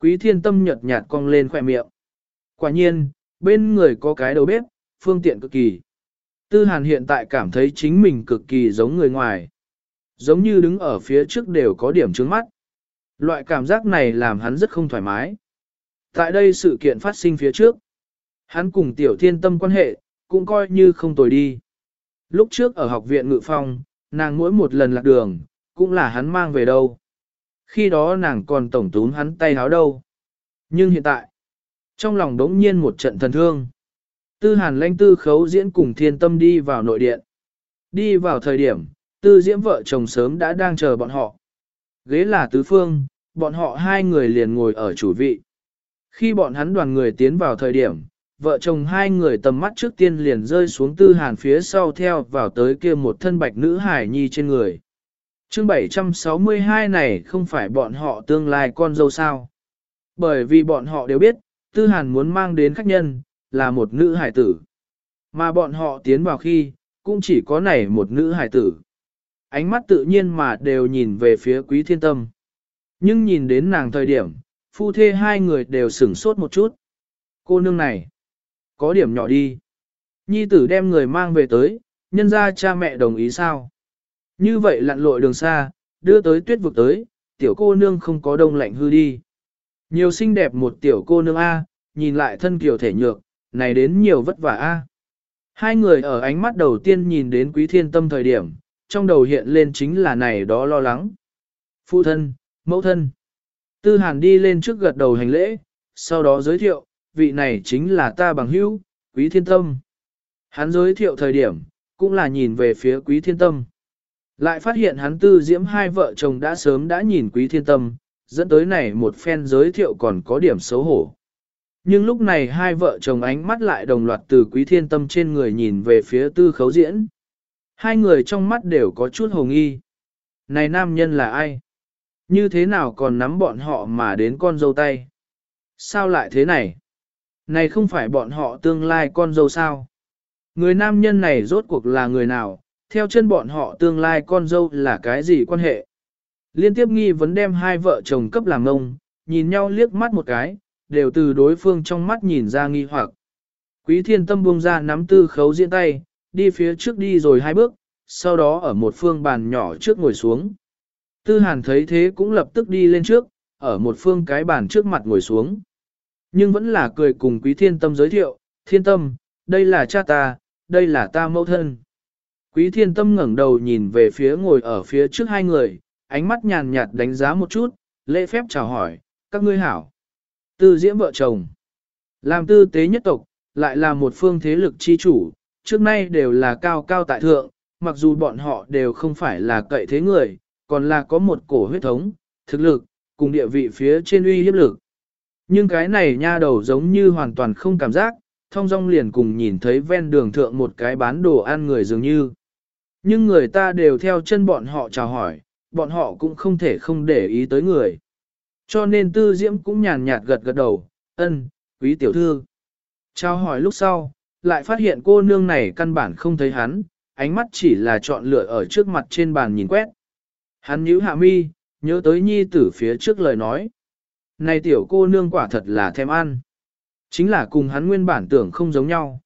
Quý thiên tâm nhợt nhạt cong lên khỏe miệng. Quả nhiên, bên người có cái đầu bếp, phương tiện cực kỳ. Tư hàn hiện tại cảm thấy chính mình cực kỳ giống người ngoài. Giống như đứng ở phía trước đều có điểm trướng mắt. Loại cảm giác này làm hắn rất không thoải mái. Tại đây sự kiện phát sinh phía trước. Hắn cùng tiểu thiên tâm quan hệ, cũng coi như không tồi đi. Lúc trước ở học viện ngự phong, nàng mỗi một lần lạc đường, cũng là hắn mang về đâu. Khi đó nàng còn tổng túm hắn tay háo đâu. Nhưng hiện tại, trong lòng đống nhiên một trận thần thương. Tư hàn lãnh tư khấu diễn cùng thiên tâm đi vào nội điện. Đi vào thời điểm, tư diễm vợ chồng sớm đã đang chờ bọn họ. Ghế là tứ phương, bọn họ hai người liền ngồi ở chủ vị. Khi bọn hắn đoàn người tiến vào thời điểm, vợ chồng hai người tầm mắt trước tiên liền rơi xuống tư hàn phía sau theo vào tới kia một thân bạch nữ hải nhi trên người chương 762 này không phải bọn họ tương lai con dâu sao. Bởi vì bọn họ đều biết, tư hàn muốn mang đến khách nhân, là một nữ hải tử. Mà bọn họ tiến vào khi, cũng chỉ có này một nữ hải tử. Ánh mắt tự nhiên mà đều nhìn về phía quý thiên tâm. Nhưng nhìn đến nàng thời điểm, phu thê hai người đều sửng sốt một chút. Cô nương này, có điểm nhỏ đi. Nhi tử đem người mang về tới, nhân ra cha mẹ đồng ý sao? Như vậy lặn lội đường xa, đưa tới tuyết vực tới, tiểu cô nương không có đông lạnh hư đi. Nhiều xinh đẹp một tiểu cô nương A, nhìn lại thân kiểu thể nhược, này đến nhiều vất vả A. Hai người ở ánh mắt đầu tiên nhìn đến quý thiên tâm thời điểm, trong đầu hiện lên chính là này đó lo lắng. Phụ thân, mẫu thân. Tư hàn đi lên trước gật đầu hành lễ, sau đó giới thiệu, vị này chính là ta bằng hữu, quý thiên tâm. Hắn giới thiệu thời điểm, cũng là nhìn về phía quý thiên tâm. Lại phát hiện hắn tư diễm hai vợ chồng đã sớm đã nhìn quý thiên tâm, dẫn tới này một phen giới thiệu còn có điểm xấu hổ. Nhưng lúc này hai vợ chồng ánh mắt lại đồng loạt từ quý thiên tâm trên người nhìn về phía tư khấu diễn. Hai người trong mắt đều có chút hồng y Này nam nhân là ai? Như thế nào còn nắm bọn họ mà đến con dâu tay? Sao lại thế này? Này không phải bọn họ tương lai con dâu sao? Người nam nhân này rốt cuộc là người nào? Theo chân bọn họ tương lai con dâu là cái gì quan hệ? Liên tiếp nghi vấn đem hai vợ chồng cấp làm ngông, nhìn nhau liếc mắt một cái, đều từ đối phương trong mắt nhìn ra nghi hoặc. Quý thiên tâm buông ra nắm tư khấu diễn tay, đi phía trước đi rồi hai bước, sau đó ở một phương bàn nhỏ trước ngồi xuống. Tư hàn thấy thế cũng lập tức đi lên trước, ở một phương cái bàn trước mặt ngồi xuống. Nhưng vẫn là cười cùng quý thiên tâm giới thiệu, thiên tâm, đây là cha ta, đây là ta mẫu thân. Quý thiên tâm ngẩng đầu nhìn về phía ngồi ở phía trước hai người, ánh mắt nhàn nhạt đánh giá một chút, lễ phép chào hỏi, các ngươi hảo. Tư diễm vợ chồng, làm tư tế nhất tộc, lại là một phương thế lực chi chủ, trước nay đều là cao cao tại thượng, mặc dù bọn họ đều không phải là cậy thế người, còn là có một cổ huyết thống, thực lực, cùng địa vị phía trên uy hiếp lực. Nhưng cái này nha đầu giống như hoàn toàn không cảm giác, thông dong liền cùng nhìn thấy ven đường thượng một cái bán đồ ăn người dường như. Nhưng người ta đều theo chân bọn họ chào hỏi, bọn họ cũng không thể không để ý tới người. Cho nên tư diễm cũng nhàn nhạt gật gật đầu, ân, quý tiểu thư. Chào hỏi lúc sau, lại phát hiện cô nương này căn bản không thấy hắn, ánh mắt chỉ là chọn lựa ở trước mặt trên bàn nhìn quét. Hắn nhíu hạ mi, nhớ tới nhi tử phía trước lời nói. Này tiểu cô nương quả thật là thèm ăn. Chính là cùng hắn nguyên bản tưởng không giống nhau.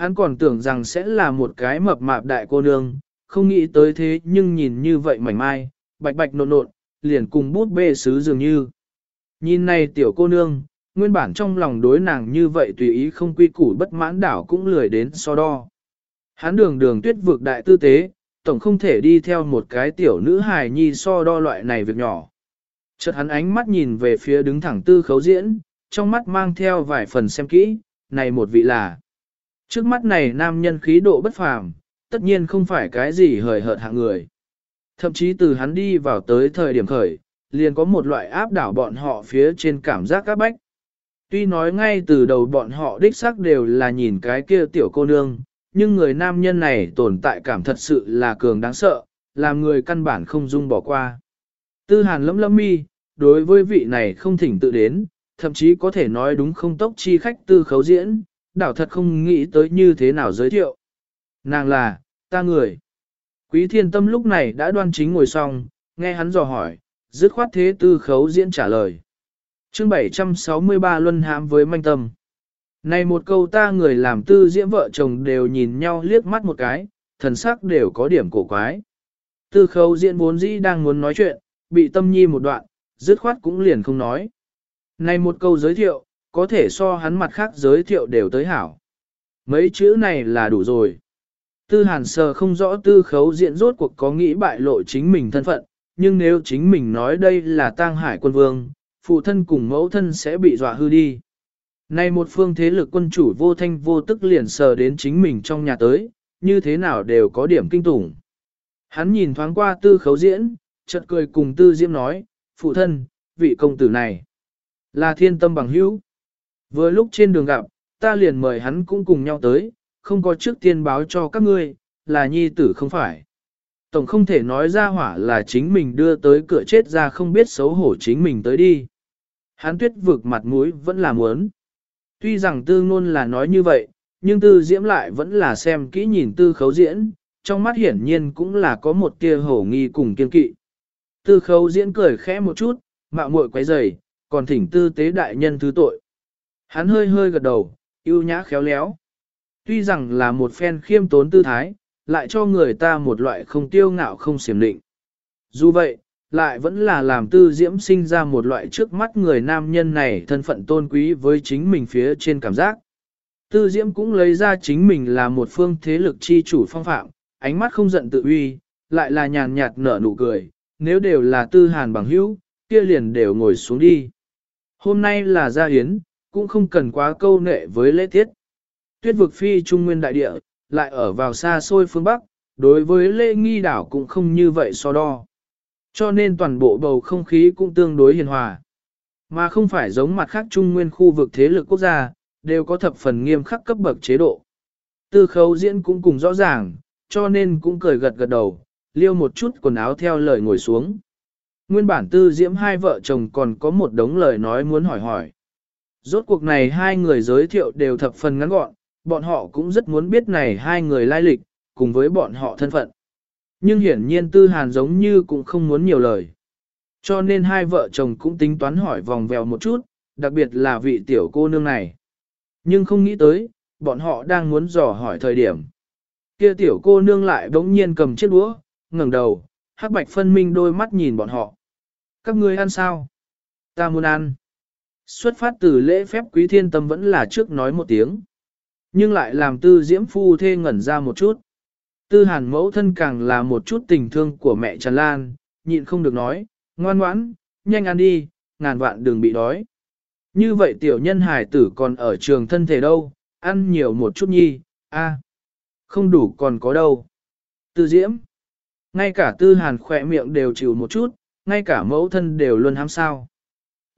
Hắn còn tưởng rằng sẽ là một cái mập mạp đại cô nương, không nghĩ tới thế nhưng nhìn như vậy mảnh mai, bạch bạch nộn nộn, liền cùng bút bê sứ dường như. Nhìn này tiểu cô nương, nguyên bản trong lòng đối nàng như vậy tùy ý không quy củ bất mãn đảo cũng lười đến so đo. Hắn đường đường tuyết vực đại tư tế, tổng không thể đi theo một cái tiểu nữ hài nhi so đo loại này việc nhỏ. Chợt hắn ánh mắt nhìn về phía đứng thẳng tư khấu diễn, trong mắt mang theo vài phần xem kỹ, này một vị là. Trước mắt này nam nhân khí độ bất phàm, tất nhiên không phải cái gì hời hợt hạng người. Thậm chí từ hắn đi vào tới thời điểm khởi, liền có một loại áp đảo bọn họ phía trên cảm giác các bách. Tuy nói ngay từ đầu bọn họ đích xác đều là nhìn cái kia tiểu cô nương, nhưng người nam nhân này tồn tại cảm thật sự là cường đáng sợ, làm người căn bản không dung bỏ qua. Tư hàn lấm lấm mi, đối với vị này không thỉnh tự đến, thậm chí có thể nói đúng không tốc chi khách tư khấu diễn, đảo thật không nghĩ tới như thế nào giới thiệu. Nàng là, ta người. Quý thiên tâm lúc này đã đoan chính ngồi xong, nghe hắn dò hỏi, dứt khoát thế tư khấu diễn trả lời. chương 763 luân hãm với manh tâm. Này một câu ta người làm tư diễm vợ chồng đều nhìn nhau liếc mắt một cái, thần sắc đều có điểm cổ quái. Tư khấu diễn vốn dĩ đang muốn nói chuyện, bị tâm nhi một đoạn, dứt khoát cũng liền không nói. Này một câu giới thiệu, có thể so hắn mặt khác giới thiệu đều tới hảo. Mấy chữ này là đủ rồi. Tư hàn sờ không rõ tư khấu diễn rốt cuộc có nghĩ bại lộ chính mình thân phận, nhưng nếu chính mình nói đây là tang hải quân vương, phụ thân cùng mẫu thân sẽ bị dọa hư đi. Này một phương thế lực quân chủ vô thanh vô tức liền sờ đến chính mình trong nhà tới, như thế nào đều có điểm kinh tủng. Hắn nhìn thoáng qua tư khấu diễn, chợt cười cùng tư diễm nói, phụ thân, vị công tử này, là thiên tâm bằng hữu. Vừa lúc trên đường gặp, ta liền mời hắn cũng cùng nhau tới, không có trước tiên báo cho các ngươi, là nhi tử không phải. Tổng không thể nói ra hỏa là chính mình đưa tới cửa chết ra không biết xấu hổ chính mình tới đi. Hắn tuyết vực mặt mũi vẫn là muốn. Tuy rằng tư ngôn là nói như vậy, nhưng tư diễm lại vẫn là xem kỹ nhìn tư khấu diễn, trong mắt hiển nhiên cũng là có một tia hổ nghi cùng kiên kỵ. Tư khấu diễn cười khẽ một chút, mạo muội quấy rầy, còn thỉnh tư tế đại nhân thứ tội. Hắn hơi hơi gật đầu, yêu nhã khéo léo. Tuy rằng là một phen khiêm tốn tư thái, lại cho người ta một loại không tiêu ngạo không xiểm định. Dù vậy, lại vẫn là làm tư diễm sinh ra một loại trước mắt người nam nhân này thân phận tôn quý với chính mình phía trên cảm giác. Tư diễm cũng lấy ra chính mình là một phương thế lực chi chủ phong phạm, ánh mắt không giận tự uy, lại là nhàn nhạt nở nụ cười, nếu đều là tư hàn bằng hữu, kia liền đều ngồi xuống đi. Hôm nay là gia hiến, cũng không cần quá câu nệ với lễ tiết. Tuyết vực phi trung nguyên đại địa, lại ở vào xa xôi phương Bắc, đối với lễ nghi đảo cũng không như vậy so đo. Cho nên toàn bộ bầu không khí cũng tương đối hiền hòa. Mà không phải giống mặt khác trung nguyên khu vực thế lực quốc gia, đều có thập phần nghiêm khắc cấp bậc chế độ. Tư khấu diễn cũng cùng rõ ràng, cho nên cũng cười gật gật đầu, liêu một chút quần áo theo lời ngồi xuống. Nguyên bản tư diễm hai vợ chồng còn có một đống lời nói muốn hỏi hỏi. Rốt cuộc này hai người giới thiệu đều thập phần ngắn gọn, bọn họ cũng rất muốn biết này hai người lai lịch, cùng với bọn họ thân phận. Nhưng hiển nhiên tư hàn giống như cũng không muốn nhiều lời. Cho nên hai vợ chồng cũng tính toán hỏi vòng vèo một chút, đặc biệt là vị tiểu cô nương này. Nhưng không nghĩ tới, bọn họ đang muốn dò hỏi thời điểm. Kia tiểu cô nương lại bỗng nhiên cầm chiếc đũa, ngẩng đầu, hắc bạch phân minh đôi mắt nhìn bọn họ. Các ngươi ăn sao? Ta muốn ăn. Xuất phát từ lễ phép quý thiên tâm vẫn là trước nói một tiếng. Nhưng lại làm tư diễm phu thê ngẩn ra một chút. Tư hàn mẫu thân càng là một chút tình thương của mẹ Trần Lan, nhịn không được nói, ngoan ngoãn, nhanh ăn đi, ngàn vạn đừng bị đói. Như vậy tiểu nhân hải tử còn ở trường thân thể đâu, ăn nhiều một chút nhi, a, không đủ còn có đâu. Tư diễm, ngay cả tư hàn khỏe miệng đều chịu một chút, ngay cả mẫu thân đều luôn hám sao.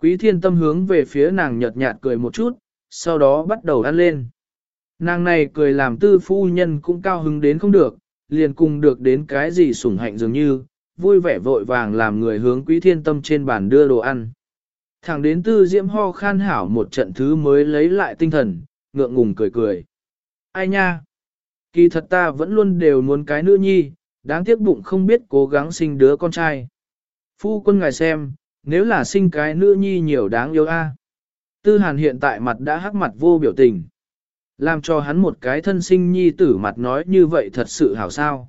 Quý thiên tâm hướng về phía nàng nhợt nhạt cười một chút, sau đó bắt đầu ăn lên. Nàng này cười làm tư phu nhân cũng cao hứng đến không được, liền cùng được đến cái gì sủng hạnh dường như, vui vẻ vội vàng làm người hướng quý thiên tâm trên bàn đưa đồ ăn. Thẳng đến tư diễm ho khan hảo một trận thứ mới lấy lại tinh thần, ngượng ngùng cười cười. Ai nha? Kỳ thật ta vẫn luôn đều muốn cái nữ nhi, đáng tiếc bụng không biết cố gắng sinh đứa con trai. Phu quân ngài xem, nếu là sinh cái nữ nhi nhiều đáng yêu a. Tư hàn hiện tại mặt đã hắc mặt vô biểu tình. Làm cho hắn một cái thân sinh nhi tử mặt nói như vậy thật sự hảo sao.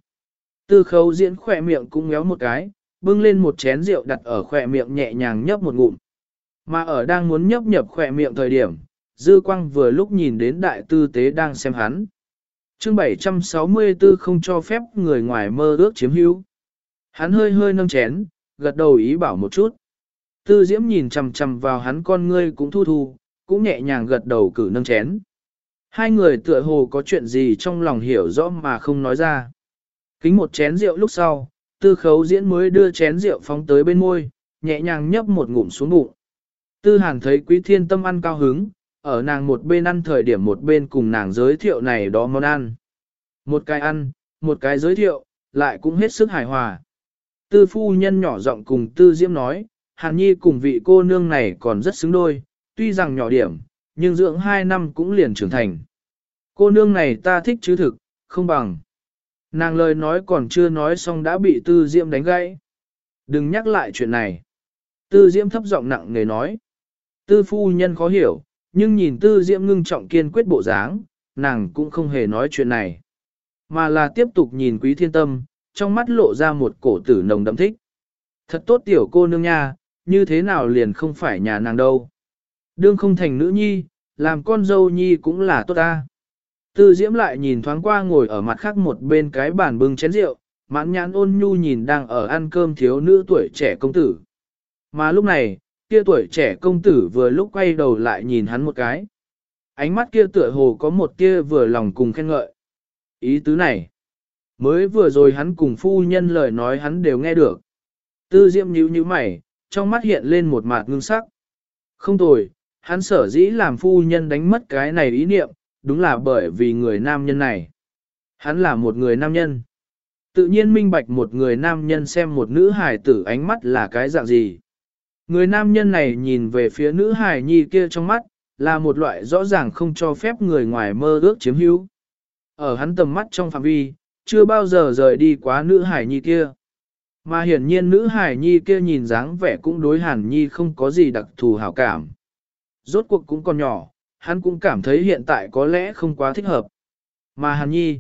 Tư khấu diễn khỏe miệng cũng méo một cái, bưng lên một chén rượu đặt ở khỏe miệng nhẹ nhàng nhấp một ngụm. Mà ở đang muốn nhấp nhập khỏe miệng thời điểm, dư quang vừa lúc nhìn đến đại tư tế đang xem hắn. chương 764 không cho phép người ngoài mơ ước chiếm hữu. Hắn hơi hơi nâng chén, gật đầu ý bảo một chút. Tư diễm nhìn chằm chằm vào hắn con ngươi cũng thu thu, cũng nhẹ nhàng gật đầu cử nâng chén. Hai người tựa hồ có chuyện gì trong lòng hiểu rõ mà không nói ra. Kính một chén rượu lúc sau, tư khấu diễn mới đưa chén rượu phóng tới bên môi, nhẹ nhàng nhấp một ngụm xuống bụng. Tư hàn thấy quý thiên tâm ăn cao hứng, ở nàng một bên ăn thời điểm một bên cùng nàng giới thiệu này đó món ăn. Một cái ăn, một cái giới thiệu, lại cũng hết sức hài hòa. Tư phu nhân nhỏ giọng cùng tư diễm nói, hàn nhi cùng vị cô nương này còn rất xứng đôi, tuy rằng nhỏ điểm, nhưng dưỡng hai năm cũng liền trưởng thành. Cô nương này ta thích chứ thực, không bằng. Nàng lời nói còn chưa nói xong đã bị tư diễm đánh gãy. Đừng nhắc lại chuyện này. Tư diễm thấp giọng nặng nề nói. Tư phu nhân khó hiểu, nhưng nhìn tư diễm ngưng trọng kiên quyết bộ dáng, nàng cũng không hề nói chuyện này. Mà là tiếp tục nhìn quý thiên tâm, trong mắt lộ ra một cổ tử nồng đậm thích. Thật tốt tiểu cô nương nha, như thế nào liền không phải nhà nàng đâu. Đương không thành nữ nhi, làm con dâu nhi cũng là tốt ta. Tư diễm lại nhìn thoáng qua ngồi ở mặt khác một bên cái bàn bưng chén rượu, mãn nhãn ôn nhu nhìn đang ở ăn cơm thiếu nữ tuổi trẻ công tử. Mà lúc này, kia tuổi trẻ công tử vừa lúc quay đầu lại nhìn hắn một cái. Ánh mắt kia tựa hồ có một kia vừa lòng cùng khen ngợi. Ý tứ này, mới vừa rồi hắn cùng phu nhân lời nói hắn đều nghe được. Tư diễm nhíu như mày, trong mắt hiện lên một mạt ngưng sắc. Không tồi, hắn sở dĩ làm phu nhân đánh mất cái này ý niệm, đúng là bởi vì người nam nhân này. Hắn là một người nam nhân. Tự nhiên minh bạch một người nam nhân xem một nữ hài tử ánh mắt là cái dạng gì. Người nam nhân này nhìn về phía nữ hài nhi kia trong mắt, là một loại rõ ràng không cho phép người ngoài mơ ước chiếm hữu. Ở hắn tầm mắt trong phạm vi, chưa bao giờ rời đi quá nữ hải nhi kia. Mà hiển nhiên nữ hải nhi kia nhìn dáng vẻ cũng đối hàn nhi không có gì đặc thù hảo cảm. Rốt cuộc cũng còn nhỏ, hắn cũng cảm thấy hiện tại có lẽ không quá thích hợp. Mà hàn nhi,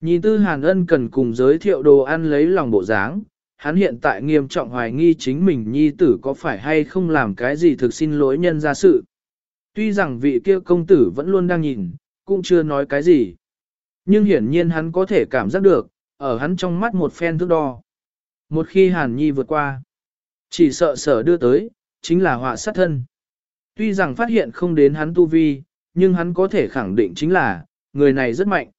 nhìn tư hàn ân cần cùng giới thiệu đồ ăn lấy lòng bộ dáng, hắn hiện tại nghiêm trọng hoài nghi chính mình nhi tử có phải hay không làm cái gì thực xin lỗi nhân ra sự. Tuy rằng vị kia công tử vẫn luôn đang nhìn, cũng chưa nói cái gì. Nhưng hiển nhiên hắn có thể cảm giác được, ở hắn trong mắt một phen thước đo. Một khi Hàn Nhi vượt qua, chỉ sợ sở đưa tới, chính là họa sát thân. Tuy rằng phát hiện không đến hắn tu vi, nhưng hắn có thể khẳng định chính là, người này rất mạnh.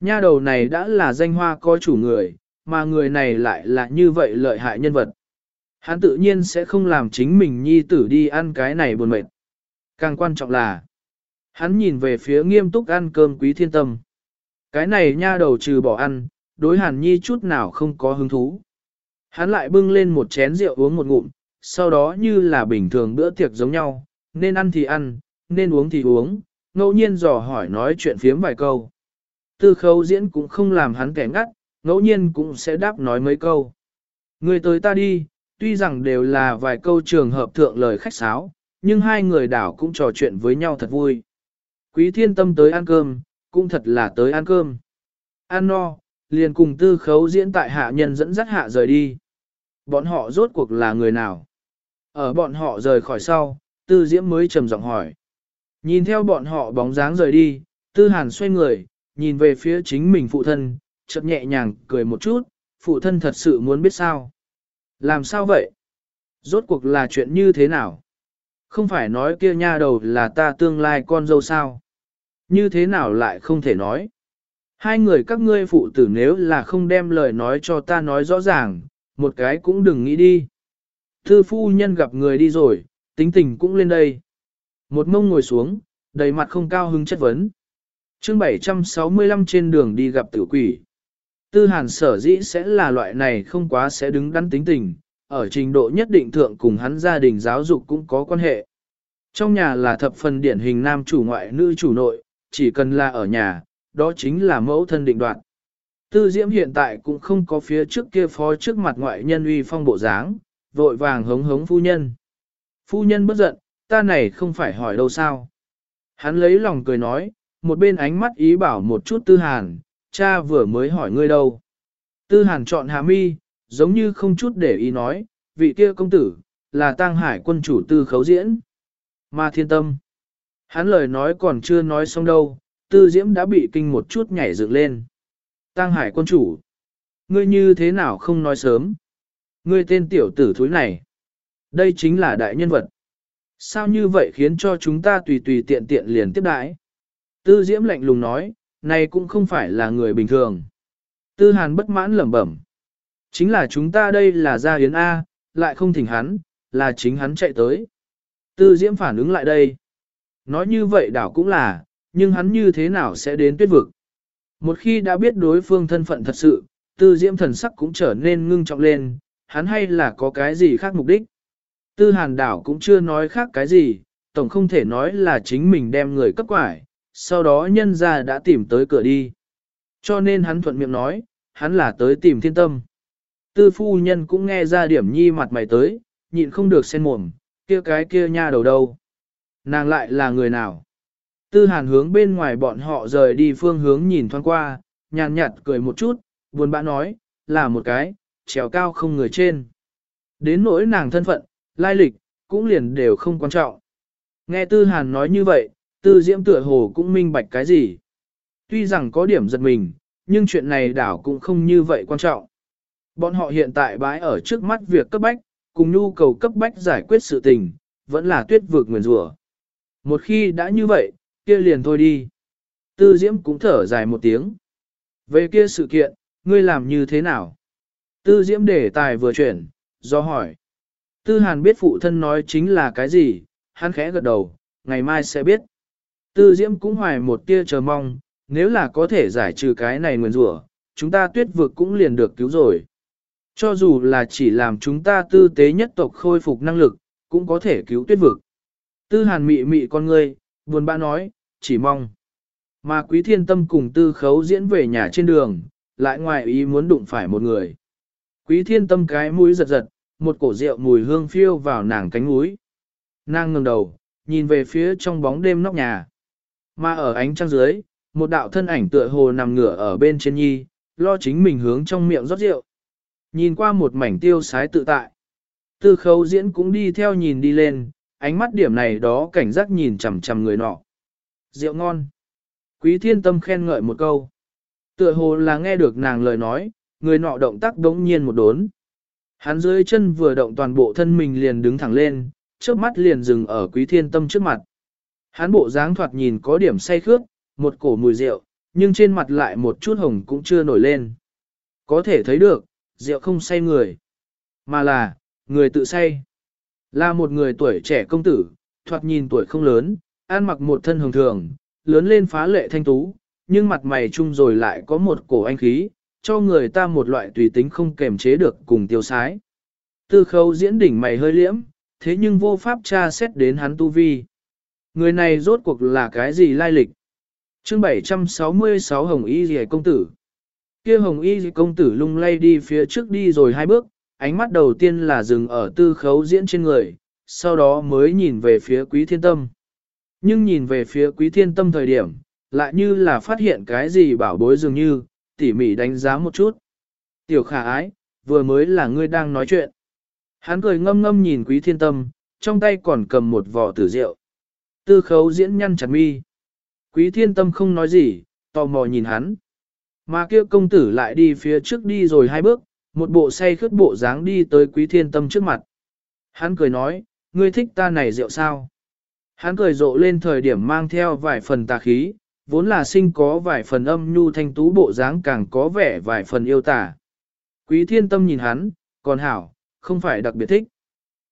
Nha đầu này đã là danh hoa có chủ người, mà người này lại là như vậy lợi hại nhân vật. Hắn tự nhiên sẽ không làm chính mình nhi tử đi ăn cái này buồn mệt. Càng quan trọng là, hắn nhìn về phía nghiêm túc ăn cơm quý thiên tâm. Cái này nha đầu trừ bỏ ăn, đối hàn nhi chút nào không có hứng thú. Hắn lại bưng lên một chén rượu uống một ngụm, sau đó như là bình thường bữa tiệc giống nhau, nên ăn thì ăn, nên uống thì uống, ngẫu nhiên dò hỏi nói chuyện phiếm vài câu. Tư khấu diễn cũng không làm hắn kẻ ngắt, ngẫu nhiên cũng sẽ đáp nói mấy câu. Người tới ta đi, tuy rằng đều là vài câu trường hợp thượng lời khách sáo, nhưng hai người đảo cũng trò chuyện với nhau thật vui. Quý thiên tâm tới ăn cơm, cũng thật là tới ăn cơm. Ăn no, liền cùng tư khấu diễn tại hạ nhân dẫn dắt hạ rời đi. Bọn họ rốt cuộc là người nào? Ở bọn họ rời khỏi sau, tư diễm mới trầm giọng hỏi. Nhìn theo bọn họ bóng dáng rời đi, tư hàn xoay người, nhìn về phía chính mình phụ thân, chợt nhẹ nhàng cười một chút, phụ thân thật sự muốn biết sao. Làm sao vậy? Rốt cuộc là chuyện như thế nào? Không phải nói kia nha đầu là ta tương lai con dâu sao? Như thế nào lại không thể nói? Hai người các ngươi phụ tử nếu là không đem lời nói cho ta nói rõ ràng, một cái cũng đừng nghĩ đi. Thư phu nhân gặp người đi rồi, tính tình cũng lên đây. Một mông ngồi xuống, đầy mặt không cao hứng chất vấn. chương 765 trên đường đi gặp tử quỷ. Tư hàn sở dĩ sẽ là loại này không quá sẽ đứng đắn tính tình, ở trình độ nhất định thượng cùng hắn gia đình giáo dục cũng có quan hệ. Trong nhà là thập phần điển hình nam chủ ngoại nữ chủ nội, chỉ cần là ở nhà, đó chính là mẫu thân định đoạn. Tư Diễm hiện tại cũng không có phía trước kia phó trước mặt ngoại nhân uy phong bộ dáng, vội vàng hống hống phu nhân. Phu nhân bất giận, ta này không phải hỏi đâu sao. Hắn lấy lòng cười nói, một bên ánh mắt ý bảo một chút tư hàn, cha vừa mới hỏi ngươi đâu. Tư hàn chọn hà mi, giống như không chút để ý nói, vị kia công tử, là tang hải quân chủ tư khấu diễn. Ma thiên tâm. Hắn lời nói còn chưa nói xong đâu, tư diễm đã bị kinh một chút nhảy dựng lên. Tăng hải quân chủ. Ngươi như thế nào không nói sớm? Ngươi tên tiểu tử thúi này. Đây chính là đại nhân vật. Sao như vậy khiến cho chúng ta tùy tùy tiện tiện liền tiếp đãi? Tư diễm lạnh lùng nói, này cũng không phải là người bình thường. Tư hàn bất mãn lẩm bẩm. Chính là chúng ta đây là gia hiến A, lại không thỉnh hắn, là chính hắn chạy tới. Tư diễm phản ứng lại đây. Nói như vậy đảo cũng là, nhưng hắn như thế nào sẽ đến tuyết vực? Một khi đã biết đối phương thân phận thật sự, tư diễm thần sắc cũng trở nên ngưng trọng lên, hắn hay là có cái gì khác mục đích. Tư hàn đảo cũng chưa nói khác cái gì, tổng không thể nói là chính mình đem người cấp quải, sau đó nhân ra đã tìm tới cửa đi. Cho nên hắn thuận miệng nói, hắn là tới tìm thiên tâm. Tư phu nhân cũng nghe ra điểm nhi mặt mày tới, nhịn không được sen mồm, kia cái kia nha đầu đâu. nàng lại là người nào? Tư hàn hướng bên ngoài bọn họ rời đi phương hướng nhìn thoáng qua, nhàn nhạt cười một chút, buồn bã nói, là một cái, trèo cao không người trên. Đến nỗi nàng thân phận, lai lịch, cũng liền đều không quan trọng. Nghe tư hàn nói như vậy, tư diễm tựa hồ cũng minh bạch cái gì. Tuy rằng có điểm giật mình, nhưng chuyện này đảo cũng không như vậy quan trọng. Bọn họ hiện tại bãi ở trước mắt việc cấp bách, cùng nhu cầu cấp bách giải quyết sự tình, vẫn là tuyết vượt nguyền rủa. Một khi đã như vậy, kia liền thôi đi. Tư Diễm cũng thở dài một tiếng. Về kia sự kiện, ngươi làm như thế nào? Tư Diễm để tài vừa chuyển, do hỏi. Tư Hàn biết phụ thân nói chính là cái gì, hắn khẽ gật đầu, ngày mai sẽ biết. Tư Diễm cũng hoài một tia chờ mong, nếu là có thể giải trừ cái này nguyền rủa, chúng ta tuyết vực cũng liền được cứu rồi. Cho dù là chỉ làm chúng ta tư tế nhất tộc khôi phục năng lực, cũng có thể cứu tuyết vực. Tư hàn mị mị con ngươi, buồn bã nói, chỉ mong. Mà quý thiên tâm cùng tư khấu diễn về nhà trên đường, lại ngoài ý muốn đụng phải một người. Quý thiên tâm cái mũi giật giật, một cổ rượu mùi hương phiêu vào nàng cánh mũi. Nàng ngừng đầu, nhìn về phía trong bóng đêm nóc nhà. Mà ở ánh trăng dưới, một đạo thân ảnh tựa hồ nằm ngửa ở bên trên nhi, lo chính mình hướng trong miệng rót rượu. Nhìn qua một mảnh tiêu sái tự tại. Tư khấu diễn cũng đi theo nhìn đi lên, ánh mắt điểm này đó cảnh giác nhìn chằm chằm người nọ. Rượu ngon. Quý thiên tâm khen ngợi một câu. Tựa hồ là nghe được nàng lời nói, người nọ động tác đống nhiên một đốn. Hắn dưới chân vừa động toàn bộ thân mình liền đứng thẳng lên, trước mắt liền dừng ở quý thiên tâm trước mặt. Hắn bộ dáng thoạt nhìn có điểm say khước, một cổ mùi rượu, nhưng trên mặt lại một chút hồng cũng chưa nổi lên. Có thể thấy được, rượu không say người, mà là, người tự say. Là một người tuổi trẻ công tử, thoạt nhìn tuổi không lớn, ăn mặc một thân hồng thường, lớn lên phá lệ thanh tú, nhưng mặt mày chung rồi lại có một cổ anh khí, cho người ta một loại tùy tính không kềm chế được cùng tiêu sái. Tư khâu diễn đỉnh mày hơi liễm, thế nhưng vô pháp tra xét đến hắn tu vi. Người này rốt cuộc là cái gì lai lịch? chương 766 Hồng Y Dì Công Tử Kia Hồng Y Dì Công Tử lung lay đi phía trước đi rồi hai bước, ánh mắt đầu tiên là dừng ở tư khấu diễn trên người, sau đó mới nhìn về phía quý thiên tâm. Nhưng nhìn về phía quý thiên tâm thời điểm, lại như là phát hiện cái gì bảo bối dường như, tỉ mỉ đánh giá một chút. Tiểu khả ái, vừa mới là ngươi đang nói chuyện. Hắn cười ngâm ngâm nhìn quý thiên tâm, trong tay còn cầm một vỏ tử rượu. Tư khấu diễn nhăn chặt mi. Quý thiên tâm không nói gì, tò mò nhìn hắn. Mà kia công tử lại đi phía trước đi rồi hai bước, một bộ say khướt bộ dáng đi tới quý thiên tâm trước mặt. Hắn cười nói, ngươi thích ta này rượu sao? Hắn cười rộ lên thời điểm mang theo vài phần tà khí, vốn là sinh có vài phần âm nhu thanh tú bộ dáng càng có vẻ vài phần yêu tả. Quý thiên tâm nhìn hắn, còn hảo, không phải đặc biệt thích.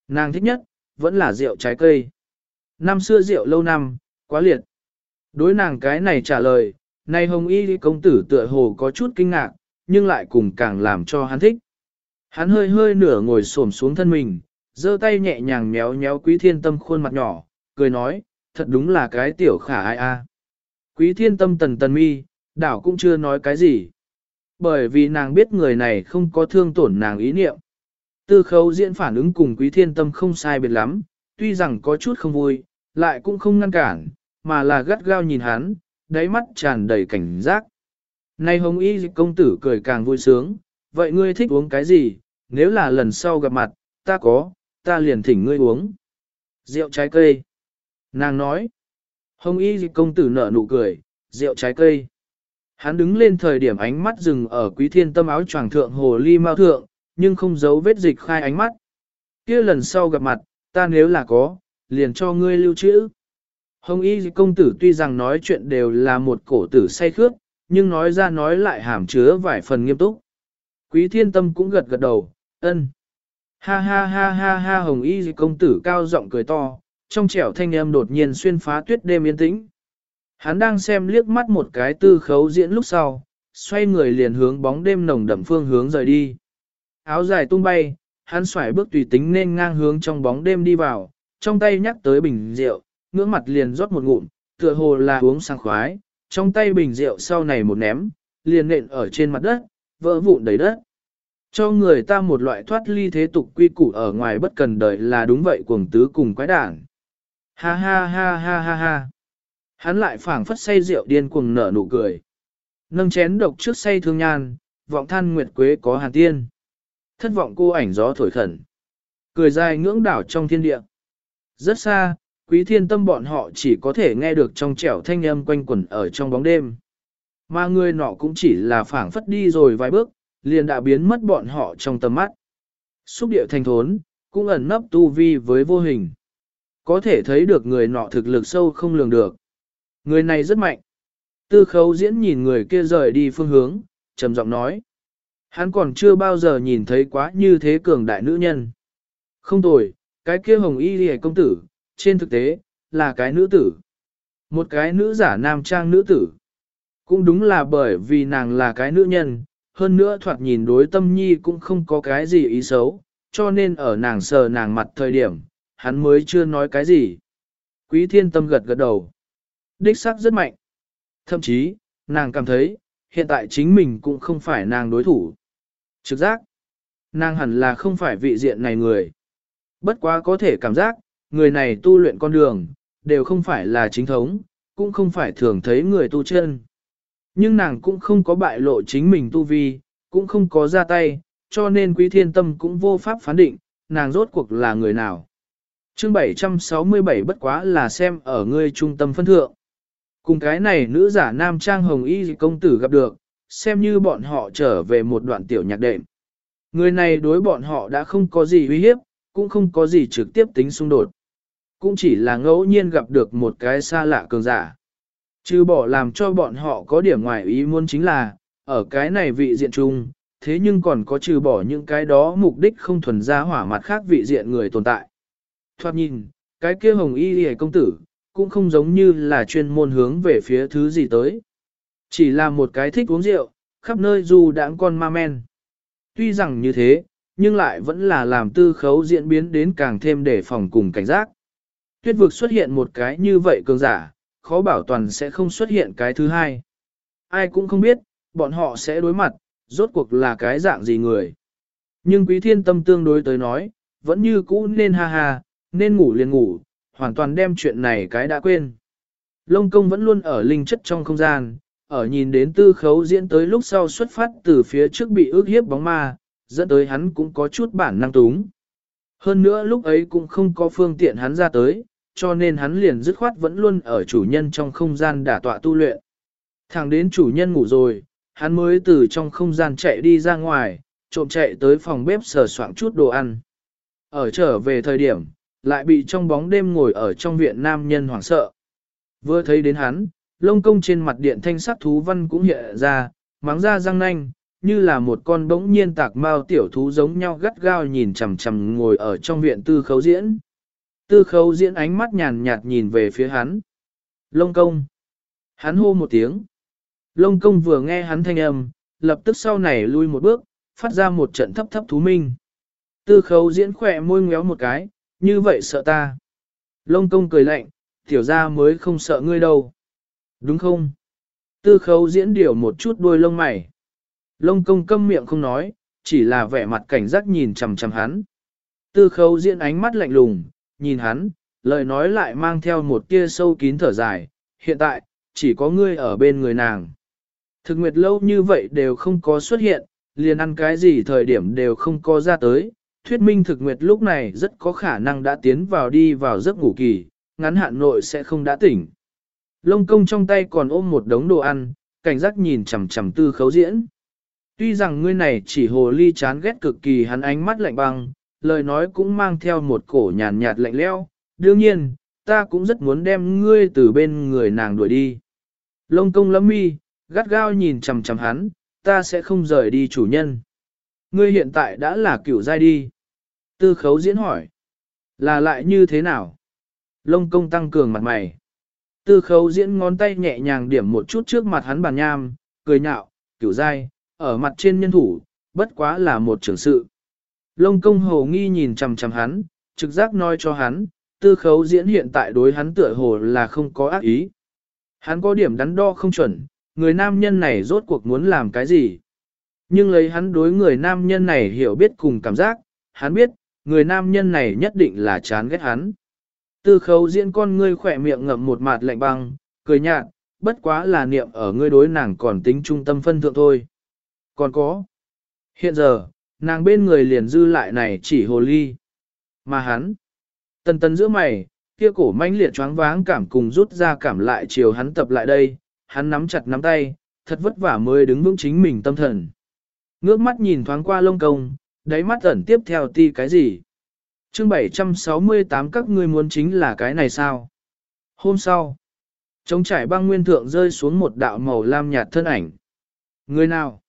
Nàng thích nhất, vẫn là rượu trái cây. Năm xưa rượu lâu năm, quá liệt. Đối nàng cái này trả lời, nay hồng y công tử tựa hồ có chút kinh ngạc, nhưng lại cùng càng làm cho hắn thích. Hắn hơi hơi nửa ngồi xổm xuống thân mình, giơ tay nhẹ nhàng méo méo quý thiên tâm khuôn mặt nhỏ, cười nói, thật đúng là cái tiểu khả ai a. Quý thiên tâm tần tần mi, đảo cũng chưa nói cái gì. Bởi vì nàng biết người này không có thương tổn nàng ý niệm. Tư khấu diễn phản ứng cùng quý thiên tâm không sai biệt lắm, tuy rằng có chút không vui, lại cũng không ngăn cản, mà là gắt gao nhìn hắn, đáy mắt tràn đầy cảnh giác. Nay hồng y công tử cười càng vui sướng, vậy ngươi thích uống cái gì, nếu là lần sau gặp mặt, ta có, ta liền thỉnh ngươi uống. Rượu trái cây. Nàng nói. Hồng y công tử nở nụ cười, rượu trái cây. Hắn đứng lên thời điểm ánh mắt dừng ở quý thiên tâm áo choàng thượng hồ ly mao thượng, nhưng không giấu vết dịch khai ánh mắt. kia lần sau gặp mặt, ta nếu là có, liền cho ngươi lưu trữ. Hồng y công tử tuy rằng nói chuyện đều là một cổ tử say khước, nhưng nói ra nói lại hàm chứa vài phần nghiêm túc. Quý thiên tâm cũng gật gật đầu, ân. Ha ha ha ha ha hồng y công tử cao giọng cười to, trong trẻo thanh âm đột nhiên xuyên phá tuyết đêm yên tĩnh. Hắn đang xem liếc mắt một cái tư khấu diễn lúc sau, xoay người liền hướng bóng đêm nồng đậm phương hướng rời đi. Áo dài tung bay, hắn xoải bước tùy tính nên ngang hướng trong bóng đêm đi vào, trong tay nhắc tới bình rượu, ngưỡng mặt liền rót một ngụm, tựa hồ là uống sang khoái, trong tay bình rượu sau này một ném, liền nện ở trên mặt đất, vỡ vụn đầy đất. Cho người ta một loại thoát ly thế tục quy củ ở ngoài bất cần đời là đúng vậy cuồng tứ cùng quái đảng. Ha ha ha ha ha ha. Hắn lại phảng phất say rượu điên cuồng nở nụ cười. Nâng chén độc trước say thương nhan, vọng than nguyệt quế có hàn tiên. Thất vọng cô ảnh gió thổi khẩn. Cười dài ngưỡng đảo trong thiên địa. Rất xa, quý thiên tâm bọn họ chỉ có thể nghe được trong trẻo thanh âm quanh quẩn ở trong bóng đêm. Mà người nọ cũng chỉ là phảng phất đi rồi vài bước, liền đã biến mất bọn họ trong tầm mắt. Xúc điệu thành thốn, cũng ẩn nấp tu vi với vô hình. Có thể thấy được người nọ thực lực sâu không lường được. Người này rất mạnh. Tư khấu diễn nhìn người kia rời đi phương hướng, trầm giọng nói. Hắn còn chưa bao giờ nhìn thấy quá như thế cường đại nữ nhân. Không tồi, cái kia hồng y lìa công tử, trên thực tế, là cái nữ tử. Một cái nữ giả nam trang nữ tử. Cũng đúng là bởi vì nàng là cái nữ nhân, hơn nữa thoạt nhìn đối tâm nhi cũng không có cái gì ý xấu, cho nên ở nàng sờ nàng mặt thời điểm, hắn mới chưa nói cái gì. Quý thiên tâm gật gật đầu. Đích sắc rất mạnh. Thậm chí, nàng cảm thấy, hiện tại chính mình cũng không phải nàng đối thủ. Trực giác, nàng hẳn là không phải vị diện này người. Bất quá có thể cảm giác, người này tu luyện con đường, đều không phải là chính thống, cũng không phải thường thấy người tu chân. Nhưng nàng cũng không có bại lộ chính mình tu vi, cũng không có ra tay, cho nên quý thiên tâm cũng vô pháp phán định, nàng rốt cuộc là người nào. Chương 767 bất quá là xem ở ngươi trung tâm phân thượng. Cùng cái này nữ giả nam trang hồng y công tử gặp được, xem như bọn họ trở về một đoạn tiểu nhạc đệm. Người này đối bọn họ đã không có gì uy hiếp, cũng không có gì trực tiếp tính xung đột. Cũng chỉ là ngẫu nhiên gặp được một cái xa lạ cường giả. Chứ bỏ làm cho bọn họ có điểm ngoài ý muốn chính là, ở cái này vị diện chung, thế nhưng còn có trừ bỏ những cái đó mục đích không thuần ra hỏa mặt khác vị diện người tồn tại. Thoạt nhìn, cái kia hồng y hề công tử, cũng không giống như là chuyên môn hướng về phía thứ gì tới. Chỉ là một cái thích uống rượu, khắp nơi dù đãng con ma men. Tuy rằng như thế, nhưng lại vẫn là làm tư khấu diễn biến đến càng thêm để phòng cùng cảnh giác. Tuyết vực xuất hiện một cái như vậy cường giả, khó bảo toàn sẽ không xuất hiện cái thứ hai. Ai cũng không biết, bọn họ sẽ đối mặt, rốt cuộc là cái dạng gì người. Nhưng quý thiên tâm tương đối tới nói, vẫn như cũ nên ha ha, nên ngủ liền ngủ, hoàn toàn đem chuyện này cái đã quên. Lông công vẫn luôn ở linh chất trong không gian, ở nhìn đến tư khấu diễn tới lúc sau xuất phát từ phía trước bị ước hiếp bóng ma, dẫn tới hắn cũng có chút bản năng túng. Hơn nữa lúc ấy cũng không có phương tiện hắn ra tới, cho nên hắn liền dứt khoát vẫn luôn ở chủ nhân trong không gian đả tọa tu luyện. Thẳng đến chủ nhân ngủ rồi, hắn mới từ trong không gian chạy đi ra ngoài, trộm chạy tới phòng bếp sờ soạn chút đồ ăn. Ở trở về thời điểm, lại bị trong bóng đêm ngồi ở trong viện nam nhân hoảng sợ. Vừa thấy đến hắn, lông công trên mặt điện thanh sắc thú văn cũng hiện ra, mắng ra răng nanh, như là một con bỗng nhiên tạc mao tiểu thú giống nhau gắt gao nhìn chằm chằm ngồi ở trong viện tư khấu diễn. Tư khấu diễn ánh mắt nhàn nhạt nhìn về phía hắn. Lông công. Hắn hô một tiếng. Lông công vừa nghe hắn thanh âm, lập tức sau này lui một bước, phát ra một trận thấp thấp thú minh. Tư khấu diễn khỏe môi ngéo một cái, như vậy sợ ta. Lông công cười lạnh, tiểu ra mới không sợ ngươi đâu. Đúng không? Tư khấu diễn điều một chút đuôi lông mày. Lông công câm miệng không nói, chỉ là vẻ mặt cảnh giác nhìn chằm chằm hắn. Tư khấu diễn ánh mắt lạnh lùng, nhìn hắn, lời nói lại mang theo một tia sâu kín thở dài. Hiện tại, chỉ có ngươi ở bên người nàng. Thực nguyệt lâu như vậy đều không có xuất hiện, liền ăn cái gì thời điểm đều không có ra tới, thuyết minh thực nguyệt lúc này rất có khả năng đã tiến vào đi vào giấc ngủ kỳ, ngắn hạn nội sẽ không đã tỉnh. Lông công trong tay còn ôm một đống đồ ăn, cảnh giác nhìn chằm chằm tư khấu diễn. Tuy rằng ngươi này chỉ hồ ly chán ghét cực kỳ hắn ánh mắt lạnh băng, lời nói cũng mang theo một cổ nhàn nhạt lạnh leo, đương nhiên, ta cũng rất muốn đem ngươi từ bên người nàng đuổi đi. Lông công lấm mi, gắt gao nhìn chằm chằm hắn, ta sẽ không rời đi chủ nhân. Ngươi hiện tại đã là cựu giai đi. Tư khấu diễn hỏi. Là lại như thế nào? Lông công tăng cường mặt mày. Tư khấu diễn ngón tay nhẹ nhàng điểm một chút trước mặt hắn bàn nham, cười nhạo, cửu giai ở mặt trên nhân thủ, bất quá là một trưởng sự. Lông công hồ nghi nhìn chằm chằm hắn, trực giác nói cho hắn, tư khấu diễn hiện tại đối hắn tựa hồ là không có ác ý. Hắn có điểm đắn đo không chuẩn, người nam nhân này rốt cuộc muốn làm cái gì. Nhưng lấy hắn đối người nam nhân này hiểu biết cùng cảm giác, hắn biết, người nam nhân này nhất định là chán ghét hắn. Tư khấu diễn con ngươi khỏe miệng ngậm một mặt lạnh băng, cười nhạt, bất quá là niệm ở ngươi đối nàng còn tính trung tâm phân thượng thôi. Còn có. Hiện giờ, nàng bên người liền dư lại này chỉ hồ ly. Mà hắn. Tần tần giữa mày, kia cổ manh liệt choáng váng cảm cùng rút ra cảm lại chiều hắn tập lại đây, hắn nắm chặt nắm tay, thật vất vả mới đứng vững chính mình tâm thần. Ngước mắt nhìn thoáng qua lông công, đáy mắt ẩn tiếp theo ti cái gì. chương 768 các ngươi muốn chính là cái này sao? Hôm sau, trống trải băng nguyên thượng rơi xuống một đạo màu lam nhạt thân ảnh. Người nào?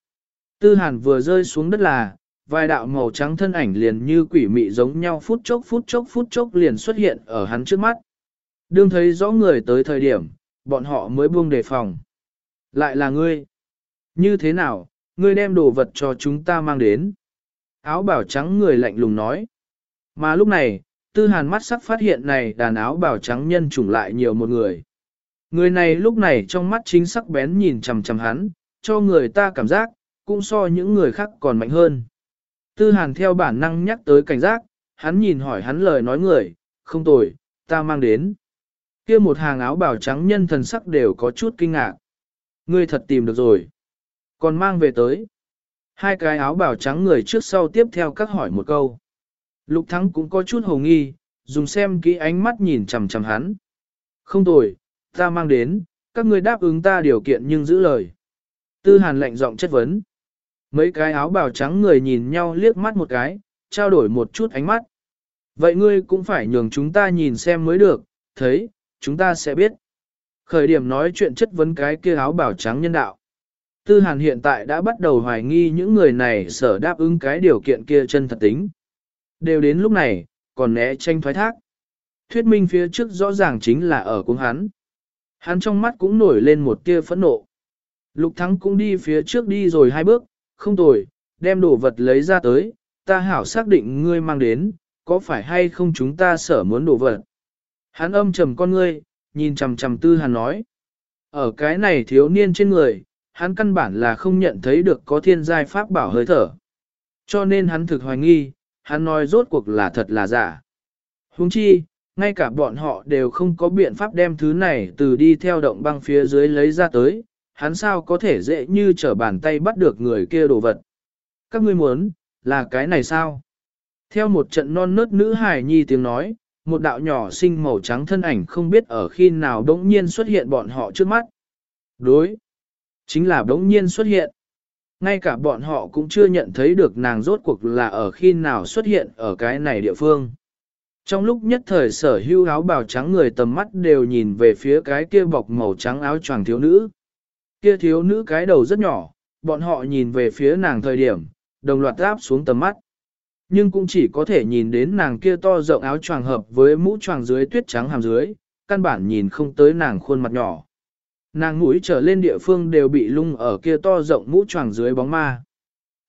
Tư hàn vừa rơi xuống đất là, vài đạo màu trắng thân ảnh liền như quỷ mị giống nhau phút chốc phút chốc phút chốc liền xuất hiện ở hắn trước mắt. Đương thấy rõ người tới thời điểm, bọn họ mới buông đề phòng. Lại là ngươi. Như thế nào, ngươi đem đồ vật cho chúng ta mang đến. Áo bảo trắng người lạnh lùng nói. Mà lúc này, tư hàn mắt sắc phát hiện này đàn áo bảo trắng nhân chủng lại nhiều một người. Người này lúc này trong mắt chính sắc bén nhìn chằm chằm hắn, cho người ta cảm giác, cũng so những người khác còn mạnh hơn. Tư hàn theo bản năng nhắc tới cảnh giác, hắn nhìn hỏi hắn lời nói người, không tồi, ta mang đến. kia một hàng áo bảo trắng nhân thần sắc đều có chút kinh ngạc. Ngươi thật tìm được rồi. Còn mang về tới. Hai cái áo bảo trắng người trước sau tiếp theo các hỏi một câu. Lục thắng cũng có chút hồ nghi, dùng xem kỹ ánh mắt nhìn chằm chằm hắn. Không tồi, ta mang đến, các ngươi đáp ứng ta điều kiện nhưng giữ lời. Tư hàn lạnh giọng chất vấn. Mấy cái áo bào trắng người nhìn nhau liếc mắt một cái, trao đổi một chút ánh mắt. Vậy ngươi cũng phải nhường chúng ta nhìn xem mới được, thấy, chúng ta sẽ biết. Khởi điểm nói chuyện chất vấn cái kia áo bào trắng nhân đạo. Tư Hàn hiện tại đã bắt đầu hoài nghi những người này sở đáp ứng cái điều kiện kia chân thật tính. Đều đến lúc này, còn né tranh thoái thác. Thuyết minh phía trước rõ ràng chính là ở cung hắn. Hắn trong mắt cũng nổi lên một tia phẫn nộ. Lục Thắng cũng đi phía trước đi rồi hai bước, không tồi, đem đồ vật lấy ra tới, ta hảo xác định ngươi mang đến, có phải hay không chúng ta sở muốn đồ vật. Hắn âm trầm con ngươi, nhìn chằm chằm tư hàn nói. Ở cái này thiếu niên trên người, hắn căn bản là không nhận thấy được có thiên giai pháp bảo hơi thở. Cho nên hắn thực hoài nghi, hắn nói rốt cuộc là thật là giả. Huống chi, ngay cả bọn họ đều không có biện pháp đem thứ này từ đi theo động băng phía dưới lấy ra tới, hắn sao có thể dễ như trở bàn tay bắt được người kia đồ vật. Các ngươi muốn, là cái này sao? Theo một trận non nớt nữ hài nhi tiếng nói, một đạo nhỏ sinh màu trắng thân ảnh không biết ở khi nào đống nhiên xuất hiện bọn họ trước mắt. Đối, chính là đống nhiên xuất hiện. Ngay cả bọn họ cũng chưa nhận thấy được nàng rốt cuộc là ở khi nào xuất hiện ở cái này địa phương. Trong lúc nhất thời sở hưu áo bào trắng người tầm mắt đều nhìn về phía cái kia bọc màu trắng áo choàng thiếu nữ. Kia thiếu nữ cái đầu rất nhỏ, bọn họ nhìn về phía nàng thời điểm, đồng loạt áp xuống tầm mắt. Nhưng cũng chỉ có thể nhìn đến nàng kia to rộng áo choàng hợp với mũ choàng dưới tuyết trắng hàm dưới, căn bản nhìn không tới nàng khuôn mặt nhỏ. Nàng mũi trở lên địa phương đều bị lung ở kia to rộng mũ choàng dưới bóng ma.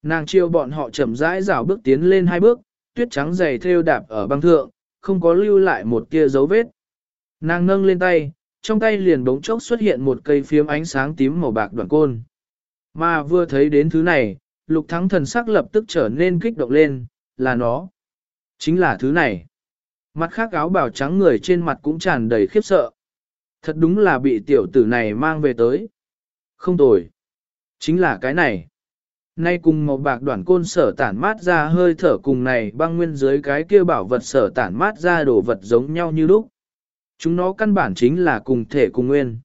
Nàng chiêu bọn họ chậm rãi rảo bước tiến lên hai bước, tuyết trắng dày thêu đạp ở băng thượng, không có lưu lại một tia dấu vết. Nàng nâng lên tay, trong tay liền bỗng chốc xuất hiện một cây phiếm ánh sáng tím màu bạc đoạn côn. Mà vừa thấy đến thứ này, lục thắng thần sắc lập tức trở nên kích động lên, là nó. Chính là thứ này. Mặt khác áo bào trắng người trên mặt cũng tràn đầy khiếp sợ. Thật đúng là bị tiểu tử này mang về tới. Không tồi. Chính là cái này. Nay cùng màu bạc đoạn côn sở tản mát ra hơi thở cùng này băng nguyên dưới cái kia bảo vật sở tản mát ra đồ vật giống nhau như lúc. Chúng nó căn bản chính là cùng thể cùng nguyên.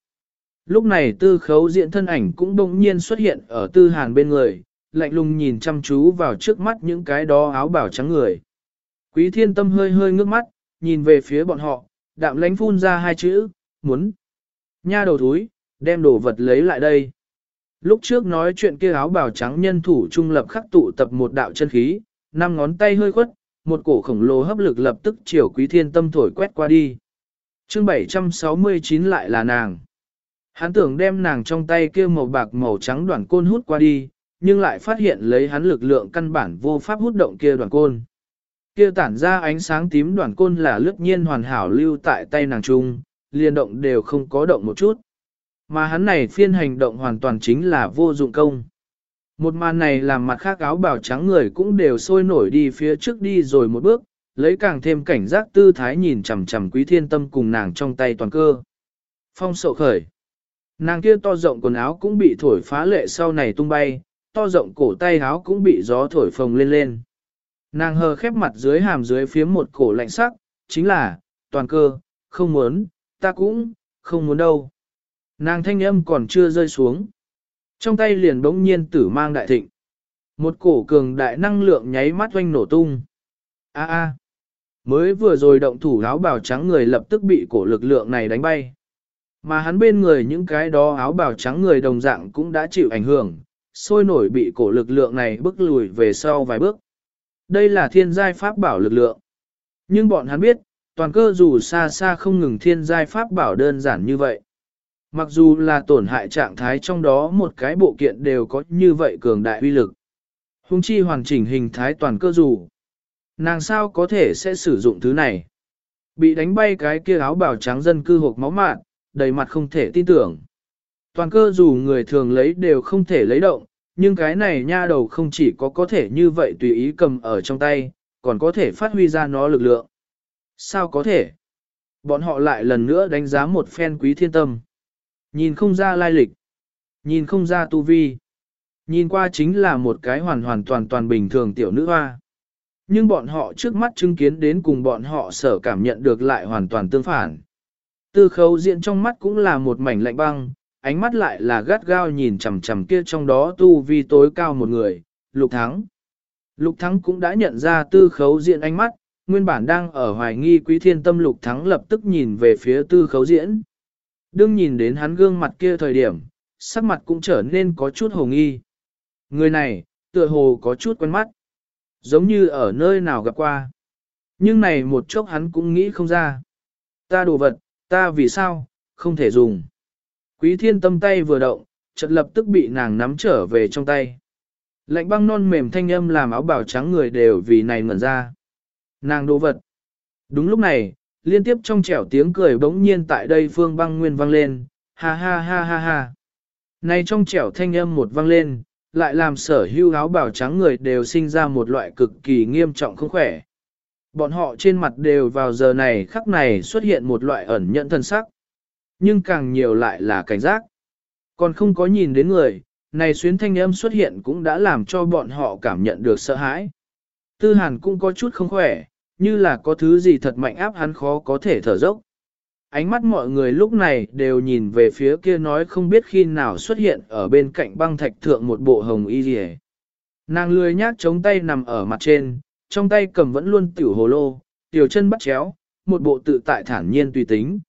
Lúc này tư khấu diện thân ảnh cũng đông nhiên xuất hiện ở tư hàn bên người, lạnh lùng nhìn chăm chú vào trước mắt những cái đó áo bảo trắng người. Quý thiên tâm hơi hơi ngước mắt, nhìn về phía bọn họ, đạm lánh phun ra hai chữ, muốn. Nha đầu túi, đem đồ vật lấy lại đây. Lúc trước nói chuyện kia áo bào trắng nhân thủ trung lập khắc tụ tập một đạo chân khí, năm ngón tay hơi khuất, một cổ khổng lồ hấp lực lập tức chiều quý thiên tâm thổi quét qua đi. chương 769 lại là nàng. Hắn tưởng đem nàng trong tay kia màu bạc màu trắng đoạn côn hút qua đi, nhưng lại phát hiện lấy hắn lực lượng căn bản vô pháp hút động kia đoạn côn. Kia tản ra ánh sáng tím đoạn côn là lướt nhiên hoàn hảo lưu tại tay nàng trung, liền động đều không có động một chút. Mà hắn này phiên hành động hoàn toàn chính là vô dụng công. Một màn này làm mặt khác áo bào trắng người cũng đều sôi nổi đi phía trước đi rồi một bước, lấy càng thêm cảnh giác tư thái nhìn chằm chằm quý thiên tâm cùng nàng trong tay toàn cơ. Phong sậu khởi. Nàng kia to rộng quần áo cũng bị thổi phá lệ sau này tung bay, to rộng cổ tay áo cũng bị gió thổi phồng lên lên. Nàng hờ khép mặt dưới hàm dưới phía một cổ lạnh sắc, chính là, toàn cơ, không muốn, ta cũng, không muốn đâu. Nàng thanh âm còn chưa rơi xuống. Trong tay liền bỗng nhiên tử mang đại thịnh. Một cổ cường đại năng lượng nháy mắt oanh nổ tung. A a. Mới vừa rồi động thủ áo bào trắng người lập tức bị cổ lực lượng này đánh bay. Mà hắn bên người những cái đó áo bào trắng người đồng dạng cũng đã chịu ảnh hưởng, sôi nổi bị cổ lực lượng này bước lùi về sau vài bước. Đây là thiên giai pháp bảo lực lượng. Nhưng bọn hắn biết, toàn cơ dù xa xa không ngừng thiên giai pháp bảo đơn giản như vậy. Mặc dù là tổn hại trạng thái trong đó một cái bộ kiện đều có như vậy cường đại uy lực. Hùng chi hoàn chỉnh hình thái toàn cơ dù. Nàng sao có thể sẽ sử dụng thứ này? Bị đánh bay cái kia áo bào trắng dân cư hộp máu mạn, đầy mặt không thể tin tưởng. Toàn cơ dù người thường lấy đều không thể lấy động, nhưng cái này nha đầu không chỉ có có thể như vậy tùy ý cầm ở trong tay, còn có thể phát huy ra nó lực lượng. Sao có thể? Bọn họ lại lần nữa đánh giá một phen quý thiên tâm. Nhìn không ra lai lịch, nhìn không ra tu vi. Nhìn qua chính là một cái hoàn hoàn toàn toàn bình thường tiểu nữ hoa. Nhưng bọn họ trước mắt chứng kiến đến cùng bọn họ sở cảm nhận được lại hoàn toàn tương phản. Tư khấu diện trong mắt cũng là một mảnh lạnh băng, ánh mắt lại là gắt gao nhìn chằm chằm kia trong đó tu vi tối cao một người, lục thắng. Lục thắng cũng đã nhận ra tư khấu diện ánh mắt, nguyên bản đang ở hoài nghi quý thiên tâm lục thắng lập tức nhìn về phía tư khấu diễn. Đương nhìn đến hắn gương mặt kia thời điểm, sắc mặt cũng trở nên có chút hồ nghi. Người này, tựa hồ có chút quen mắt. Giống như ở nơi nào gặp qua. Nhưng này một chốc hắn cũng nghĩ không ra. Ta đồ vật, ta vì sao, không thể dùng. Quý thiên tâm tay vừa động, chợt lập tức bị nàng nắm trở về trong tay. Lạnh băng non mềm thanh âm làm áo bào trắng người đều vì này ngẩn ra. Nàng đồ vật. Đúng lúc này, liên tiếp trong trẻo tiếng cười bỗng nhiên tại đây phương băng nguyên vang lên, ha ha ha ha ha. Này trong trẻo thanh âm một vang lên, lại làm sở hưu áo bảo trắng người đều sinh ra một loại cực kỳ nghiêm trọng không khỏe. Bọn họ trên mặt đều vào giờ này khắc này xuất hiện một loại ẩn nhận thân sắc. Nhưng càng nhiều lại là cảnh giác. Còn không có nhìn đến người, này xuyến thanh âm xuất hiện cũng đã làm cho bọn họ cảm nhận được sợ hãi. Tư hàn cũng có chút không khỏe, như là có thứ gì thật mạnh áp hắn khó có thể thở dốc. Ánh mắt mọi người lúc này đều nhìn về phía kia nói không biết khi nào xuất hiện ở bên cạnh băng thạch thượng một bộ hồng y rìa. Nàng lười nhác chống tay nằm ở mặt trên, trong tay cầm vẫn luôn tiểu hồ lô, tiểu chân bắt chéo, một bộ tự tại thản nhiên tùy tính.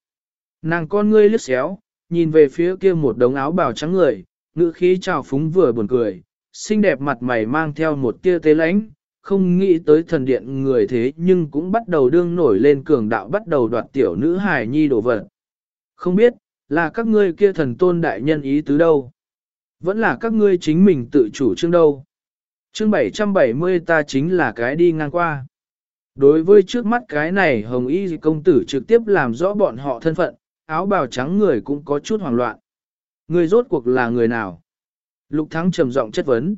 Nàng con ngươi lướt xéo, nhìn về phía kia một đống áo bào trắng người, ngữ khí trào phúng vừa buồn cười, xinh đẹp mặt mày mang theo một tia tế lãnh, không nghĩ tới thần điện người thế nhưng cũng bắt đầu đương nổi lên cường đạo bắt đầu đoạt tiểu nữ hài nhi đồ vật. Không biết, là các ngươi kia thần tôn đại nhân ý tứ đâu? Vẫn là các ngươi chính mình tự chủ chương đâu? Chương 770 ta chính là cái đi ngang qua. Đối với trước mắt cái này Hồng Y công tử trực tiếp làm rõ bọn họ thân phận, áo bào trắng người cũng có chút hoảng loạn. Người rốt cuộc là người nào? Lục Thắng trầm giọng chất vấn.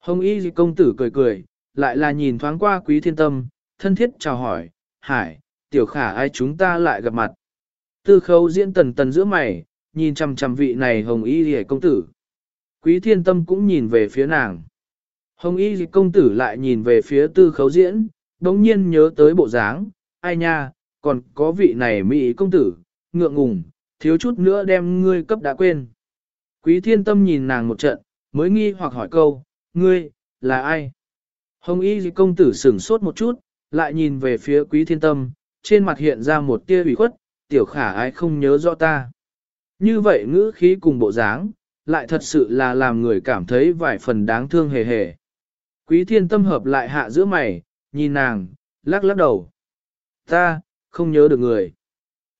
Hồng Y công tử cười cười, lại là nhìn thoáng qua quý thiên tâm, thân thiết chào hỏi, hải, tiểu khả ai chúng ta lại gặp mặt. Tư khấu diễn tần tần giữa mày, nhìn chằm chằm vị này hồng y rìa công tử. Quý thiên tâm cũng nhìn về phía nàng. Hồng y công tử lại nhìn về phía tư khấu diễn, đống nhiên nhớ tới bộ dáng, ai nha, còn có vị này mỹ công tử, ngượng ngùng, thiếu chút nữa đem ngươi cấp đã quên. Quý thiên tâm nhìn nàng một trận, mới nghi hoặc hỏi câu, ngươi, là ai? Hồng y công tử sửng sốt một chút, lại nhìn về phía quý thiên tâm, trên mặt hiện ra một tia ủy khuất, tiểu khả ai không nhớ rõ ta. Như vậy ngữ khí cùng bộ dáng, lại thật sự là làm người cảm thấy vài phần đáng thương hề hề. Quý thiên tâm hợp lại hạ giữa mày, nhìn nàng, lắc lắc đầu. Ta, không nhớ được người.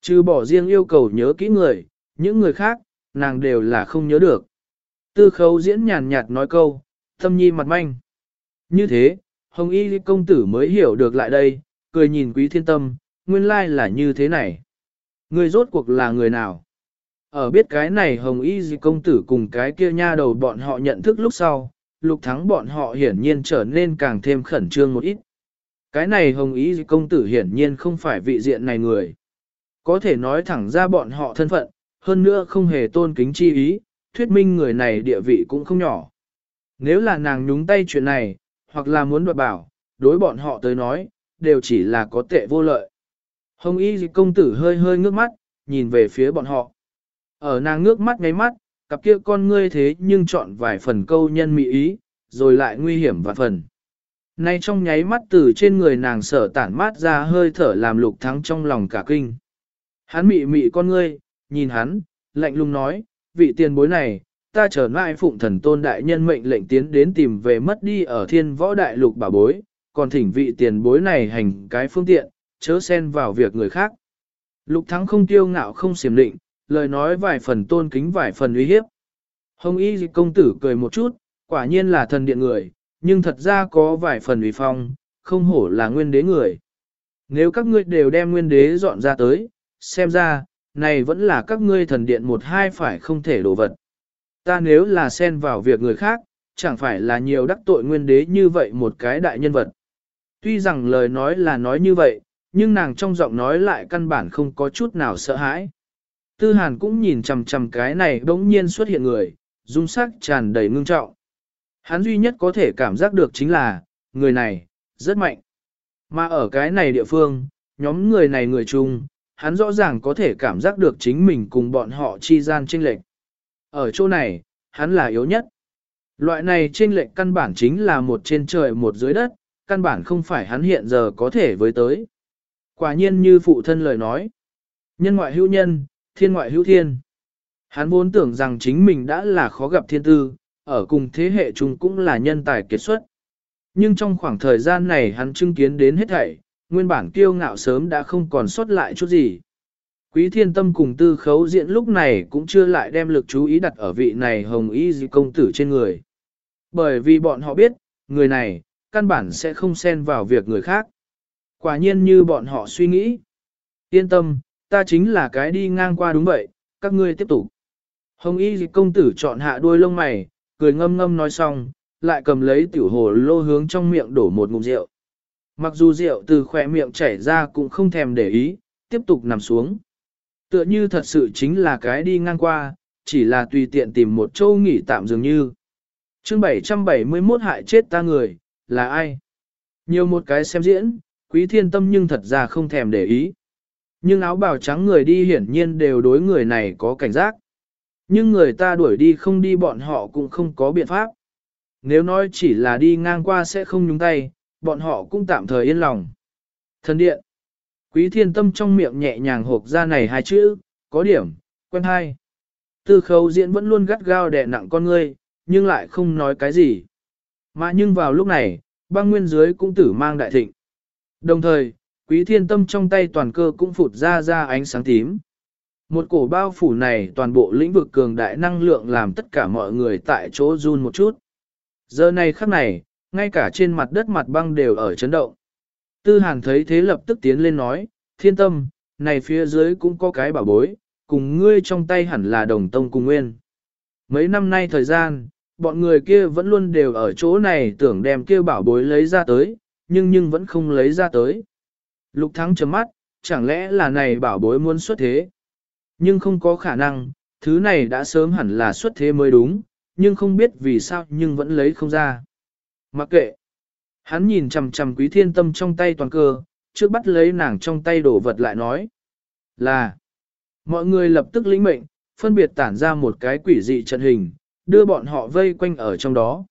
Chứ bỏ riêng yêu cầu nhớ kỹ người, những người khác, nàng đều là không nhớ được. Tư khấu diễn nhàn nhạt nói câu, tâm nhi mặt manh. Như thế, Hồng Y công tử mới hiểu được lại đây, cười nhìn quý thiên tâm, nguyên lai là như thế này. Người rốt cuộc là người nào? Ở biết cái này Hồng Y công tử cùng cái kia nha đầu bọn họ nhận thức lúc sau, lục thắng bọn họ hiển nhiên trở nên càng thêm khẩn trương một ít. Cái này hồng Y công tử hiển nhiên không phải vị diện này người. Có thể nói thẳng ra bọn họ thân phận, hơn nữa không hề tôn kính chi ý, thuyết minh người này địa vị cũng không nhỏ. Nếu là nàng nhúng tay chuyện này, hoặc là muốn đoạt bảo, đối bọn họ tới nói, đều chỉ là có tệ vô lợi. Hồng y công tử hơi hơi ngước mắt, nhìn về phía bọn họ. Ở nàng ngước mắt ngáy mắt, cặp kia con ngươi thế nhưng chọn vài phần câu nhân mỹ ý, rồi lại nguy hiểm và phần. Nay trong nháy mắt từ trên người nàng sở tản mát ra hơi thở làm lục thắng trong lòng cả kinh. Hắn mị mị con ngươi, nhìn hắn, lạnh lùng nói, vị tiền bối này, ta trở lại phụng thần tôn đại nhân mệnh lệnh tiến đến tìm về mất đi ở thiên võ đại lục bảo bối, còn thỉnh vị tiền bối này hành cái phương tiện, chớ xen vào việc người khác. Lục thắng không tiêu ngạo không xiểm định, lời nói vài phần tôn kính vài phần uy hiếp. Hồng y công tử cười một chút, quả nhiên là thần điện người, nhưng thật ra có vài phần uy phong, không hổ là nguyên đế người. Nếu các ngươi đều đem nguyên đế dọn ra tới, xem ra, này vẫn là các ngươi thần điện một hai phải không thể đổ vật. Ta nếu là xen vào việc người khác, chẳng phải là nhiều đắc tội nguyên đế như vậy một cái đại nhân vật. Tuy rằng lời nói là nói như vậy, nhưng nàng trong giọng nói lại căn bản không có chút nào sợ hãi. Tư Hàn cũng nhìn chằm chằm cái này bỗng nhiên xuất hiện người, dung sắc tràn đầy ngưng trọng. Hắn duy nhất có thể cảm giác được chính là, người này, rất mạnh. Mà ở cái này địa phương, nhóm người này người chung, hắn rõ ràng có thể cảm giác được chính mình cùng bọn họ chi gian chênh lệch. Ở chỗ này, hắn là yếu nhất. Loại này trên lệch căn bản chính là một trên trời một dưới đất, căn bản không phải hắn hiện giờ có thể với tới. Quả nhiên như phụ thân lời nói. Nhân ngoại hữu nhân, thiên ngoại hữu thiên. Hắn vốn tưởng rằng chính mình đã là khó gặp thiên tư, ở cùng thế hệ chung cũng là nhân tài kiệt xuất. Nhưng trong khoảng thời gian này hắn chứng kiến đến hết thảy, nguyên bản kiêu ngạo sớm đã không còn sót lại chút gì. Quý thiên tâm cùng tư khấu diện lúc này cũng chưa lại đem lực chú ý đặt ở vị này hồng y Dị công tử trên người. Bởi vì bọn họ biết, người này, căn bản sẽ không xen vào việc người khác. Quả nhiên như bọn họ suy nghĩ. Yên tâm, ta chính là cái đi ngang qua đúng vậy, các ngươi tiếp tục. Hồng y Dị công tử chọn hạ đuôi lông mày, cười ngâm ngâm nói xong, lại cầm lấy tiểu hồ lô hướng trong miệng đổ một ngụm rượu. Mặc dù rượu từ khỏe miệng chảy ra cũng không thèm để ý, tiếp tục nằm xuống. Tựa như thật sự chính là cái đi ngang qua, chỉ là tùy tiện tìm một châu nghỉ tạm dường như. chương 771 hại chết ta người, là ai? Nhiều một cái xem diễn, quý thiên tâm nhưng thật ra không thèm để ý. Nhưng áo bào trắng người đi hiển nhiên đều đối người này có cảnh giác. Nhưng người ta đuổi đi không đi bọn họ cũng không có biện pháp. Nếu nói chỉ là đi ngang qua sẽ không nhúng tay, bọn họ cũng tạm thời yên lòng. Thần điện. Quý thiên tâm trong miệng nhẹ nhàng hộp ra này hai chữ, có điểm, quen hai. Tư khấu diễn vẫn luôn gắt gao đè nặng con ngươi, nhưng lại không nói cái gì. Mà nhưng vào lúc này, băng nguyên dưới cũng tử mang đại thịnh. Đồng thời, quý thiên tâm trong tay toàn cơ cũng phụt ra ra ánh sáng tím. Một cổ bao phủ này toàn bộ lĩnh vực cường đại năng lượng làm tất cả mọi người tại chỗ run một chút. Giờ này khắc này, ngay cả trên mặt đất mặt băng đều ở chấn động. Tư Hàn thấy thế lập tức tiến lên nói, thiên tâm, này phía dưới cũng có cái bảo bối, cùng ngươi trong tay hẳn là đồng tông cùng nguyên. Mấy năm nay thời gian, bọn người kia vẫn luôn đều ở chỗ này tưởng đem kia bảo bối lấy ra tới, nhưng nhưng vẫn không lấy ra tới. Lục thắng chấm mắt, chẳng lẽ là này bảo bối muốn xuất thế? Nhưng không có khả năng, thứ này đã sớm hẳn là xuất thế mới đúng, nhưng không biết vì sao nhưng vẫn lấy không ra. Mặc kệ. Hắn nhìn chằm chằm quý thiên tâm trong tay toàn cơ, trước bắt lấy nàng trong tay đổ vật lại nói. Là. Mọi người lập tức lĩnh mệnh, phân biệt tản ra một cái quỷ dị trận hình, đưa bọn họ vây quanh ở trong đó.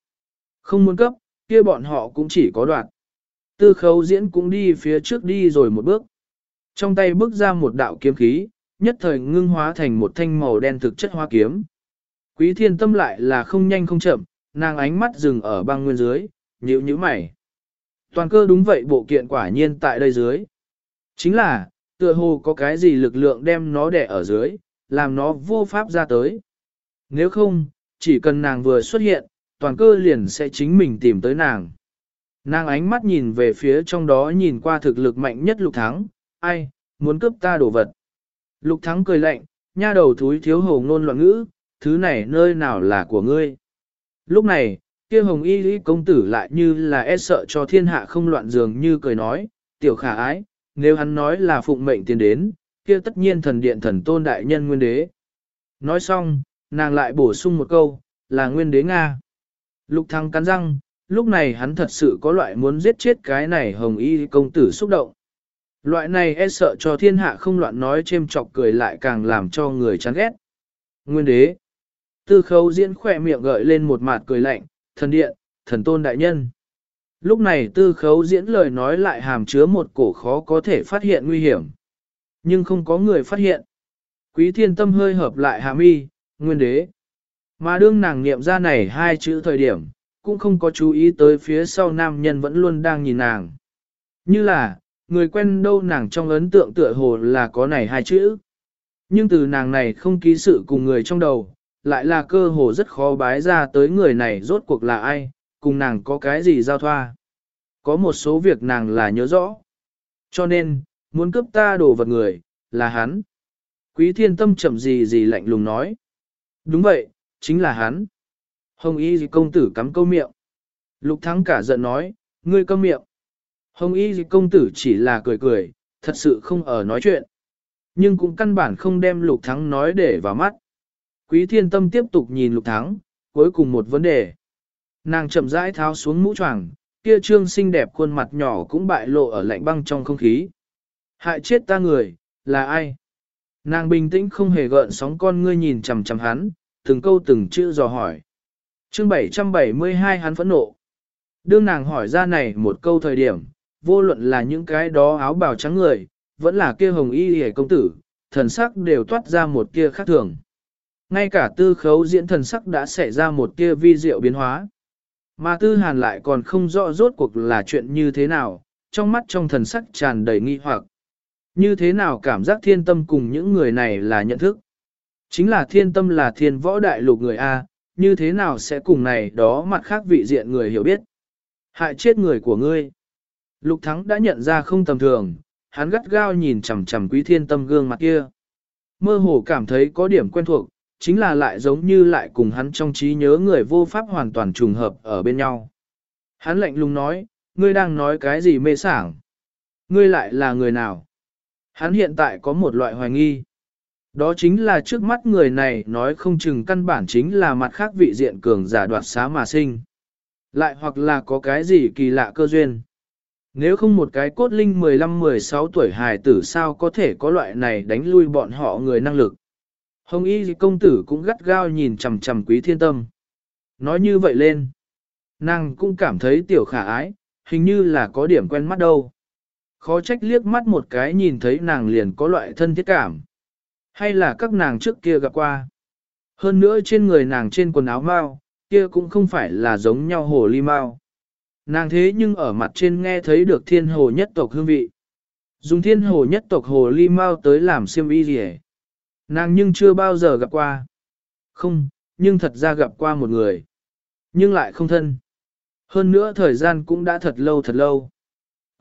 Không muốn cấp, kia bọn họ cũng chỉ có đoạn. Tư khấu diễn cũng đi phía trước đi rồi một bước. Trong tay bước ra một đạo kiếm khí, nhất thời ngưng hóa thành một thanh màu đen thực chất hoa kiếm. Quý thiên tâm lại là không nhanh không chậm, nàng ánh mắt dừng ở băng nguyên dưới, nhíu nhíu mày. Toàn cơ đúng vậy bộ kiện quả nhiên tại đây dưới. Chính là, tựa hồ có cái gì lực lượng đem nó đè ở dưới, làm nó vô pháp ra tới. Nếu không, chỉ cần nàng vừa xuất hiện, toàn cơ liền sẽ chính mình tìm tới nàng. Nàng ánh mắt nhìn về phía trong đó nhìn qua thực lực mạnh nhất lục thắng, ai, muốn cướp ta đồ vật. Lục thắng cười lạnh, nha đầu thúi thiếu hồ ngôn loạn ngữ, thứ này nơi nào là của ngươi. Lúc này, kia hồng y lý công tử lại như là e sợ cho thiên hạ không loạn dường như cười nói, tiểu khả ái, nếu hắn nói là phụng mệnh tiền đến, kia tất nhiên thần điện thần tôn đại nhân nguyên đế. Nói xong, nàng lại bổ sung một câu, là nguyên đế Nga. Lục thăng cắn răng, lúc này hắn thật sự có loại muốn giết chết cái này hồng y công tử xúc động. Loại này e sợ cho thiên hạ không loạn nói chêm chọc cười lại càng làm cho người chán ghét. Nguyên đế. Tư khấu diễn khỏe miệng gợi lên một mặt cười lạnh, thần điện, thần tôn đại nhân. Lúc này tư khấu diễn lời nói lại hàm chứa một cổ khó có thể phát hiện nguy hiểm. Nhưng không có người phát hiện. Quý thiên tâm hơi hợp lại hàm y, nguyên đế. Mà đương nàng niệm ra này hai chữ thời điểm, cũng không có chú ý tới phía sau nam nhân vẫn luôn đang nhìn nàng. Như là, người quen đâu nàng trong ấn tượng tựa hồ là có này hai chữ. Nhưng từ nàng này không ký sự cùng người trong đầu, lại là cơ hồ rất khó bái ra tới người này rốt cuộc là ai, cùng nàng có cái gì giao thoa. Có một số việc nàng là nhớ rõ. Cho nên, muốn cướp ta đồ vật người, là hắn. Quý thiên tâm chậm gì gì lạnh lùng nói. Đúng vậy, chính là hắn. Hồng y công tử cắm câu miệng. Lục thắng cả giận nói, ngươi câm miệng. Hồng y công tử chỉ là cười cười, thật sự không ở nói chuyện. Nhưng cũng căn bản không đem lục thắng nói để vào mắt. Quý thiên tâm tiếp tục nhìn lục thắng, cuối cùng một vấn đề. Nàng chậm rãi tháo xuống mũ choàng, kia trương xinh đẹp khuôn mặt nhỏ cũng bại lộ ở lạnh băng trong không khí. Hại chết ta người, là ai? Nàng bình tĩnh không hề gợn sóng con ngươi nhìn chằm chằm hắn, từng câu từng chữ dò hỏi. Chương 772 hắn phẫn nộ. Đương nàng hỏi ra này một câu thời điểm, vô luận là những cái đó áo bào trắng người, vẫn là kia hồng y hề công tử, thần sắc đều toát ra một kia khác thường. Ngay cả tư khấu diễn thần sắc đã xảy ra một kia vi diệu biến hóa. Mà tư hàn lại còn không rõ rốt cuộc là chuyện như thế nào, trong mắt trong thần sắc tràn đầy nghi hoặc. Như thế nào cảm giác thiên tâm cùng những người này là nhận thức? Chính là thiên tâm là thiên võ đại lục người A, như thế nào sẽ cùng này đó mặt khác vị diện người hiểu biết? Hại chết người của ngươi. Lục thắng đã nhận ra không tầm thường, hắn gắt gao nhìn chằm chằm quý thiên tâm gương mặt kia. Mơ hồ cảm thấy có điểm quen thuộc, chính là lại giống như lại cùng hắn trong trí nhớ người vô pháp hoàn toàn trùng hợp ở bên nhau. Hắn lạnh lùng nói, ngươi đang nói cái gì mê sảng? Ngươi lại là người nào? Hắn hiện tại có một loại hoài nghi. Đó chính là trước mắt người này nói không chừng căn bản chính là mặt khác vị diện cường giả đoạt xá mà sinh. Lại hoặc là có cái gì kỳ lạ cơ duyên. Nếu không một cái cốt linh 15-16 tuổi hài tử sao có thể có loại này đánh lui bọn họ người năng lực. Hồng y công tử cũng gắt gao nhìn chằm chằm quý thiên tâm. Nói như vậy lên. Nàng cũng cảm thấy tiểu khả ái, hình như là có điểm quen mắt đâu. Khó trách liếc mắt một cái nhìn thấy nàng liền có loại thân thiết cảm. Hay là các nàng trước kia gặp qua. Hơn nữa trên người nàng trên quần áo mau, kia cũng không phải là giống nhau hồ ly mau. Nàng thế nhưng ở mặt trên nghe thấy được thiên hồ nhất tộc hương vị. Dùng thiên hồ nhất tộc hồ ly mau tới làm siêm y gì Nàng nhưng chưa bao giờ gặp qua. Không, nhưng thật ra gặp qua một người. Nhưng lại không thân. Hơn nữa thời gian cũng đã thật lâu thật lâu.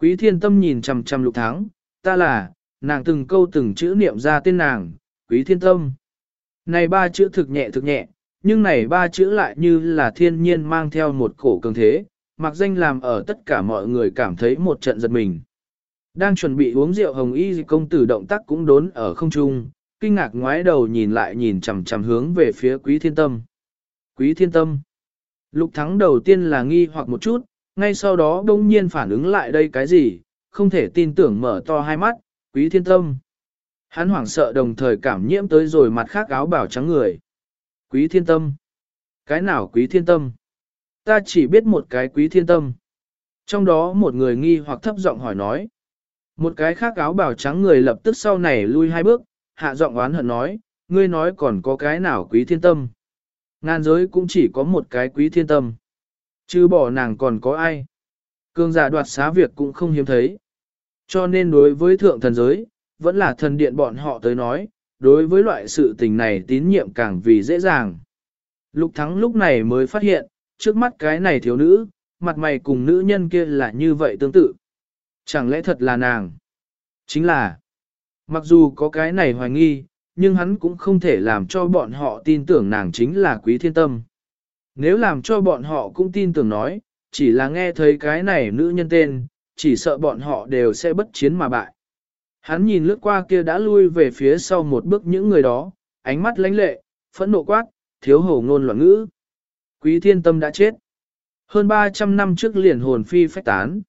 Quý thiên tâm nhìn chằm chằm lục tháng, ta là, nàng từng câu từng chữ niệm ra tên nàng, quý thiên tâm. Này ba chữ thực nhẹ thực nhẹ, nhưng này ba chữ lại như là thiên nhiên mang theo một cổ cường thế, mặc danh làm ở tất cả mọi người cảm thấy một trận giật mình. Đang chuẩn bị uống rượu hồng y công tử động tác cũng đốn ở không trung, kinh ngạc ngoái đầu nhìn lại nhìn chằm chằm hướng về phía quý thiên tâm. Quý thiên tâm. Lục thắng đầu tiên là nghi hoặc một chút, ngay sau đó đông nhiên phản ứng lại đây cái gì, không thể tin tưởng mở to hai mắt, quý thiên tâm. Hắn hoảng sợ đồng thời cảm nhiễm tới rồi mặt khác áo bảo trắng người. Quý thiên tâm. Cái nào quý thiên tâm? Ta chỉ biết một cái quý thiên tâm. Trong đó một người nghi hoặc thấp giọng hỏi nói. Một cái khác áo bảo trắng người lập tức sau này lui hai bước, hạ giọng oán hận nói, ngươi nói còn có cái nào quý thiên tâm. Ngàn giới cũng chỉ có một cái quý thiên tâm. Chứ bỏ nàng còn có ai. Cương giả đoạt xá việc cũng không hiếm thấy. Cho nên đối với thượng thần giới, vẫn là thần điện bọn họ tới nói, đối với loại sự tình này tín nhiệm càng vì dễ dàng. Lục thắng lúc này mới phát hiện, trước mắt cái này thiếu nữ, mặt mày cùng nữ nhân kia là như vậy tương tự. Chẳng lẽ thật là nàng? Chính là, mặc dù có cái này hoài nghi, nhưng hắn cũng không thể làm cho bọn họ tin tưởng nàng chính là quý thiên tâm. Nếu làm cho bọn họ cũng tin tưởng nói, chỉ là nghe thấy cái này nữ nhân tên, chỉ sợ bọn họ đều sẽ bất chiến mà bại. Hắn nhìn lướt qua kia đã lui về phía sau một bước những người đó, ánh mắt lãnh lệ, phẫn nộ quát, thiếu hổ ngôn loạn ngữ. Quý thiên tâm đã chết. Hơn 300 năm trước liền hồn phi phách tán.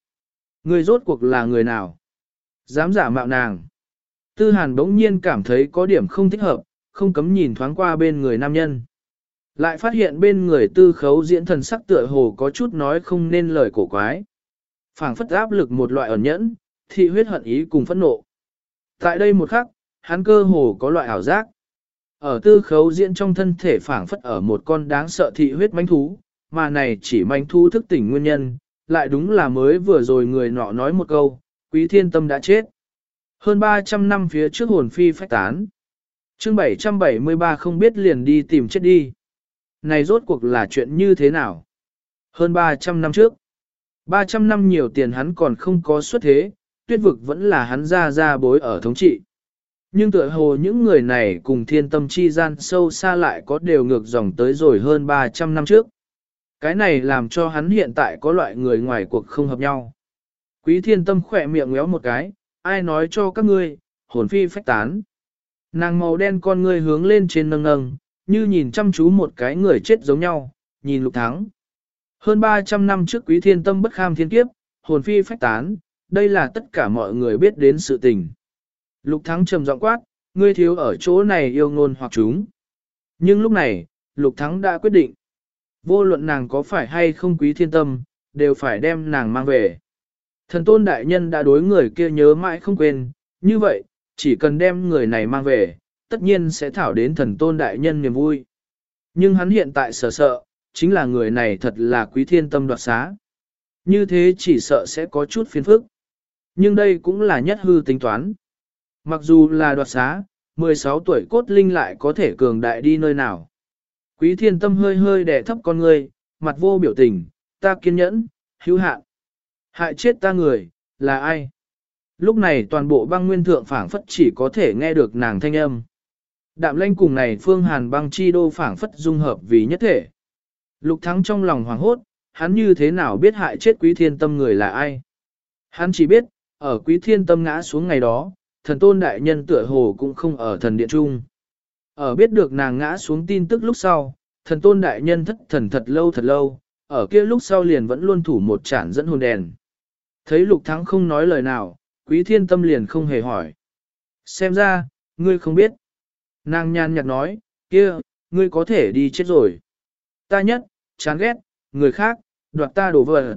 Người rốt cuộc là người nào? Dám giả mạo nàng. Tư hàn bỗng nhiên cảm thấy có điểm không thích hợp, không cấm nhìn thoáng qua bên người nam nhân. Lại phát hiện bên người tư khấu diễn thần sắc tựa hồ có chút nói không nên lời cổ quái. phảng phất áp lực một loại ẩn nhẫn, thị huyết hận ý cùng phẫn nộ. Tại đây một khắc, hắn cơ hồ có loại ảo giác. Ở tư khấu diễn trong thân thể phảng phất ở một con đáng sợ thị huyết manh thú, mà này chỉ manh thú thức tỉnh nguyên nhân, lại đúng là mới vừa rồi người nọ nói một câu, quý thiên tâm đã chết. Hơn 300 năm phía trước hồn phi phách tán. chương 773 không biết liền đi tìm chết đi. Này rốt cuộc là chuyện như thế nào? Hơn 300 năm trước. 300 năm nhiều tiền hắn còn không có xuất thế, tuyết vực vẫn là hắn ra ra bối ở thống trị. Nhưng tựa hồ những người này cùng thiên tâm chi gian sâu xa lại có đều ngược dòng tới rồi hơn 300 năm trước. Cái này làm cho hắn hiện tại có loại người ngoài cuộc không hợp nhau. Quý thiên tâm khỏe miệng ngéo một cái, ai nói cho các ngươi, hồn phi phách tán. Nàng màu đen con ngươi hướng lên trên nâng nâng, như nhìn chăm chú một cái người chết giống nhau, nhìn lục thắng. Hơn 300 năm trước quý thiên tâm bất kham thiên kiếp, hồn phi phách tán, đây là tất cả mọi người biết đến sự tình. Lục thắng trầm giọng quát, ngươi thiếu ở chỗ này yêu ngôn hoặc chúng. Nhưng lúc này, lục thắng đã quyết định. Vô luận nàng có phải hay không quý thiên tâm, đều phải đem nàng mang về. Thần tôn đại nhân đã đối người kia nhớ mãi không quên, như vậy, chỉ cần đem người này mang về, tất nhiên sẽ thảo đến thần tôn đại nhân niềm vui. Nhưng hắn hiện tại sợ sợ, chính là người này thật là quý thiên tâm đoạt xá. Như thế chỉ sợ sẽ có chút phiền phức. Nhưng đây cũng là nhất hư tính toán. Mặc dù là đoạt xá, 16 tuổi cốt linh lại có thể cường đại đi nơi nào. Quý thiên tâm hơi hơi đè thấp con người, mặt vô biểu tình, ta kiên nhẫn, hữu hạn. Hại chết ta người, là ai? Lúc này toàn bộ băng nguyên thượng phảng phất chỉ có thể nghe được nàng thanh âm. Đạm lanh cùng này phương hàn băng chi đô phảng phất dung hợp vì nhất thể. Lục thắng trong lòng hoảng hốt, hắn như thế nào biết hại chết quý thiên tâm người là ai? Hắn chỉ biết, ở quý thiên tâm ngã xuống ngày đó, thần tôn đại nhân tựa hồ cũng không ở thần điện trung. Ở biết được nàng ngã xuống tin tức lúc sau, thần tôn đại nhân thất thần thật lâu thật lâu, ở kia lúc sau liền vẫn luôn thủ một chản dẫn hồn đèn. Thấy lục thắng không nói lời nào, quý thiên tâm liền không hề hỏi. Xem ra, ngươi không biết. Nàng nhàn nhạt nói, kia, ngươi có thể đi chết rồi. Ta nhất, chán ghét, người khác, đoạt ta đổ vỡ.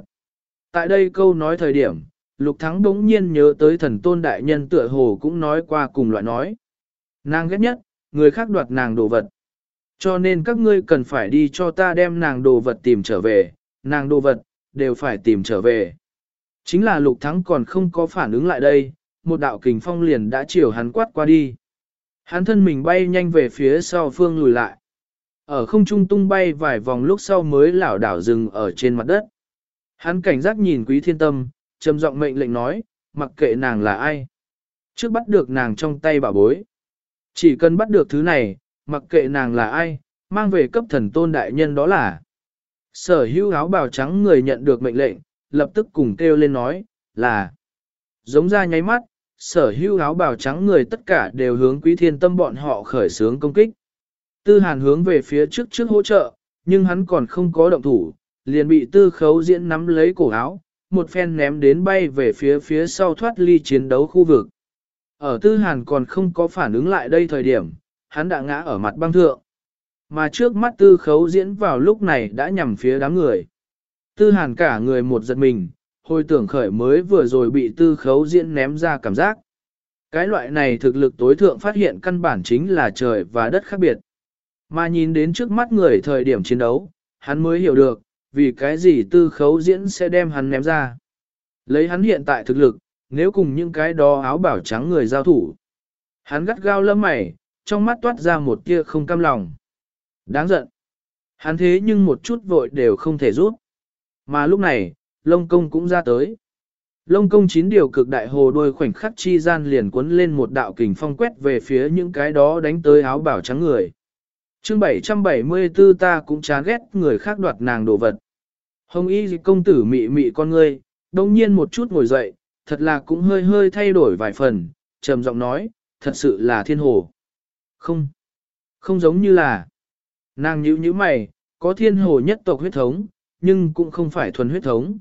Tại đây câu nói thời điểm, lục thắng đống nhiên nhớ tới thần tôn đại nhân tựa hồ cũng nói qua cùng loại nói. Nàng ghét nhất, người khác đoạt nàng đồ vật. Cho nên các ngươi cần phải đi cho ta đem nàng đồ vật tìm trở về, nàng đồ vật, đều phải tìm trở về. Chính là lục thắng còn không có phản ứng lại đây, một đạo kình phong liền đã chiều hắn quát qua đi. Hắn thân mình bay nhanh về phía sau phương lùi lại. Ở không trung tung bay vài vòng lúc sau mới lảo đảo dừng ở trên mặt đất. Hắn cảnh giác nhìn quý thiên tâm, trầm giọng mệnh lệnh nói, mặc kệ nàng là ai. Trước bắt được nàng trong tay bảo bối. Chỉ cần bắt được thứ này, mặc kệ nàng là ai, mang về cấp thần tôn đại nhân đó là. Sở hữu áo bào trắng người nhận được mệnh lệnh, lập tức cùng kêu lên nói, là. Giống ra nháy mắt, sở hữu áo bào trắng người tất cả đều hướng quý thiên tâm bọn họ khởi sướng công kích. Tư hàn hướng về phía trước trước hỗ trợ, nhưng hắn còn không có động thủ, liền bị tư khấu diễn nắm lấy cổ áo, một phen ném đến bay về phía phía sau thoát ly chiến đấu khu vực. Ở tư hàn còn không có phản ứng lại đây thời điểm, hắn đã ngã ở mặt băng thượng. Mà trước mắt tư khấu diễn vào lúc này đã nhằm phía đám người. Tư hàn cả người một giật mình, hồi tưởng khởi mới vừa rồi bị tư khấu diễn ném ra cảm giác. Cái loại này thực lực tối thượng phát hiện căn bản chính là trời và đất khác biệt. Mà nhìn đến trước mắt người thời điểm chiến đấu, hắn mới hiểu được, vì cái gì tư khấu diễn sẽ đem hắn ném ra. Lấy hắn hiện tại thực lực, nếu cùng những cái đó áo bảo trắng người giao thủ. Hắn gắt gao lâm mày, trong mắt toát ra một tia không cam lòng. Đáng giận. Hắn thế nhưng một chút vội đều không thể rút. Mà lúc này, lông công cũng ra tới. Lông công chín điều cực đại hồ đôi khoảnh khắc chi gian liền cuốn lên một đạo kình phong quét về phía những cái đó đánh tới áo bảo trắng người. chương 774 ta cũng chán ghét người khác đoạt nàng đồ vật. Hồng y công tử mị mị con ngươi, đồng nhiên một chút ngồi dậy, thật là cũng hơi hơi thay đổi vài phần, trầm giọng nói, thật sự là thiên hồ. Không, không giống như là, nàng nhíu nhíu mày, có thiên hồ nhất tộc huyết thống, nhưng cũng không phải thuần huyết thống.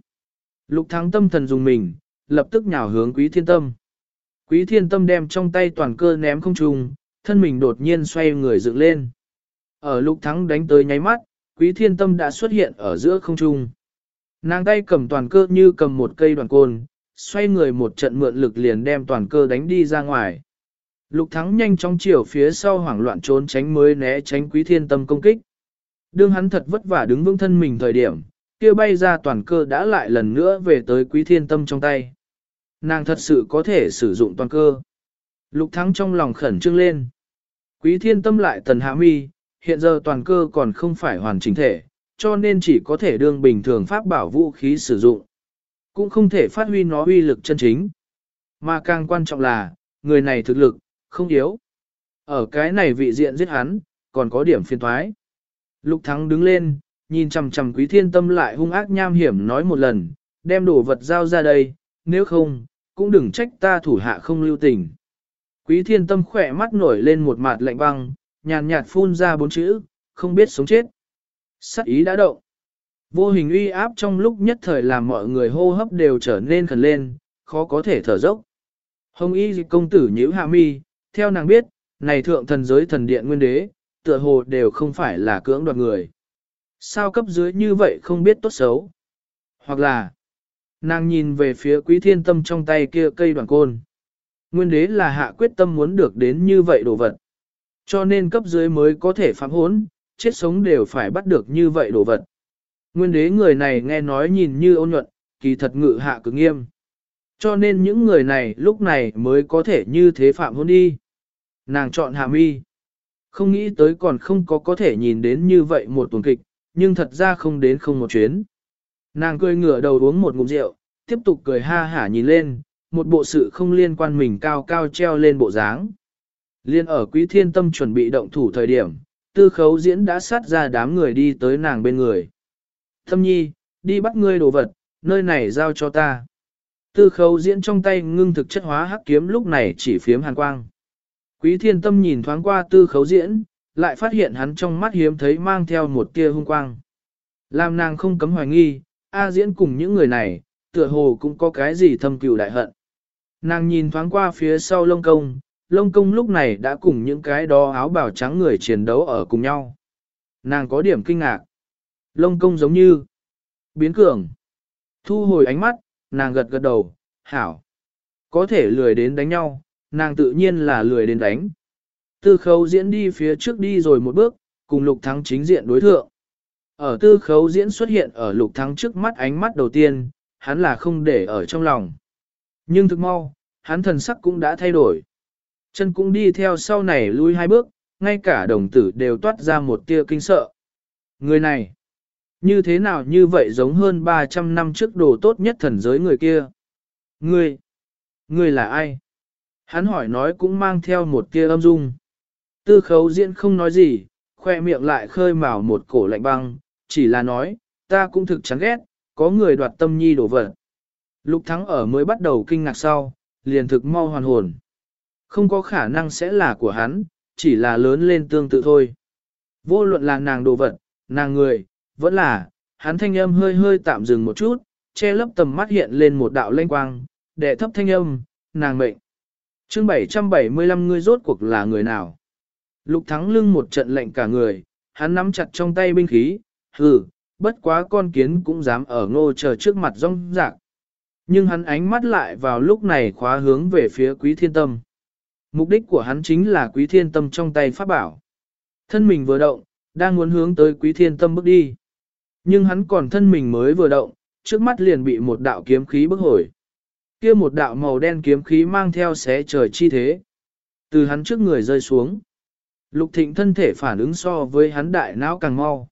Lục thắng tâm thần dùng mình, lập tức nhào hướng quý thiên tâm. Quý thiên tâm đem trong tay toàn cơ ném không trùng, thân mình đột nhiên xoay người dựng lên. Ở lục thắng đánh tới nháy mắt, quý thiên tâm đã xuất hiện ở giữa không trung. Nàng tay cầm toàn cơ như cầm một cây đoàn côn, xoay người một trận mượn lực liền đem toàn cơ đánh đi ra ngoài. Lục thắng nhanh chóng chiều phía sau hoảng loạn trốn tránh mới né tránh quý thiên tâm công kích. Đương hắn thật vất vả đứng vững thân mình thời điểm, kia bay ra toàn cơ đã lại lần nữa về tới quý thiên tâm trong tay. Nàng thật sự có thể sử dụng toàn cơ. Lục thắng trong lòng khẩn trương lên. Quý thiên tâm lại tần hạ mi, hiện giờ toàn cơ còn không phải hoàn chỉnh thể, cho nên chỉ có thể đương bình thường pháp bảo vũ khí sử dụng. Cũng không thể phát huy nó uy lực chân chính. Mà càng quan trọng là, người này thực lực, không yếu. Ở cái này vị diện giết hắn, còn có điểm phiên thoái. Lục thắng đứng lên, nhìn chằm chằm quý thiên tâm lại hung ác nham hiểm nói một lần, đem đồ vật giao ra đây, nếu không, cũng đừng trách ta thủ hạ không lưu tình. Quý thiên tâm khỏe mắt nổi lên một mặt lạnh băng, nhàn nhạt phun ra bốn chữ, không biết sống chết. Sắc ý đã động. Vô hình uy áp trong lúc nhất thời làm mọi người hô hấp đều trở nên khẩn lên, khó có thể thở dốc. Hồng y dịch công tử nhíu hạ mi, theo nàng biết, này thượng thần giới thần điện nguyên đế, tựa hồ đều không phải là cưỡng đoạt người. Sao cấp dưới như vậy không biết tốt xấu? Hoặc là, nàng nhìn về phía quý thiên tâm trong tay kia cây đoàn côn. Nguyên đế là hạ quyết tâm muốn được đến như vậy đồ vật. Cho nên cấp dưới mới có thể phạm hốn, chết sống đều phải bắt được như vậy đồ vật. Nguyên đế người này nghe nói nhìn như ôn nhuận, kỳ thật ngự hạ cực nghiêm. Cho nên những người này lúc này mới có thể như thế phạm hôn đi. Nàng chọn hạ mi. Không nghĩ tới còn không có có thể nhìn đến như vậy một tuần kịch, nhưng thật ra không đến không một chuyến. Nàng cười ngửa đầu uống một ngụm rượu, tiếp tục cười ha hả nhìn lên, một bộ sự không liên quan mình cao cao treo lên bộ dáng. Liên ở quý thiên tâm chuẩn bị động thủ thời điểm, tư khấu diễn đã sát ra đám người đi tới nàng bên người. Thâm nhi, đi bắt ngươi đồ vật, nơi này giao cho ta. Tư khấu diễn trong tay ngưng thực chất hóa hắc kiếm lúc này chỉ phiếm hàn quang. Quý thiên tâm nhìn thoáng qua tư khấu diễn, lại phát hiện hắn trong mắt hiếm thấy mang theo một tia hung quang. Làm nàng không cấm hoài nghi, A diễn cùng những người này, tựa hồ cũng có cái gì thâm cừu đại hận. Nàng nhìn thoáng qua phía sau lông công, lông công lúc này đã cùng những cái đó áo bào trắng người chiến đấu ở cùng nhau. Nàng có điểm kinh ngạc. Lông công giống như biến cường. Thu hồi ánh mắt, nàng gật gật đầu, hảo. Có thể lười đến đánh nhau, nàng tự nhiên là lười đến đánh. Tư khấu diễn đi phía trước đi rồi một bước, cùng lục thắng chính diện đối thượng. Ở tư khấu diễn xuất hiện ở lục thắng trước mắt ánh mắt đầu tiên, hắn là không để ở trong lòng. Nhưng thực mau, hắn thần sắc cũng đã thay đổi. Chân cũng đi theo sau này lui hai bước, ngay cả đồng tử đều toát ra một tia kinh sợ. Người này, như thế nào như vậy giống hơn 300 năm trước đồ tốt nhất thần giới người kia? Ngươi, ngươi là ai? Hắn hỏi nói cũng mang theo một tia âm dung. Tư khấu diễn không nói gì, khoe miệng lại khơi mào một cổ lạnh băng, chỉ là nói, ta cũng thực chán ghét, có người đoạt tâm nhi đổ vật. Lục thắng ở mới bắt đầu kinh ngạc sau, liền thực mau hoàn hồn. Không có khả năng sẽ là của hắn, chỉ là lớn lên tương tự thôi. Vô luận là nàng đồ vật, nàng người, vẫn là, hắn thanh âm hơi hơi tạm dừng một chút, che lấp tầm mắt hiện lên một đạo lanh quang, đệ thấp thanh âm, nàng mệnh chương 775 ngươi rốt cuộc là người nào? Lục thắng lưng một trận lệnh cả người, hắn nắm chặt trong tay binh khí, hừ, bất quá con kiến cũng dám ở ngô chờ trước mặt rong rạc. Nhưng hắn ánh mắt lại vào lúc này khóa hướng về phía quý thiên tâm. Mục đích của hắn chính là quý thiên tâm trong tay pháp bảo. Thân mình vừa động, đang muốn hướng tới quý thiên tâm bước đi. Nhưng hắn còn thân mình mới vừa động, trước mắt liền bị một đạo kiếm khí bức hồi kia một đạo màu đen kiếm khí mang theo xé trời chi thế. Từ hắn trước người rơi xuống. Lục thịnh thân thể phản ứng so với hắn đại não càng mau.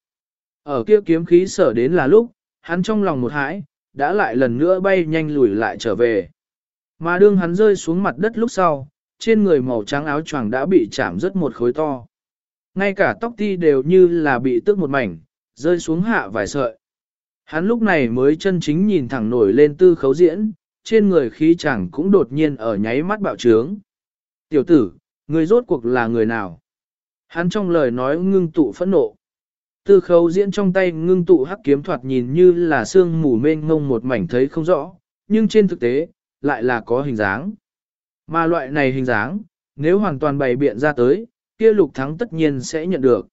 Ở kia kiếm khí sở đến là lúc, hắn trong lòng một hãi, đã lại lần nữa bay nhanh lùi lại trở về. Mà đương hắn rơi xuống mặt đất lúc sau, trên người màu trắng áo choàng đã bị chạm rất một khối to. Ngay cả tóc ti đều như là bị tước một mảnh, rơi xuống hạ vài sợi. Hắn lúc này mới chân chính nhìn thẳng nổi lên tư khấu diễn, trên người khí chẳng cũng đột nhiên ở nháy mắt bạo trướng. Tiểu tử, người rốt cuộc là người nào? Hắn trong lời nói ngưng tụ phẫn nộ. Tư khấu diễn trong tay ngưng tụ hắc kiếm thoạt nhìn như là xương mù mênh ngông một mảnh thấy không rõ, nhưng trên thực tế, lại là có hình dáng. Mà loại này hình dáng, nếu hoàn toàn bày biện ra tới, kia lục thắng tất nhiên sẽ nhận được.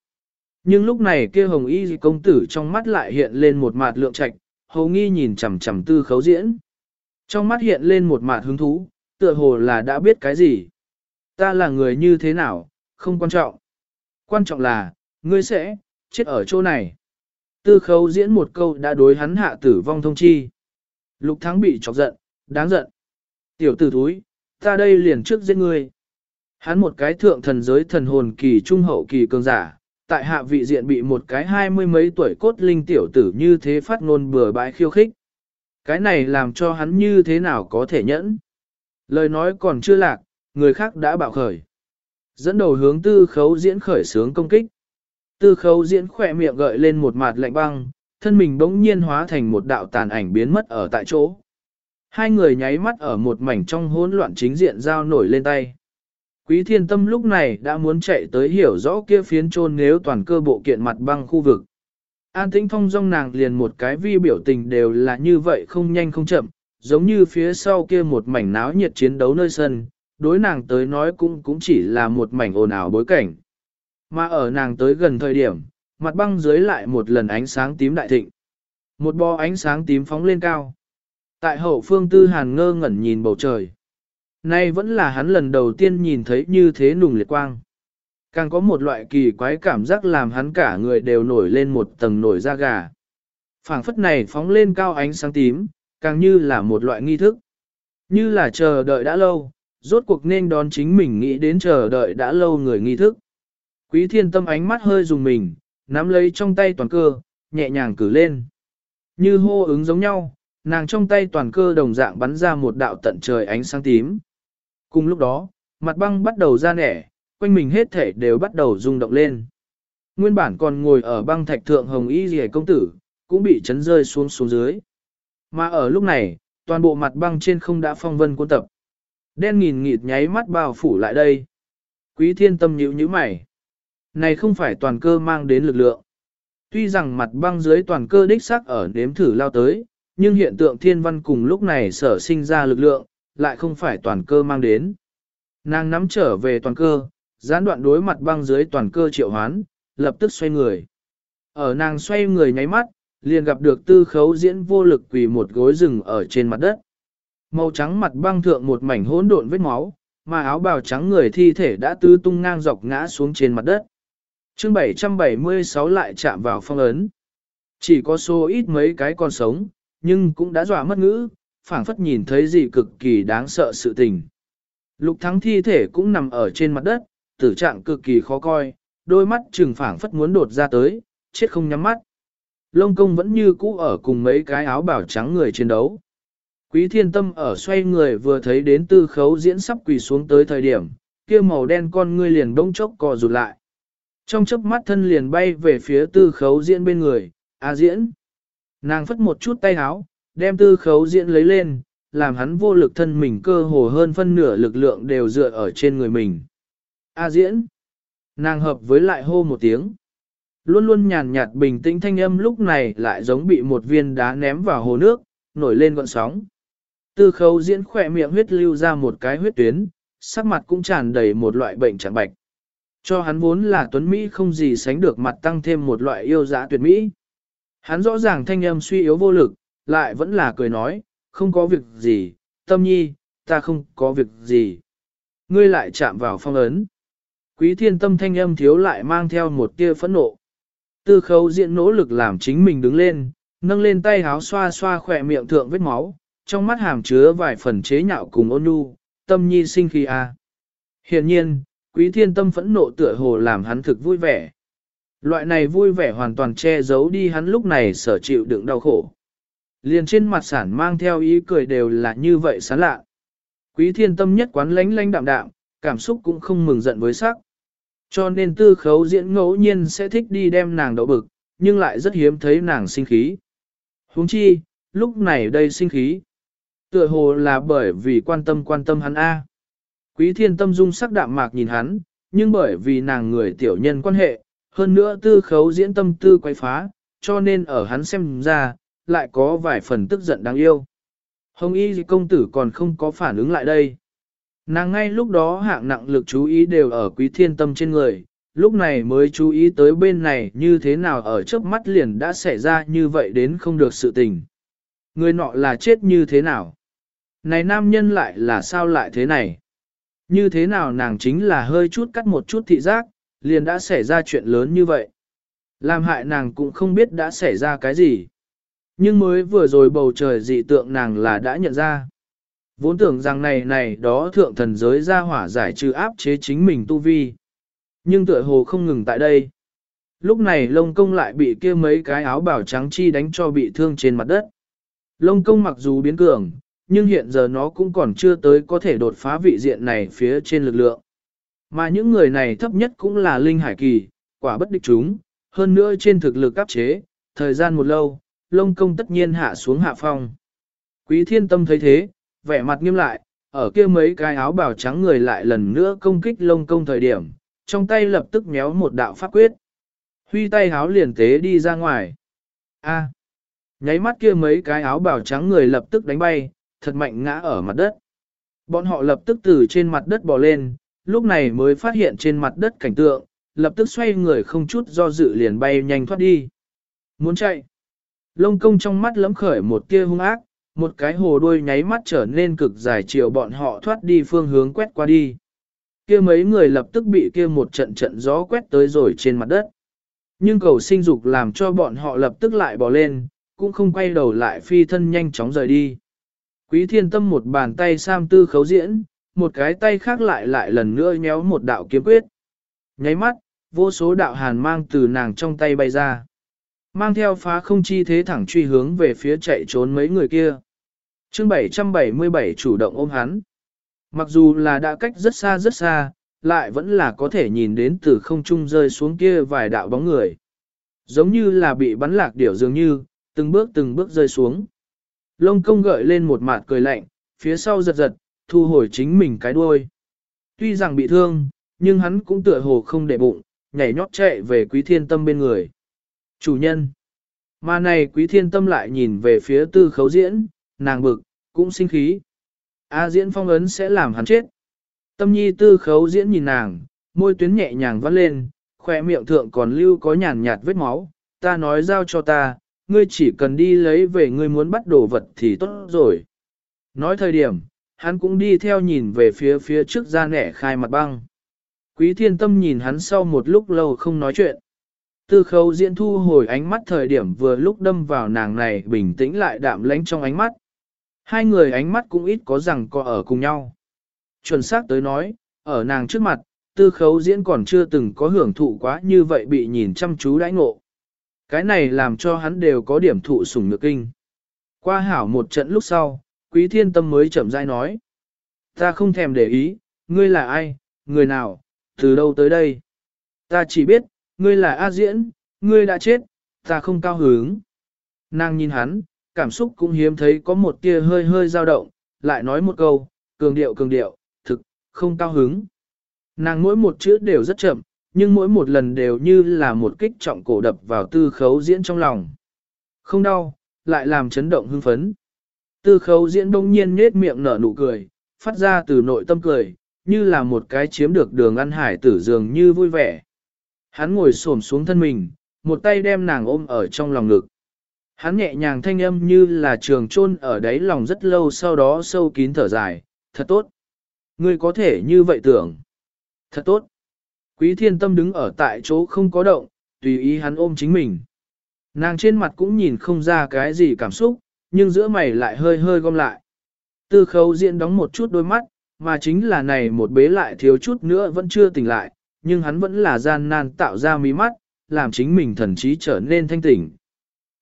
Nhưng lúc này kia hồng y công tử trong mắt lại hiện lên một mặt lượng trạch, hầu nghi nhìn chằm chằm tư khấu diễn. Trong mắt hiện lên một mạt hứng thú, tựa hồ là đã biết cái gì. Ta là người như thế nào, không quan trọng. Quan trọng là, ngươi sẽ, chết ở chỗ này. Tư khấu diễn một câu đã đối hắn hạ tử vong thông chi. Lục thắng bị chọc giận, đáng giận. Tiểu tử thúi, ta đây liền trước giết ngươi. Hắn một cái thượng thần giới thần hồn kỳ trung hậu kỳ cường giả, tại hạ vị diện bị một cái hai mươi mấy tuổi cốt linh tiểu tử như thế phát ngôn bừa bãi khiêu khích. Cái này làm cho hắn như thế nào có thể nhẫn. Lời nói còn chưa lạc, người khác đã bạo khởi. Dẫn đầu hướng tư khấu diễn khởi sướng công kích. Tư khấu diễn khỏe miệng gợi lên một mặt lạnh băng, thân mình bỗng nhiên hóa thành một đạo tàn ảnh biến mất ở tại chỗ. Hai người nháy mắt ở một mảnh trong hỗn loạn chính diện giao nổi lên tay. Quý thiên tâm lúc này đã muốn chạy tới hiểu rõ kia phiến trôn nếu toàn cơ bộ kiện mặt băng khu vực. An tĩnh phong dong nàng liền một cái vi biểu tình đều là như vậy không nhanh không chậm, giống như phía sau kia một mảnh náo nhiệt chiến đấu nơi sân, đối nàng tới nói cũng cũng chỉ là một mảnh ồn ào bối cảnh. Mà ở nàng tới gần thời điểm, mặt băng dưới lại một lần ánh sáng tím đại thịnh. Một bò ánh sáng tím phóng lên cao. Tại hậu phương tư hàn ngơ ngẩn nhìn bầu trời. Nay vẫn là hắn lần đầu tiên nhìn thấy như thế nùng liệt quang. Càng có một loại kỳ quái cảm giác làm hắn cả người đều nổi lên một tầng nổi da gà. phảng phất này phóng lên cao ánh sáng tím, càng như là một loại nghi thức. Như là chờ đợi đã lâu, rốt cuộc nên đón chính mình nghĩ đến chờ đợi đã lâu người nghi thức. Quý thiên tâm ánh mắt hơi dùng mình, nắm lấy trong tay toàn cơ, nhẹ nhàng cử lên. Như hô ứng giống nhau, nàng trong tay toàn cơ đồng dạng bắn ra một đạo tận trời ánh sáng tím. Cùng lúc đó, mặt băng bắt đầu ra nẻ, quanh mình hết thể đều bắt đầu rung động lên. Nguyên bản còn ngồi ở băng thạch thượng hồng y rìa công tử, cũng bị chấn rơi xuống xuống dưới. Mà ở lúc này, toàn bộ mặt băng trên không đã phong vân cuốn tập. Đen nghìn nghịt nháy mắt bao phủ lại đây. Quý thiên tâm nhíu nhíu mày. Này không phải toàn cơ mang đến lực lượng. Tuy rằng mặt băng dưới toàn cơ đích xác ở nếm thử lao tới, nhưng hiện tượng thiên văn cùng lúc này sở sinh ra lực lượng, lại không phải toàn cơ mang đến. Nàng nắm trở về toàn cơ, gián đoạn đối mặt băng dưới toàn cơ triệu hoán, lập tức xoay người. Ở nàng xoay người nháy mắt, liền gặp được tư khấu diễn vô lực quỳ một gối rừng ở trên mặt đất. Màu trắng mặt băng thượng một mảnh hỗn độn vết máu, mà áo bào trắng người thi thể đã tứ tung ngang dọc ngã xuống trên mặt đất. chương 776 lại chạm vào phong ấn. Chỉ có số ít mấy cái còn sống, nhưng cũng đã dọa mất ngữ, phảng phất nhìn thấy gì cực kỳ đáng sợ sự tình. Lục thắng thi thể cũng nằm ở trên mặt đất, tử trạng cực kỳ khó coi, đôi mắt trừng phảng phất muốn đột ra tới, chết không nhắm mắt. Lông công vẫn như cũ ở cùng mấy cái áo bảo trắng người chiến đấu. Quý thiên tâm ở xoay người vừa thấy đến tư khấu diễn sắp quỳ xuống tới thời điểm, kia màu đen con ngươi liền bỗng chốc cò rụt lại. Trong chớp mắt thân liền bay về phía tư khấu diễn bên người, a diễn. Nàng phất một chút tay áo, đem tư khấu diễn lấy lên, làm hắn vô lực thân mình cơ hồ hơn phân nửa lực lượng đều dựa ở trên người mình. A diễn. Nàng hợp với lại hô một tiếng. Luôn luôn nhàn nhạt bình tĩnh thanh âm lúc này lại giống bị một viên đá ném vào hồ nước, nổi lên gọn sóng. Tư khấu diễn khỏe miệng huyết lưu ra một cái huyết tuyến, sắc mặt cũng tràn đầy một loại bệnh trạng bạch. Cho hắn vốn là tuấn Mỹ không gì sánh được mặt tăng thêm một loại yêu dã tuyệt Mỹ. Hắn rõ ràng thanh âm suy yếu vô lực, lại vẫn là cười nói, không có việc gì, tâm nhi, ta không có việc gì. Ngươi lại chạm vào phong ấn. Quý thiên tâm thanh âm thiếu lại mang theo một tia phẫn nộ. Tư khấu diện nỗ lực làm chính mình đứng lên, nâng lên tay háo xoa xoa khỏe miệng thượng vết máu, trong mắt hàm chứa vài phần chế nhạo cùng ôn nhu, tâm nhi sinh khi a. À. Hiện nhiên, quý thiên tâm phẫn nộ tựa hồ làm hắn thực vui vẻ. Loại này vui vẻ hoàn toàn che giấu đi hắn lúc này sở chịu đựng đau khổ. Liền trên mặt sản mang theo ý cười đều là như vậy sán lạ. Quý thiên tâm nhất quán lánh lánh đạm đạm, cảm xúc cũng không mừng giận với sắc. Cho nên tư khấu diễn ngẫu nhiên sẽ thích đi đem nàng đậu bực, nhưng lại rất hiếm thấy nàng sinh khí. huống chi, lúc này đây sinh khí. Tựa hồ là bởi vì quan tâm quan tâm hắn A. Quý thiên tâm dung sắc đạm mạc nhìn hắn, nhưng bởi vì nàng người tiểu nhân quan hệ, hơn nữa tư khấu diễn tâm tư quay phá, cho nên ở hắn xem ra, lại có vài phần tức giận đáng yêu. Hồng y công tử còn không có phản ứng lại đây. Nàng ngay lúc đó hạng nặng lực chú ý đều ở quý thiên tâm trên người, lúc này mới chú ý tới bên này như thế nào ở trước mắt liền đã xảy ra như vậy đến không được sự tình. Người nọ là chết như thế nào? Này nam nhân lại là sao lại thế này? Như thế nào nàng chính là hơi chút cắt một chút thị giác, liền đã xảy ra chuyện lớn như vậy. Làm hại nàng cũng không biết đã xảy ra cái gì. Nhưng mới vừa rồi bầu trời dị tượng nàng là đã nhận ra. Vốn tưởng rằng này này đó thượng thần giới ra hỏa giải trừ áp chế chính mình tu vi. Nhưng tựa hồ không ngừng tại đây. Lúc này lông công lại bị kia mấy cái áo bảo trắng chi đánh cho bị thương trên mặt đất. Lông công mặc dù biến cường, nhưng hiện giờ nó cũng còn chưa tới có thể đột phá vị diện này phía trên lực lượng. Mà những người này thấp nhất cũng là linh hải kỳ, quả bất địch chúng, hơn nữa trên thực lực áp chế, thời gian một lâu, lông công tất nhiên hạ xuống hạ phong. Quý thiên tâm thấy thế, vẻ mặt nghiêm lại, ở kia mấy cái áo bào trắng người lại lần nữa công kích lông công thời điểm, trong tay lập tức méo một đạo pháp quyết. Huy tay áo liền tế đi ra ngoài. A. Nháy mắt kia mấy cái áo bào trắng người lập tức đánh bay, thật mạnh ngã ở mặt đất. Bọn họ lập tức từ trên mặt đất bò lên, lúc này mới phát hiện trên mặt đất cảnh tượng, lập tức xoay người không chút do dự liền bay nhanh thoát đi. Muốn chạy. Lông công trong mắt lấm khởi một tia hung ác, một cái hồ đuôi nháy mắt trở nên cực dài chiều bọn họ thoát đi phương hướng quét qua đi. Kia mấy người lập tức bị kia một trận trận gió quét tới rồi trên mặt đất. Nhưng cầu sinh dục làm cho bọn họ lập tức lại bỏ lên, cũng không quay đầu lại phi thân nhanh chóng rời đi. Quý thiên tâm một bàn tay sam tư khấu diễn, một cái tay khác lại lại lần nữa nhéo một đạo kiếm quyết. Nháy mắt, vô số đạo hàn mang từ nàng trong tay bay ra. Mang theo phá không chi thế thẳng truy hướng về phía chạy trốn mấy người kia. chương 777 chủ động ôm hắn. Mặc dù là đã cách rất xa rất xa, lại vẫn là có thể nhìn đến từ không trung rơi xuống kia vài đạo bóng người. Giống như là bị bắn lạc điểu dường như, từng bước từng bước rơi xuống. Lông công gợi lên một mặt cười lạnh, phía sau giật giật, thu hồi chính mình cái đuôi. Tuy rằng bị thương, nhưng hắn cũng tựa hồ không để bụng, nhảy nhót chạy về quý thiên tâm bên người. Chủ nhân. Mà này quý thiên tâm lại nhìn về phía tư khấu diễn, nàng bực, cũng sinh khí. A diễn phong ấn sẽ làm hắn chết. Tâm nhi tư khấu diễn nhìn nàng, môi tuyến nhẹ nhàng vắt lên, khỏe miệng thượng còn lưu có nhàn nhạt vết máu. Ta nói giao cho ta, ngươi chỉ cần đi lấy về ngươi muốn bắt đồ vật thì tốt rồi. Nói thời điểm, hắn cũng đi theo nhìn về phía phía trước ra nẻ khai mặt băng. Quý thiên tâm nhìn hắn sau một lúc lâu không nói chuyện. Tư khấu diễn thu hồi ánh mắt thời điểm vừa lúc đâm vào nàng này bình tĩnh lại đạm lánh trong ánh mắt. Hai người ánh mắt cũng ít có rằng có ở cùng nhau. Chuẩn xác tới nói, ở nàng trước mặt, tư khấu diễn còn chưa từng có hưởng thụ quá như vậy bị nhìn chăm chú đãi ngộ. Cái này làm cho hắn đều có điểm thụ sủng nước kinh. Qua hảo một trận lúc sau, quý thiên tâm mới chậm rãi nói. Ta không thèm để ý, ngươi là ai, người nào, từ đâu tới đây. Ta chỉ biết, ngươi là A Diễn, ngươi đã chết, ta không cao hứng. Nàng nhìn hắn, cảm xúc cũng hiếm thấy có một tia hơi hơi dao động, lại nói một câu, cường điệu cường điệu, thực, không cao hứng. Nàng mỗi một chữ đều rất chậm, nhưng mỗi một lần đều như là một kích trọng cổ đập vào tư khấu diễn trong lòng. Không đau, lại làm chấn động hưng phấn. Tư khấu diễn đông nhiên nết miệng nở nụ cười, phát ra từ nội tâm cười, như là một cái chiếm được đường ăn hải tử dường như vui vẻ. Hắn ngồi xổm xuống thân mình, một tay đem nàng ôm ở trong lòng ngực. Hắn nhẹ nhàng thanh âm như là trường chôn ở đáy lòng rất lâu sau đó sâu kín thở dài, thật tốt. Ngươi có thể như vậy tưởng. Thật tốt. Quý thiên tâm đứng ở tại chỗ không có động, tùy ý hắn ôm chính mình. Nàng trên mặt cũng nhìn không ra cái gì cảm xúc, nhưng giữa mày lại hơi hơi gom lại. Tư khấu diễn đóng một chút đôi mắt, mà chính là này một bế lại thiếu chút nữa vẫn chưa tỉnh lại, nhưng hắn vẫn là gian nan tạo ra mí mắt, làm chính mình thần trí trở nên thanh tỉnh.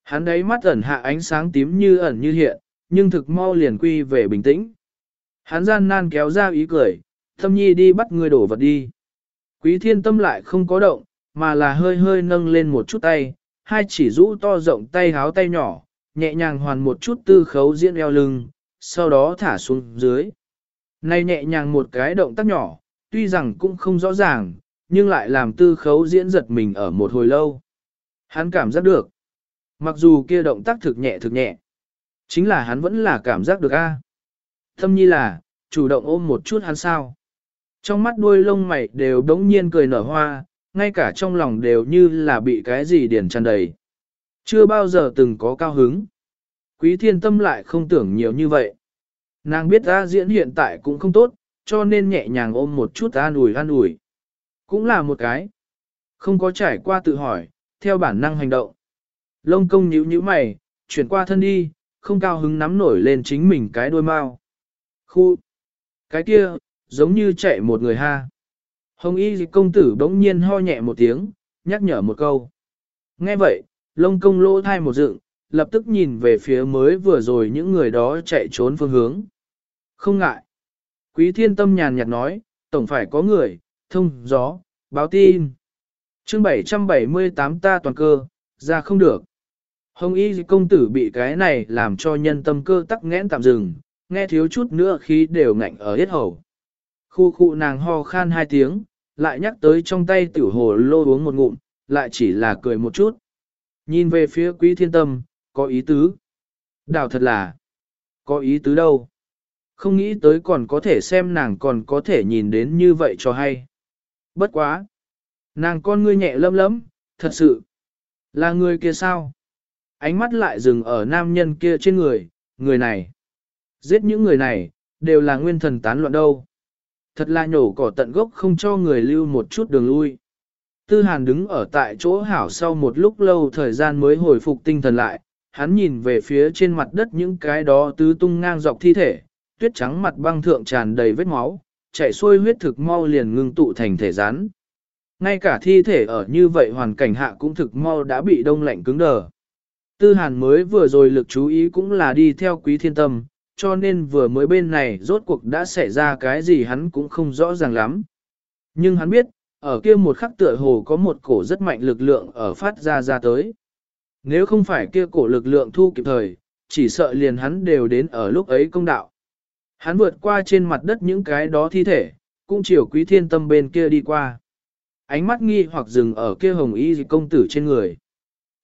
Hắn đấy mắt ẩn hạ ánh sáng tím như ẩn như hiện, nhưng thực mau liền quy về bình tĩnh. Hắn gian nan kéo ra ý cười, thâm nhi đi bắt người đổ vật đi. Quý thiên tâm lại không có động, mà là hơi hơi nâng lên một chút tay, hai chỉ rũ to rộng tay háo tay nhỏ, nhẹ nhàng hoàn một chút tư khấu diễn eo lưng, sau đó thả xuống dưới. Này nhẹ nhàng một cái động tác nhỏ, tuy rằng cũng không rõ ràng, nhưng lại làm tư khấu diễn giật mình ở một hồi lâu. Hắn cảm giác được. Mặc dù kia động tác thực nhẹ thực nhẹ, chính là hắn vẫn là cảm giác được a. Thâm nhi là, chủ động ôm một chút hắn sao. Trong mắt đuôi lông mày đều đống nhiên cười nở hoa, ngay cả trong lòng đều như là bị cái gì điền tràn đầy. Chưa bao giờ từng có cao hứng. Quý thiên tâm lại không tưởng nhiều như vậy. Nàng biết ra diễn hiện tại cũng không tốt, cho nên nhẹ nhàng ôm một chút an ủi an ủi. Cũng là một cái. Không có trải qua tự hỏi, theo bản năng hành động. Lông công nhíu nhíu mày, chuyển qua thân đi, không cao hứng nắm nổi lên chính mình cái đôi mau. Khu! Cái kia, giống như chạy một người ha. Hồng y dịch công tử bỗng nhiên ho nhẹ một tiếng, nhắc nhở một câu. Nghe vậy, lông công lỗ thai một dựng, lập tức nhìn về phía mới vừa rồi những người đó chạy trốn phương hướng. Không ngại. Quý thiên tâm nhàn nhạt nói, tổng phải có người, thông gió, báo tin. chương 778 ta toàn cơ, ra không được. Hồng y công tử bị cái này làm cho nhân tâm cơ tắc nghẽn tạm dừng, nghe thiếu chút nữa khi đều ngạnh ở hết hầu. Khu khu nàng ho khan hai tiếng, lại nhắc tới trong tay tiểu hồ lô uống một ngụm, lại chỉ là cười một chút. Nhìn về phía quý thiên tâm, có ý tứ. Đào thật là, có ý tứ đâu. Không nghĩ tới còn có thể xem nàng còn có thể nhìn đến như vậy cho hay. Bất quá. Nàng con ngươi nhẹ lấm lấm, thật sự. Là người kia sao? Ánh mắt lại dừng ở nam nhân kia trên người, người này. Giết những người này, đều là nguyên thần tán loạn đâu. Thật là nhổ cỏ tận gốc không cho người lưu một chút đường lui. Tư Hàn đứng ở tại chỗ hảo sau một lúc lâu thời gian mới hồi phục tinh thần lại, hắn nhìn về phía trên mặt đất những cái đó tứ tung ngang dọc thi thể, tuyết trắng mặt băng thượng tràn đầy vết máu, chảy xuôi huyết thực mau liền ngưng tụ thành thể rắn. Ngay cả thi thể ở như vậy hoàn cảnh hạ cũng thực mau đã bị đông lạnh cứng đờ. Tư hàn mới vừa rồi lực chú ý cũng là đi theo quý thiên tâm, cho nên vừa mới bên này rốt cuộc đã xảy ra cái gì hắn cũng không rõ ràng lắm. Nhưng hắn biết, ở kia một khắc tựa hồ có một cổ rất mạnh lực lượng ở phát ra ra tới. Nếu không phải kia cổ lực lượng thu kịp thời, chỉ sợ liền hắn đều đến ở lúc ấy công đạo. Hắn vượt qua trên mặt đất những cái đó thi thể, cũng chiều quý thiên tâm bên kia đi qua. Ánh mắt nghi hoặc dừng ở kia hồng y công tử trên người.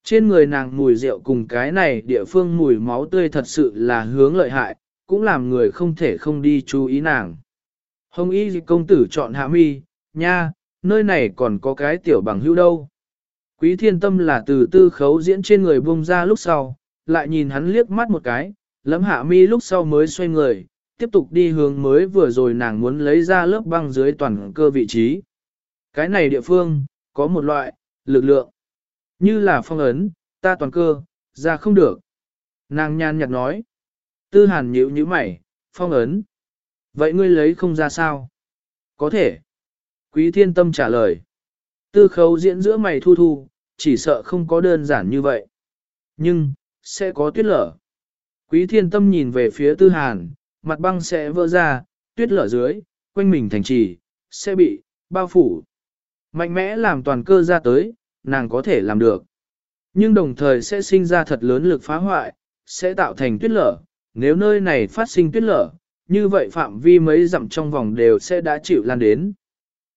Trên người nàng mùi rượu cùng cái này địa phương mùi máu tươi thật sự là hướng lợi hại, cũng làm người không thể không đi chú ý nàng. Hồng y công tử chọn hạ mi, nha, nơi này còn có cái tiểu bằng hữu đâu. Quý thiên tâm là từ tư khấu diễn trên người buông ra lúc sau, lại nhìn hắn liếc mắt một cái, lấm hạ mi lúc sau mới xoay người, tiếp tục đi hướng mới vừa rồi nàng muốn lấy ra lớp băng dưới toàn cơ vị trí. Cái này địa phương, có một loại, lực lượng. Như là phong ấn, ta toàn cơ, ra không được. Nàng nhan nhạt nói. Tư hàn nhíu nhíu mày, phong ấn. Vậy ngươi lấy không ra sao? Có thể. Quý thiên tâm trả lời. Tư khấu diễn giữa mày thu thu, chỉ sợ không có đơn giản như vậy. Nhưng, sẽ có tuyết lở. Quý thiên tâm nhìn về phía tư hàn, mặt băng sẽ vỡ ra, tuyết lở dưới, quanh mình thành trì, sẽ bị, bao phủ. Mạnh mẽ làm toàn cơ ra tới, nàng có thể làm được. Nhưng đồng thời sẽ sinh ra thật lớn lực phá hoại, sẽ tạo thành tuyết lở. Nếu nơi này phát sinh tuyết lở, như vậy phạm vi mấy dặm trong vòng đều sẽ đã chịu lan đến.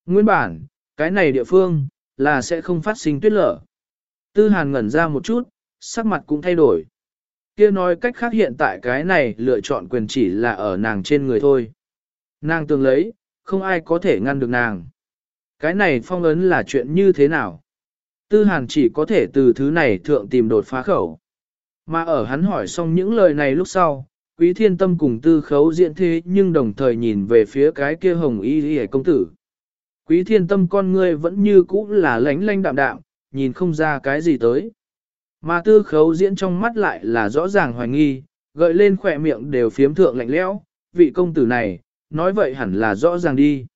Nguyên bản, cái này địa phương, là sẽ không phát sinh tuyết lở. Tư hàn ngẩn ra một chút, sắc mặt cũng thay đổi. Kia nói cách khác hiện tại cái này lựa chọn quyền chỉ là ở nàng trên người thôi. Nàng tương lấy, không ai có thể ngăn được nàng. Cái này phong ấn là chuyện như thế nào? Tư hàn chỉ có thể từ thứ này thượng tìm đột phá khẩu. Mà ở hắn hỏi xong những lời này lúc sau, quý thiên tâm cùng tư khấu diễn thế nhưng đồng thời nhìn về phía cái kia hồng y y công tử. Quý thiên tâm con ngươi vẫn như cũ là lánh lánh đạm đạm, nhìn không ra cái gì tới. Mà tư khấu diễn trong mắt lại là rõ ràng hoài nghi, gợi lên khỏe miệng đều phiếm thượng lạnh lẽo, vị công tử này, nói vậy hẳn là rõ ràng đi.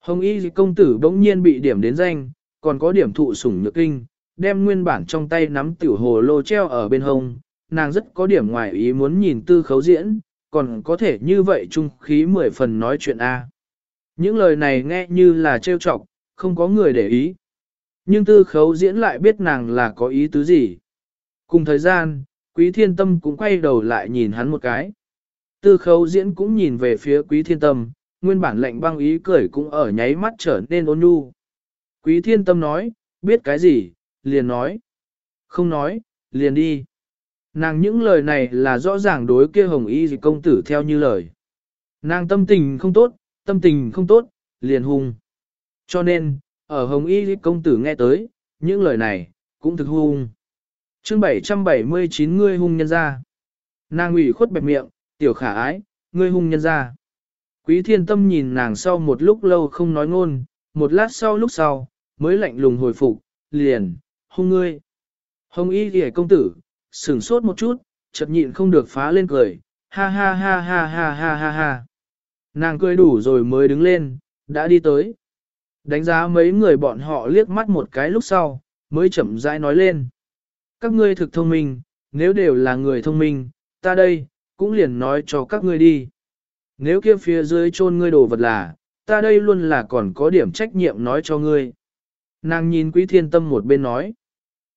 Hồng y công tử bỗng nhiên bị điểm đến danh, còn có điểm thụ sủng nhược kinh, đem nguyên bản trong tay nắm tiểu hồ lô treo ở bên hông, nàng rất có điểm ngoài ý muốn nhìn tư khấu diễn, còn có thể như vậy trung khí mười phần nói chuyện A. Những lời này nghe như là trêu chọc, không có người để ý. Nhưng tư khấu diễn lại biết nàng là có ý tứ gì. Cùng thời gian, quý thiên tâm cũng quay đầu lại nhìn hắn một cái. Tư khấu diễn cũng nhìn về phía quý thiên tâm, nguyên bản lệnh băng ý cười cũng ở nháy mắt trở nên ôn nhu. Quý thiên tâm nói, biết cái gì, liền nói. Không nói, liền đi. Nàng những lời này là rõ ràng đối kia hồng y dịch công tử theo như lời. Nàng tâm tình không tốt, tâm tình không tốt, liền hung. Cho nên, ở hồng y dịch công tử nghe tới, những lời này, cũng thực hung chương 779 ngươi hung nhân ra. Nàng ủy khuất bẹp miệng, tiểu khả ái, ngươi hung nhân ra. Quý thiên tâm nhìn nàng sau một lúc lâu không nói ngôn, một lát sau lúc sau, mới lạnh lùng hồi phục, liền, hung ngươi. Hồng y ghề công tử, sửng sốt một chút, chợt nhịn không được phá lên cười, ha ha ha ha ha ha ha ha. Nàng cười đủ rồi mới đứng lên, đã đi tới. Đánh giá mấy người bọn họ liếc mắt một cái lúc sau, mới chậm rãi nói lên. Các ngươi thực thông minh, nếu đều là người thông minh, ta đây, cũng liền nói cho các ngươi đi. Nếu kia phía dưới chôn ngươi đồ vật là, ta đây luôn là còn có điểm trách nhiệm nói cho ngươi. Nàng nhìn quý thiên tâm một bên nói.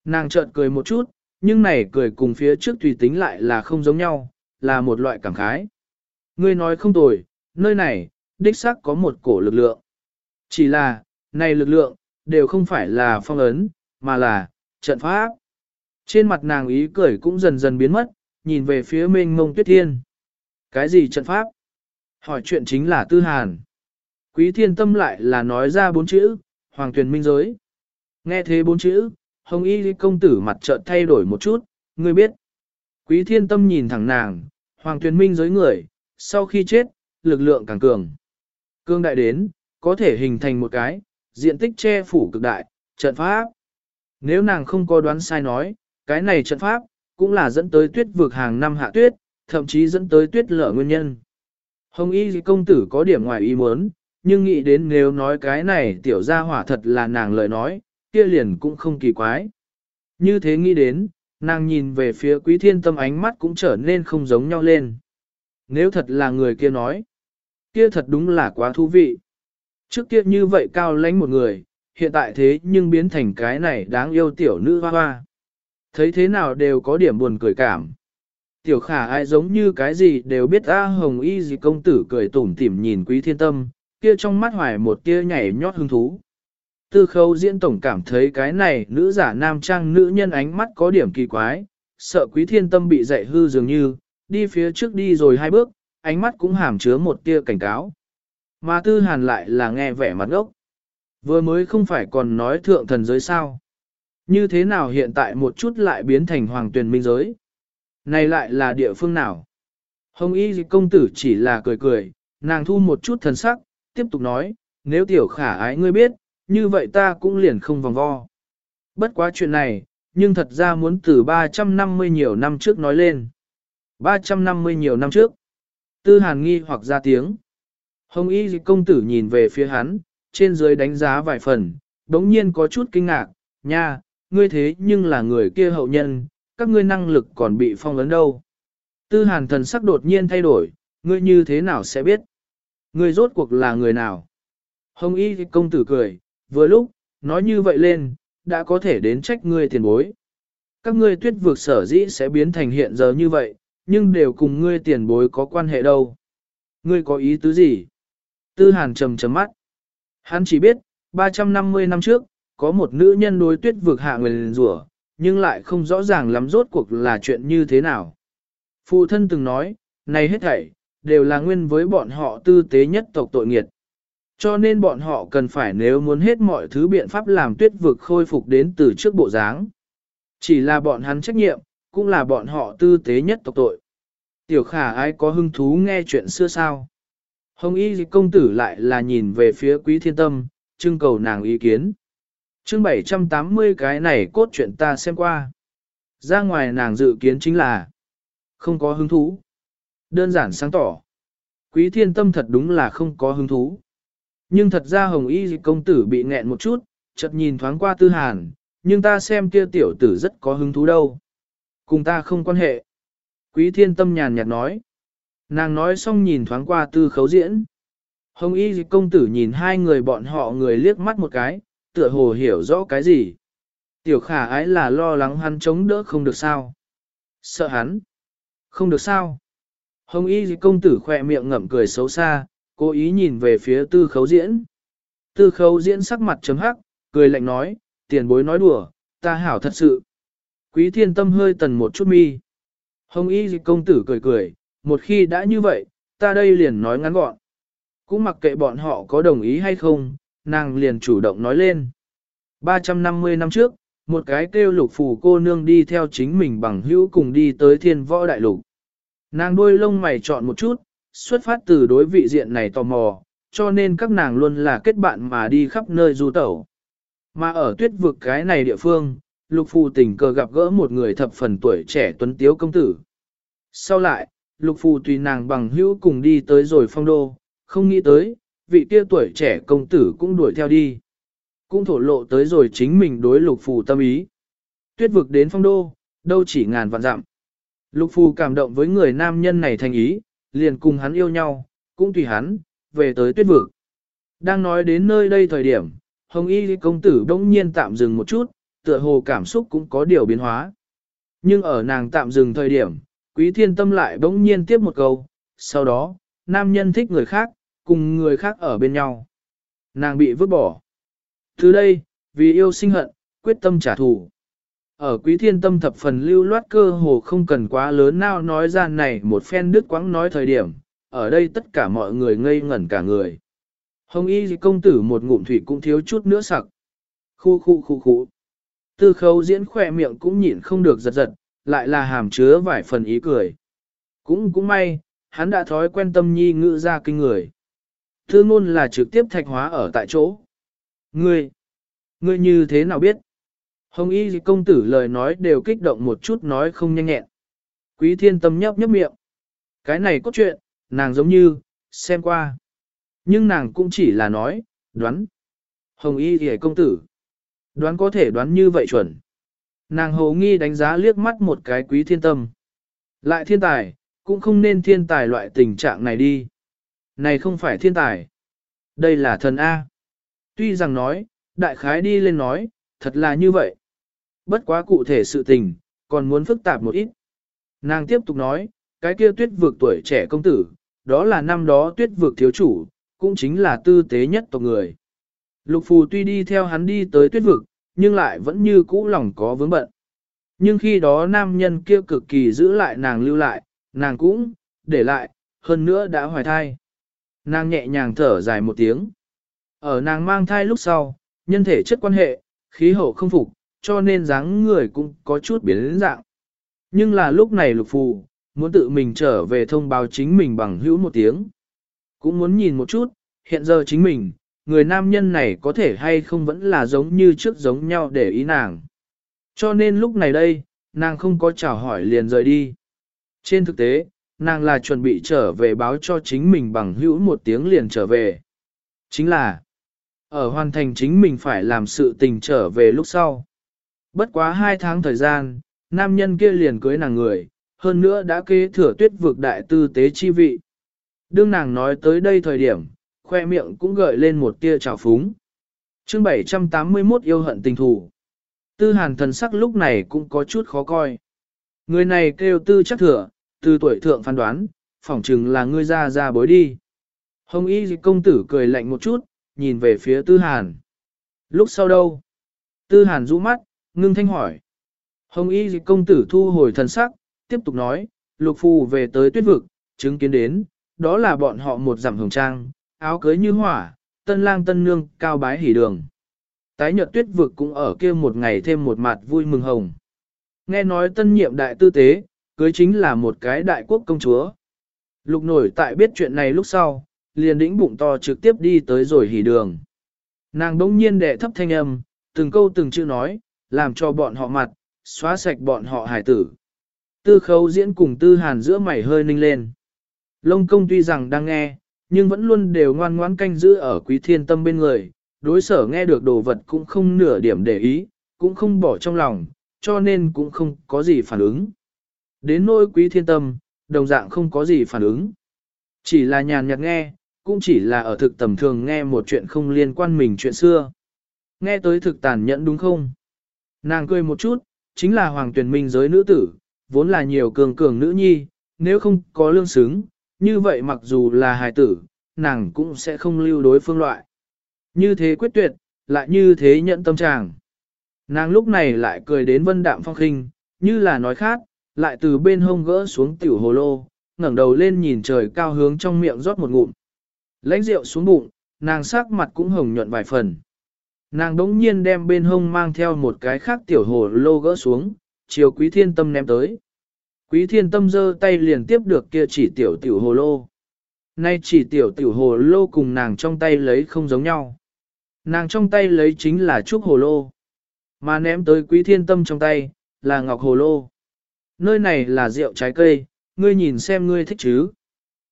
Nàng chợt cười một chút, nhưng này cười cùng phía trước tùy tính lại là không giống nhau, là một loại cảm khái. Ngươi nói không tồi, nơi này, đích xác có một cổ lực lượng. Chỉ là, này lực lượng, đều không phải là phong ấn, mà là, trận pháp. Trên mặt nàng ý cười cũng dần dần biến mất, nhìn về phía mênh mông tuyết thiên. Cái gì trận pháp? Hỏi chuyện chính là tư hàn. Quý thiên tâm lại là nói ra bốn chữ, hoàng tuyển minh giới. Nghe thế bốn chữ, hồng y công tử mặt chợt thay đổi một chút, ngươi biết. Quý thiên tâm nhìn thẳng nàng, hoàng tuyển minh giới người, sau khi chết, lực lượng càng cường. Cương đại đến, có thể hình thành một cái, diện tích che phủ cực đại, trận pháp. Nếu nàng không có đoán sai nói, cái này trận pháp, cũng là dẫn tới tuyết vượt hàng năm hạ tuyết, thậm chí dẫn tới tuyết lở nguyên nhân. Hồng y công tử có điểm ngoài ý muốn, nhưng nghĩ đến nếu nói cái này tiểu gia hỏa thật là nàng lời nói, kia liền cũng không kỳ quái. Như thế nghĩ đến, nàng nhìn về phía quý thiên tâm ánh mắt cũng trở nên không giống nhau lên. Nếu thật là người kia nói, kia thật đúng là quá thú vị. Trước kia như vậy cao lãnh một người, hiện tại thế nhưng biến thành cái này đáng yêu tiểu nữ hoa hoa. Thấy thế nào đều có điểm buồn cười cảm. Tiểu khả ai giống như cái gì đều biết A Hồng Y gì công tử cười tủm tỉm nhìn quý thiên tâm, kia trong mắt hoài một tia nhảy nhót hứng thú. Tư khâu diễn tổng cảm thấy cái này nữ giả nam trang nữ nhân ánh mắt có điểm kỳ quái, sợ quý thiên tâm bị dạy hư dường như, đi phía trước đi rồi hai bước, ánh mắt cũng hàm chứa một tia cảnh cáo. Mà tư hàn lại là nghe vẻ mặt ốc. Vừa mới không phải còn nói thượng thần giới sao. Như thế nào hiện tại một chút lại biến thành hoàng tuyển minh giới? Này lại là địa phương nào? Hồng y công tử chỉ là cười cười, nàng thu một chút thần sắc, tiếp tục nói, nếu tiểu khả ái ngươi biết, như vậy ta cũng liền không vòng vo. Bất quá chuyện này, nhưng thật ra muốn từ 350 nhiều năm trước nói lên. 350 nhiều năm trước. Tư hàn nghi hoặc ra tiếng. Hồng y công tử nhìn về phía hắn, trên dưới đánh giá vài phần, đống nhiên có chút kinh ngạc, nha, ngươi thế nhưng là người kia hậu nhân, các ngươi năng lực còn bị phong ấn đâu. Tư hàn thần sắc đột nhiên thay đổi, ngươi như thế nào sẽ biết? Ngươi rốt cuộc là người nào? Hồng y công tử cười, vừa lúc, nói như vậy lên, đã có thể đến trách ngươi tiền bối. Các ngươi tuyết vượt sở dĩ sẽ biến thành hiện giờ như vậy, nhưng đều cùng ngươi tiền bối có quan hệ đâu. Ngươi có ý tứ gì? Tư hàn trầm trầm mắt. Hắn chỉ biết, 350 năm trước, có một nữ nhân đối tuyết vượt hạ người rủa, nhưng lại không rõ ràng lắm rốt cuộc là chuyện như thế nào. Phụ thân từng nói, này hết thảy, đều là nguyên với bọn họ tư tế nhất tộc tội nghiệt. Cho nên bọn họ cần phải nếu muốn hết mọi thứ biện pháp làm tuyết vực khôi phục đến từ trước bộ dáng. Chỉ là bọn hắn trách nhiệm, cũng là bọn họ tư tế nhất tộc tội. Tiểu khả ai có hứng thú nghe chuyện xưa sao? Hồng y công tử lại là nhìn về phía quý thiên tâm, trưng cầu nàng ý kiến chương 780 cái này cốt chuyện ta xem qua. Ra ngoài nàng dự kiến chính là không có hứng thú. Đơn giản sáng tỏ. Quý thiên tâm thật đúng là không có hứng thú. Nhưng thật ra hồng y công tử bị nghẹn một chút, chợt nhìn thoáng qua tư hàn, nhưng ta xem kia tiểu tử rất có hứng thú đâu. Cùng ta không quan hệ. Quý thiên tâm nhàn nhạt nói. Nàng nói xong nhìn thoáng qua tư khấu diễn. Hồng y công tử nhìn hai người bọn họ người liếc mắt một cái, tựa hồ hiểu rõ cái gì. Tiểu khả ái là lo lắng hắn chống đỡ không được sao. Sợ hắn. Không được sao. Hồng y công tử khỏe miệng ngậm cười xấu xa, cố ý nhìn về phía tư khấu diễn. Tư khấu diễn sắc mặt chấm hắc, cười lạnh nói, tiền bối nói đùa, ta hảo thật sự. Quý thiên tâm hơi tần một chút mi. Hồng y công tử cười cười, một khi đã như vậy, ta đây liền nói ngắn gọn. Cũng mặc kệ bọn họ có đồng ý hay không, nàng liền chủ động nói lên. 350 năm trước, một cái kêu lục phù cô nương đi theo chính mình bằng hữu cùng đi tới thiên võ đại lục. Nàng đuôi lông mày chọn một chút, xuất phát từ đối vị diện này tò mò, cho nên các nàng luôn là kết bạn mà đi khắp nơi du tẩu. Mà ở tuyết vực cái này địa phương, lục phù tình cờ gặp gỡ một người thập phần tuổi trẻ tuấn tiếu công tử. Sau lại, lục phù tùy nàng bằng hữu cùng đi tới rồi phong đô, không nghĩ tới, vị kia tuổi trẻ công tử cũng đuổi theo đi. Cũng thổ lộ tới rồi chính mình đối lục phù tâm ý. Tuyết vực đến phong đô, đâu chỉ ngàn vạn dặm. Lục phù cảm động với người nam nhân này thành ý, liền cùng hắn yêu nhau, cũng tùy hắn, về tới tuyết vực. Đang nói đến nơi đây thời điểm, hồng y công tử đông nhiên tạm dừng một chút, tựa hồ cảm xúc cũng có điều biến hóa. Nhưng ở nàng tạm dừng thời điểm, quý thiên tâm lại bỗng nhiên tiếp một câu, sau đó, nam nhân thích người khác, cùng người khác ở bên nhau. Nàng bị vứt bỏ. Từ đây, vì yêu sinh hận, quyết tâm trả thù. Ở quý thiên tâm thập phần lưu loát cơ hồ không cần quá lớn nào nói ra này một phen đứt quãng nói thời điểm, ở đây tất cả mọi người ngây ngẩn cả người. Hồng y công tử một ngụm thủy cũng thiếu chút nữa sặc. Khu khu khu khu. Tư khấu diễn khỏe miệng cũng nhịn không được giật giật, lại là hàm chứa vài phần ý cười. Cũng cũng may, hắn đã thói quen tâm nhi ngữ ra kinh người. Thư ngôn là trực tiếp thạch hóa ở tại chỗ. Ngươi, ngươi như thế nào biết? Hồng y công tử lời nói đều kích động một chút nói không nhanh nhẹn. Quý thiên tâm nhấp nhấp miệng. Cái này có chuyện, nàng giống như, xem qua. Nhưng nàng cũng chỉ là nói, đoán. Hồng y thì công tử. Đoán có thể đoán như vậy chuẩn. Nàng hồ nghi đánh giá liếc mắt một cái quý thiên tâm. Lại thiên tài, cũng không nên thiên tài loại tình trạng này đi. Này không phải thiên tài. Đây là thần A. Tuy rằng nói, đại khái đi lên nói, thật là như vậy. Bất quá cụ thể sự tình, còn muốn phức tạp một ít. Nàng tiếp tục nói, cái kia tuyết vực tuổi trẻ công tử, đó là năm đó tuyết vực thiếu chủ, cũng chính là tư tế nhất tộc người. Lục phù tuy đi theo hắn đi tới tuyết vực, nhưng lại vẫn như cũ lòng có vướng bận. Nhưng khi đó nam nhân kia cực kỳ giữ lại nàng lưu lại, nàng cũng, để lại, hơn nữa đã hoài thai. Nàng nhẹ nhàng thở dài một tiếng. Ở nàng mang thai lúc sau, nhân thể chất quan hệ, khí hậu không phục, cho nên dáng người cũng có chút biến dạng. Nhưng là lúc này lục phù, muốn tự mình trở về thông báo chính mình bằng hữu một tiếng. Cũng muốn nhìn một chút, hiện giờ chính mình, người nam nhân này có thể hay không vẫn là giống như trước giống nhau để ý nàng. Cho nên lúc này đây, nàng không có chào hỏi liền rời đi. Trên thực tế, nàng là chuẩn bị trở về báo cho chính mình bằng hữu một tiếng liền trở về. Chính là, ở hoàn thành chính mình phải làm sự tình trở về lúc sau. Bất quá hai tháng thời gian, nam nhân kia liền cưới nàng người, hơn nữa đã kế thừa tuyết vực đại tư tế chi vị. Đương nàng nói tới đây thời điểm, khoe miệng cũng gợi lên một tia trào phúng. chương 781 yêu hận tình thù. Tư hàn thần sắc lúc này cũng có chút khó coi. Người này kêu tư chắc thừa, từ tuổi thượng phán đoán, phỏng chừng là ngươi ra ra bối đi. Hồng y công tử cười lạnh một chút, nhìn về phía tư hàn. Lúc sau đâu? Tư hàn rũ mắt, ngưng thanh hỏi. Hồng y công tử thu hồi thần sắc, tiếp tục nói, lục phù về tới tuyết vực, chứng kiến đến, đó là bọn họ một giảm hồng trang, áo cưới như hỏa, tân lang tân nương, cao bái hỉ đường. Tái nhật tuyết vực cũng ở kia một ngày thêm một mặt vui mừng hồng. Nghe nói tân nhiệm đại tư tế, cưới chính là một cái đại quốc công chúa. Lục nổi tại biết chuyện này lúc sau, liền đĩnh bụng to trực tiếp đi tới rồi hỉ đường. Nàng bỗng nhiên đệ thấp thanh âm, từng câu từng chữ nói, làm cho bọn họ mặt, xóa sạch bọn họ hải tử. Tư khấu diễn cùng tư hàn giữa mày hơi ninh lên. Lông công tuy rằng đang nghe, nhưng vẫn luôn đều ngoan ngoãn canh giữ ở quý thiên tâm bên người, đối sở nghe được đồ vật cũng không nửa điểm để ý, cũng không bỏ trong lòng, cho nên cũng không có gì phản ứng. Đến nỗi quý thiên tâm, đồng dạng không có gì phản ứng. Chỉ là nhàn nhạt nghe, cũng chỉ là ở thực tầm thường nghe một chuyện không liên quan mình chuyện xưa. Nghe tới thực tàn nhẫn đúng không? Nàng cười một chút, chính là hoàng tuyển minh giới nữ tử, vốn là nhiều cường cường nữ nhi, nếu không có lương xứng, như vậy mặc dù là hài tử, nàng cũng sẽ không lưu đối phương loại. Như thế quyết tuyệt, lại như thế nhận tâm trạng. Nàng lúc này lại cười đến vân đạm phong khinh, như là nói khác, lại từ bên hông gỡ xuống tiểu hồ lô, ngẩng đầu lên nhìn trời cao hướng trong miệng rót một ngụm. Lãnh rượu xuống bụng, nàng sắc mặt cũng hồng nhuận vài phần. Nàng đống nhiên đem bên hông mang theo một cái khác tiểu hồ lô gỡ xuống, chiều quý thiên tâm ném tới. Quý thiên tâm giơ tay liền tiếp được kia chỉ tiểu tiểu hồ lô. Nay chỉ tiểu tiểu hồ lô cùng nàng trong tay lấy không giống nhau. Nàng trong tay lấy chính là trúc hồ lô. Mà ném tới quý thiên tâm trong tay, là ngọc hồ lô. Nơi này là rượu trái cây, ngươi nhìn xem ngươi thích chứ.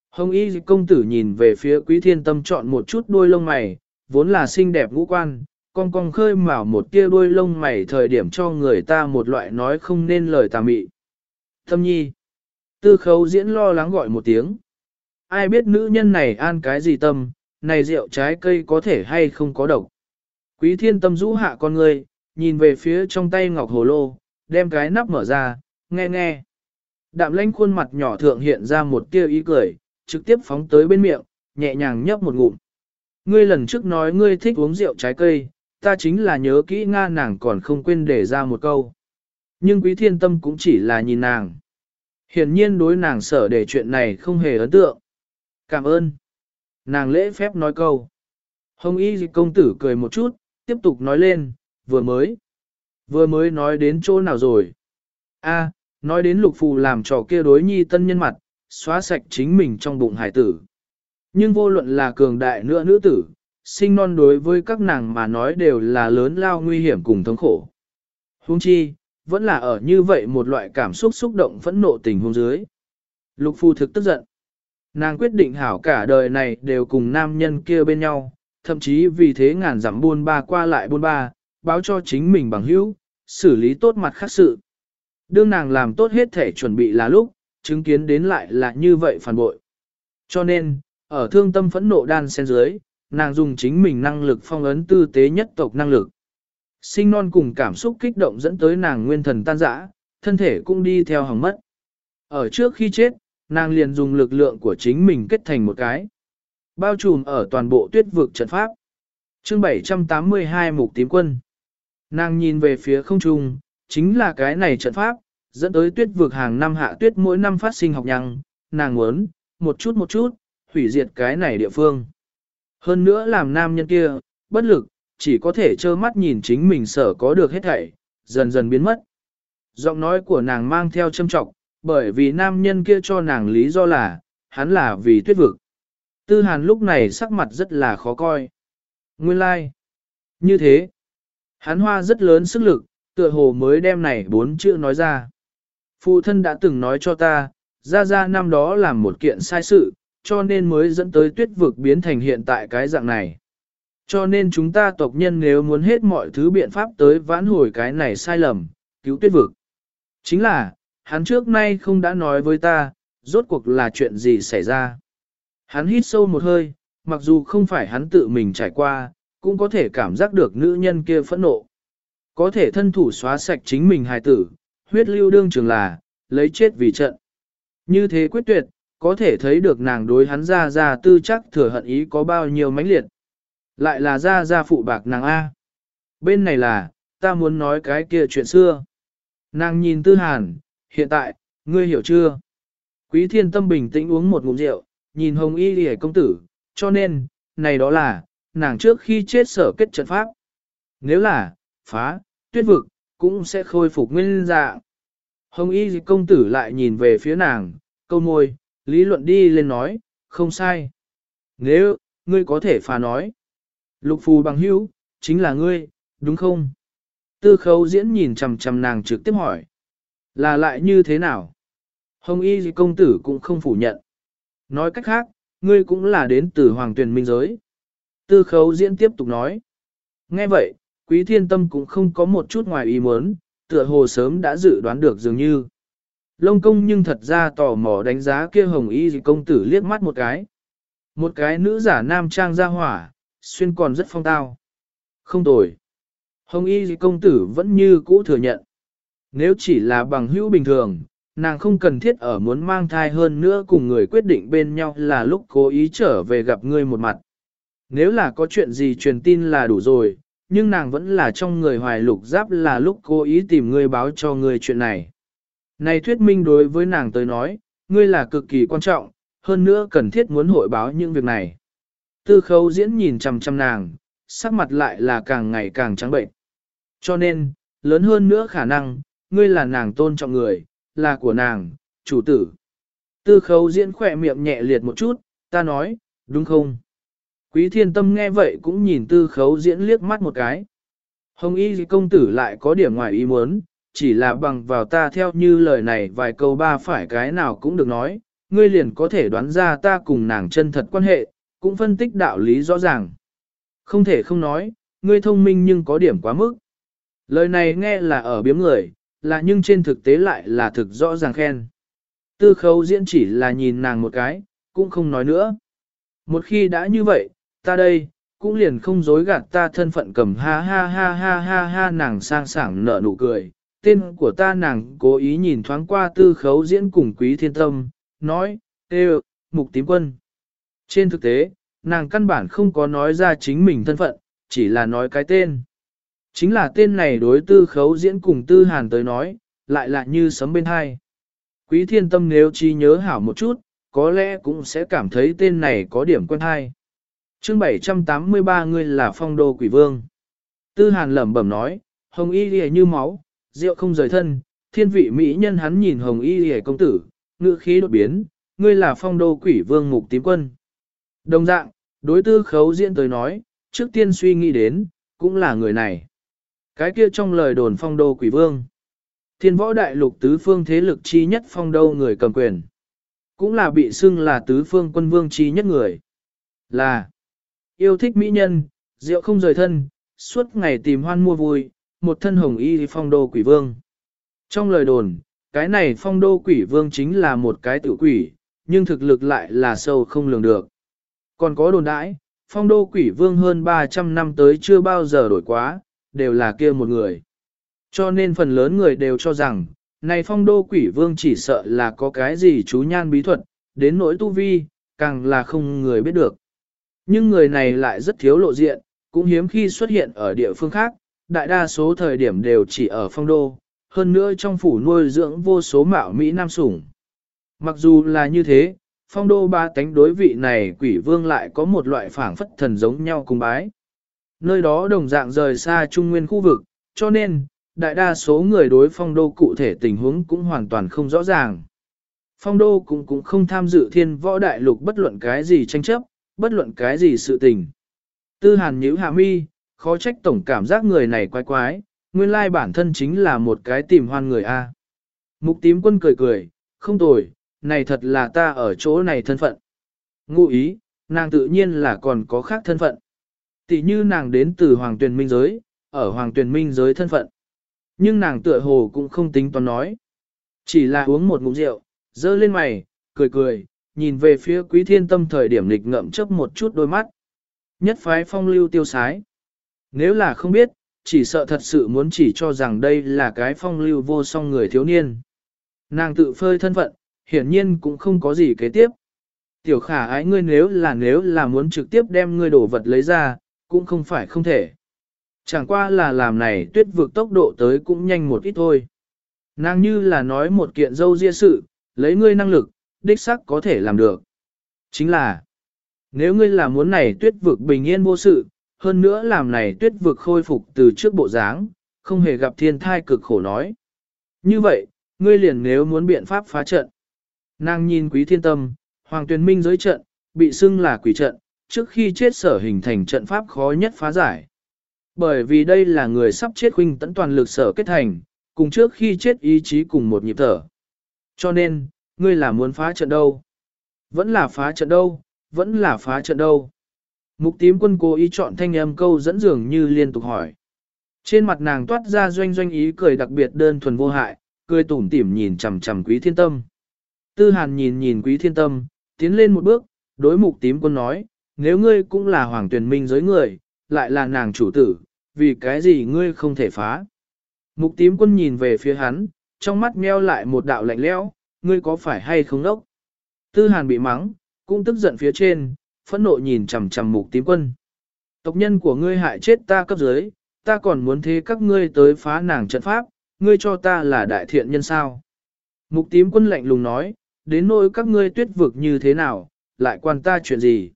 Hồng y công tử nhìn về phía quý thiên tâm chọn một chút đuôi lông mày, vốn là xinh đẹp ngũ quan, con con khơi mào một tia đuôi lông mày thời điểm cho người ta một loại nói không nên lời tà mị. Thâm nhi. Tư khấu diễn lo lắng gọi một tiếng. Ai biết nữ nhân này an cái gì tâm, này rượu trái cây có thể hay không có độc. Quý thiên tâm rũ hạ con người, nhìn về phía trong tay ngọc hồ lô, đem cái nắp mở ra, nghe nghe. Đạm lãnh khuôn mặt nhỏ thượng hiện ra một tia ý cười, trực tiếp phóng tới bên miệng, nhẹ nhàng nhấp một ngụm. Ngươi lần trước nói ngươi thích uống rượu trái cây, ta chính là nhớ kỹ Nga nàng còn không quên để ra một câu. Nhưng quý thiên tâm cũng chỉ là nhìn nàng. Hiển nhiên đối nàng sở để chuyện này không hề ấn tượng. Cảm ơn. Nàng lễ phép nói câu. Hồng y công tử cười một chút, tiếp tục nói lên, vừa mới. Vừa mới nói đến chỗ nào rồi? A, nói đến lục phù làm trò kia đối nhi tân nhân mặt, xóa sạch chính mình trong bụng hải tử. Nhưng vô luận là cường đại nữa nữ tử, sinh non đối với các nàng mà nói đều là lớn lao nguy hiểm cùng thống khổ. Hung chi, vẫn là ở như vậy một loại cảm xúc xúc động phẫn nộ tình hôn dưới. Lục phu thực tức giận. Nàng quyết định hảo cả đời này đều cùng nam nhân kia bên nhau, thậm chí vì thế ngàn dặm buôn ba qua lại buôn ba, báo cho chính mình bằng hữu, xử lý tốt mặt khác sự. Đương nàng làm tốt hết thể chuẩn bị là lúc, chứng kiến đến lại là như vậy phản bội. Cho nên, ở thương tâm phẫn nộ đan sen dưới, nàng dùng chính mình năng lực phong ấn tư tế nhất tộc năng lực. Sinh non cùng cảm xúc kích động dẫn tới nàng nguyên thần tan rã, thân thể cũng đi theo hỏng mất. Ở trước khi chết, nàng liền dùng lực lượng của chính mình kết thành một cái. Bao trùm ở toàn bộ tuyết vực trận pháp. chương 782 mục tím quân. Nàng nhìn về phía không trung, chính là cái này trận pháp, dẫn tới tuyết vực hàng năm hạ tuyết mỗi năm phát sinh học nhăng, nàng muốn, một chút một chút, hủy diệt cái này địa phương. Hơn nữa làm nam nhân kia, bất lực, chỉ có thể trơ mắt nhìn chính mình sở có được hết thảy, dần dần biến mất. Giọng nói của nàng mang theo châm trọng, bởi vì nam nhân kia cho nàng lý do là, hắn là vì tuyết vực. Tư hàn lúc này sắc mặt rất là khó coi. Nguyên lai. Like. Như thế. Hắn hoa rất lớn sức lực, tựa hồ mới đem này bốn chữ nói ra. Phụ thân đã từng nói cho ta, ra ra năm đó làm một kiện sai sự, cho nên mới dẫn tới tuyết vực biến thành hiện tại cái dạng này. Cho nên chúng ta tộc nhân nếu muốn hết mọi thứ biện pháp tới vãn hồi cái này sai lầm, cứu tuyết vực. Chính là, hắn trước nay không đã nói với ta, rốt cuộc là chuyện gì xảy ra. Hắn hít sâu một hơi, mặc dù không phải hắn tự mình trải qua, cũng có thể cảm giác được nữ nhân kia phẫn nộ. Có thể thân thủ xóa sạch chính mình hài tử, huyết lưu đương trường là, lấy chết vì trận. Như thế quyết tuyệt, có thể thấy được nàng đối hắn ra ra tư chắc thừa hận ý có bao nhiêu mãnh liệt. Lại là ra ra phụ bạc nàng A. Bên này là, ta muốn nói cái kia chuyện xưa. Nàng nhìn tư hàn, hiện tại, ngươi hiểu chưa? Quý thiên tâm bình tĩnh uống một ngụm rượu, nhìn hồng y lìa công tử, cho nên, này đó là, nàng trước khi chết sở kết trận pháp. Nếu là, phá, tuyết vực, cũng sẽ khôi phục nguyên dạng. Hồng y công tử lại nhìn về phía nàng, câu môi, lý luận đi lên nói, không sai. Nếu, ngươi có thể phá nói. Lục phù bằng hữu, chính là ngươi, đúng không? Tư khấu diễn nhìn chằm chằm nàng trực tiếp hỏi. Là lại như thế nào? Hồng y công tử cũng không phủ nhận. Nói cách khác, ngươi cũng là đến từ hoàng tuyển minh giới. Tư khấu diễn tiếp tục nói. Nghe vậy, quý thiên tâm cũng không có một chút ngoài ý muốn, tựa hồ sớm đã dự đoán được dường như. Lông công nhưng thật ra tò mò đánh giá kia hồng y công tử liếc mắt một cái. Một cái nữ giả nam trang ra hỏa, xuyên còn rất phong tao. Không tồi. Hồng y công tử vẫn như cũ thừa nhận. Nếu chỉ là bằng hữu bình thường, nàng không cần thiết ở muốn mang thai hơn nữa cùng người quyết định bên nhau là lúc cố ý trở về gặp ngươi một mặt. Nếu là có chuyện gì truyền tin là đủ rồi, nhưng nàng vẫn là trong người hoài lục giáp là lúc cố ý tìm ngươi báo cho ngươi chuyện này. Này thuyết minh đối với nàng tới nói, ngươi là cực kỳ quan trọng, hơn nữa cần thiết muốn hội báo những việc này. Tư khấu diễn nhìn chằm chằm nàng, sắc mặt lại là càng ngày càng trắng bệnh. Cho nên, lớn hơn nữa khả năng, ngươi là nàng tôn trọng người, là của nàng, chủ tử. Tư khấu diễn khỏe miệng nhẹ liệt một chút, ta nói, đúng không? Quý thiên tâm nghe vậy cũng nhìn tư khấu diễn liếc mắt một cái. Hồng y công tử lại có điểm ngoài ý muốn, chỉ là bằng vào ta theo như lời này vài câu ba phải cái nào cũng được nói, ngươi liền có thể đoán ra ta cùng nàng chân thật quan hệ, cũng phân tích đạo lý rõ ràng. Không thể không nói, ngươi thông minh nhưng có điểm quá mức. Lời này nghe là ở biếm người, là nhưng trên thực tế lại là thực rõ ràng khen. Tư khấu diễn chỉ là nhìn nàng một cái, cũng không nói nữa. Một khi đã như vậy, ta đây, cũng liền không dối gạt ta thân phận cầm ha ha ha ha ha ha nàng sang sảng nở nụ cười. Tên của ta nàng cố ý nhìn thoáng qua tư khấu diễn cùng quý thiên tâm, nói, tê mục tím quân. Trên thực tế, nàng căn bản không có nói ra chính mình thân phận, chỉ là nói cái tên. Chính là tên này đối tư khấu diễn cùng tư hàn tới nói, lại là như sấm bên hai. Quý thiên tâm nếu chi nhớ hảo một chút, có lẽ cũng sẽ cảm thấy tên này có điểm quen hay chương 783 ngươi là phong đô quỷ vương. Tư hàn lẩm bẩm nói, hồng y lìa như máu, rượu không rời thân, thiên vị mỹ nhân hắn nhìn hồng y lìa công tử, ngữ khí đột biến, ngươi là phong đô quỷ vương mục tím quân. Đồng dạng, đối tư khấu diễn tới nói, trước tiên suy nghĩ đến, cũng là người này. Cái kia trong lời đồn phong đô quỷ vương. Thiên võ đại lục tứ phương thế lực chi nhất phong đô người cầm quyền. Cũng là bị xưng là tứ phương quân vương chi nhất người. Là yêu thích mỹ nhân, rượu không rời thân, suốt ngày tìm hoan mua vui, một thân hồng y phong đô quỷ vương. Trong lời đồn, cái này phong đô quỷ vương chính là một cái tự quỷ, nhưng thực lực lại là sâu không lường được. Còn có đồn đãi, phong đô quỷ vương hơn 300 năm tới chưa bao giờ đổi quá, đều là kia một người. Cho nên phần lớn người đều cho rằng, này phong đô quỷ vương chỉ sợ là có cái gì chú nhan bí thuật, đến nỗi tu vi, càng là không người biết được. Nhưng người này lại rất thiếu lộ diện, cũng hiếm khi xuất hiện ở địa phương khác, đại đa số thời điểm đều chỉ ở phong đô, hơn nữa trong phủ nuôi dưỡng vô số mạo Mỹ Nam sủng. Mặc dù là như thế, phong đô ba tánh đối vị này quỷ vương lại có một loại phảng phất thần giống nhau cùng bái. Nơi đó đồng dạng rời xa trung nguyên khu vực, cho nên, đại đa số người đối phong đô cụ thể tình huống cũng hoàn toàn không rõ ràng. Phong đô cũng cũng không tham dự thiên võ đại lục bất luận cái gì tranh chấp, bất luận cái gì sự tình. Tư hàn nhíu hạ mi, khó trách tổng cảm giác người này quái quái, nguyên lai bản thân chính là một cái tìm hoan người A. Mục tím quân cười cười, không tồi, này thật là ta ở chỗ này thân phận. Ngụ ý, nàng tự nhiên là còn có khác thân phận. Tỷ như nàng đến từ hoàng tuyển minh giới, ở hoàng tuyển minh giới thân phận. Nhưng nàng tựa hồ cũng không tính toán nói. Chỉ là uống một ngụm rượu, dơ lên mày, cười cười, nhìn về phía quý thiên tâm thời điểm lịch ngậm chấp một chút đôi mắt. Nhất phái phong lưu tiêu sái. Nếu là không biết, chỉ sợ thật sự muốn chỉ cho rằng đây là cái phong lưu vô song người thiếu niên. Nàng tự phơi thân phận, hiển nhiên cũng không có gì kế tiếp. Tiểu khả ái ngươi nếu là nếu là muốn trực tiếp đem ngươi đổ vật lấy ra, cũng không phải không thể. Chẳng qua là làm này tuyết vượt tốc độ tới cũng nhanh một ít thôi. Nàng như là nói một kiện dâu ria sự, lấy ngươi năng lực, đích sắc có thể làm được. Chính là, nếu ngươi là muốn này tuyết vực bình yên vô sự, hơn nữa làm này tuyết vực khôi phục từ trước bộ dáng, không hề gặp thiên thai cực khổ nói. Như vậy, ngươi liền nếu muốn biện pháp phá trận. Nàng nhìn quý thiên tâm, hoàng tuyên minh giới trận, bị xưng là quỷ trận, trước khi chết sở hình thành trận pháp khó nhất phá giải. Bởi vì đây là người sắp chết huynh tấn toàn lực sở kết thành, cùng trước khi chết ý chí cùng một nhịp thở. Cho nên, ngươi là muốn phá trận đâu? Vẫn là phá trận đâu? Vẫn là phá trận đâu? Mục tím quân cố ý chọn thanh âm câu dẫn dường như liên tục hỏi. Trên mặt nàng toát ra doanh doanh ý cười đặc biệt đơn thuần vô hại, cười tủm tỉm nhìn chằm chằm quý thiên tâm. Tư hàn nhìn nhìn quý thiên tâm, tiến lên một bước, Đối mục tím quân nói, nếu ngươi cũng là hoàng tuyển minh giới người, lại là nàng chủ tử, vì cái gì ngươi không thể phá. Mục tím quân nhìn về phía hắn, trong mắt meo lại một đạo lạnh lẽo, ngươi có phải hay không đốc? Tư hàn bị mắng, cũng tức giận phía trên, phẫn nộ nhìn chằm chằm mục tím quân. Tộc nhân của ngươi hại chết ta cấp dưới, ta còn muốn thế các ngươi tới phá nàng trận pháp, ngươi cho ta là đại thiện nhân sao? Mục tím quân lạnh lùng nói, đến nỗi các ngươi tuyết vực như thế nào, lại quan ta chuyện gì?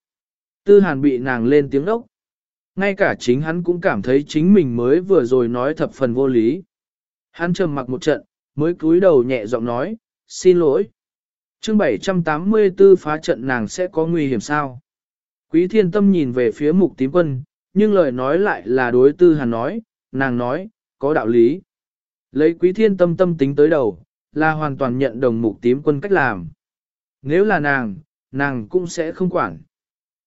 Tư hàn bị nàng lên tiếng đốc. Ngay cả chính hắn cũng cảm thấy chính mình mới vừa rồi nói thập phần vô lý. Hắn trầm mặc một trận, mới cúi đầu nhẹ giọng nói, xin lỗi. chương 784 phá trận nàng sẽ có nguy hiểm sao? Quý thiên tâm nhìn về phía mục tím quân, nhưng lời nói lại là đối tư hàn nói, nàng nói, có đạo lý. Lấy quý thiên tâm tâm tính tới đầu, là hoàn toàn nhận đồng mục tím quân cách làm. Nếu là nàng, nàng cũng sẽ không quản.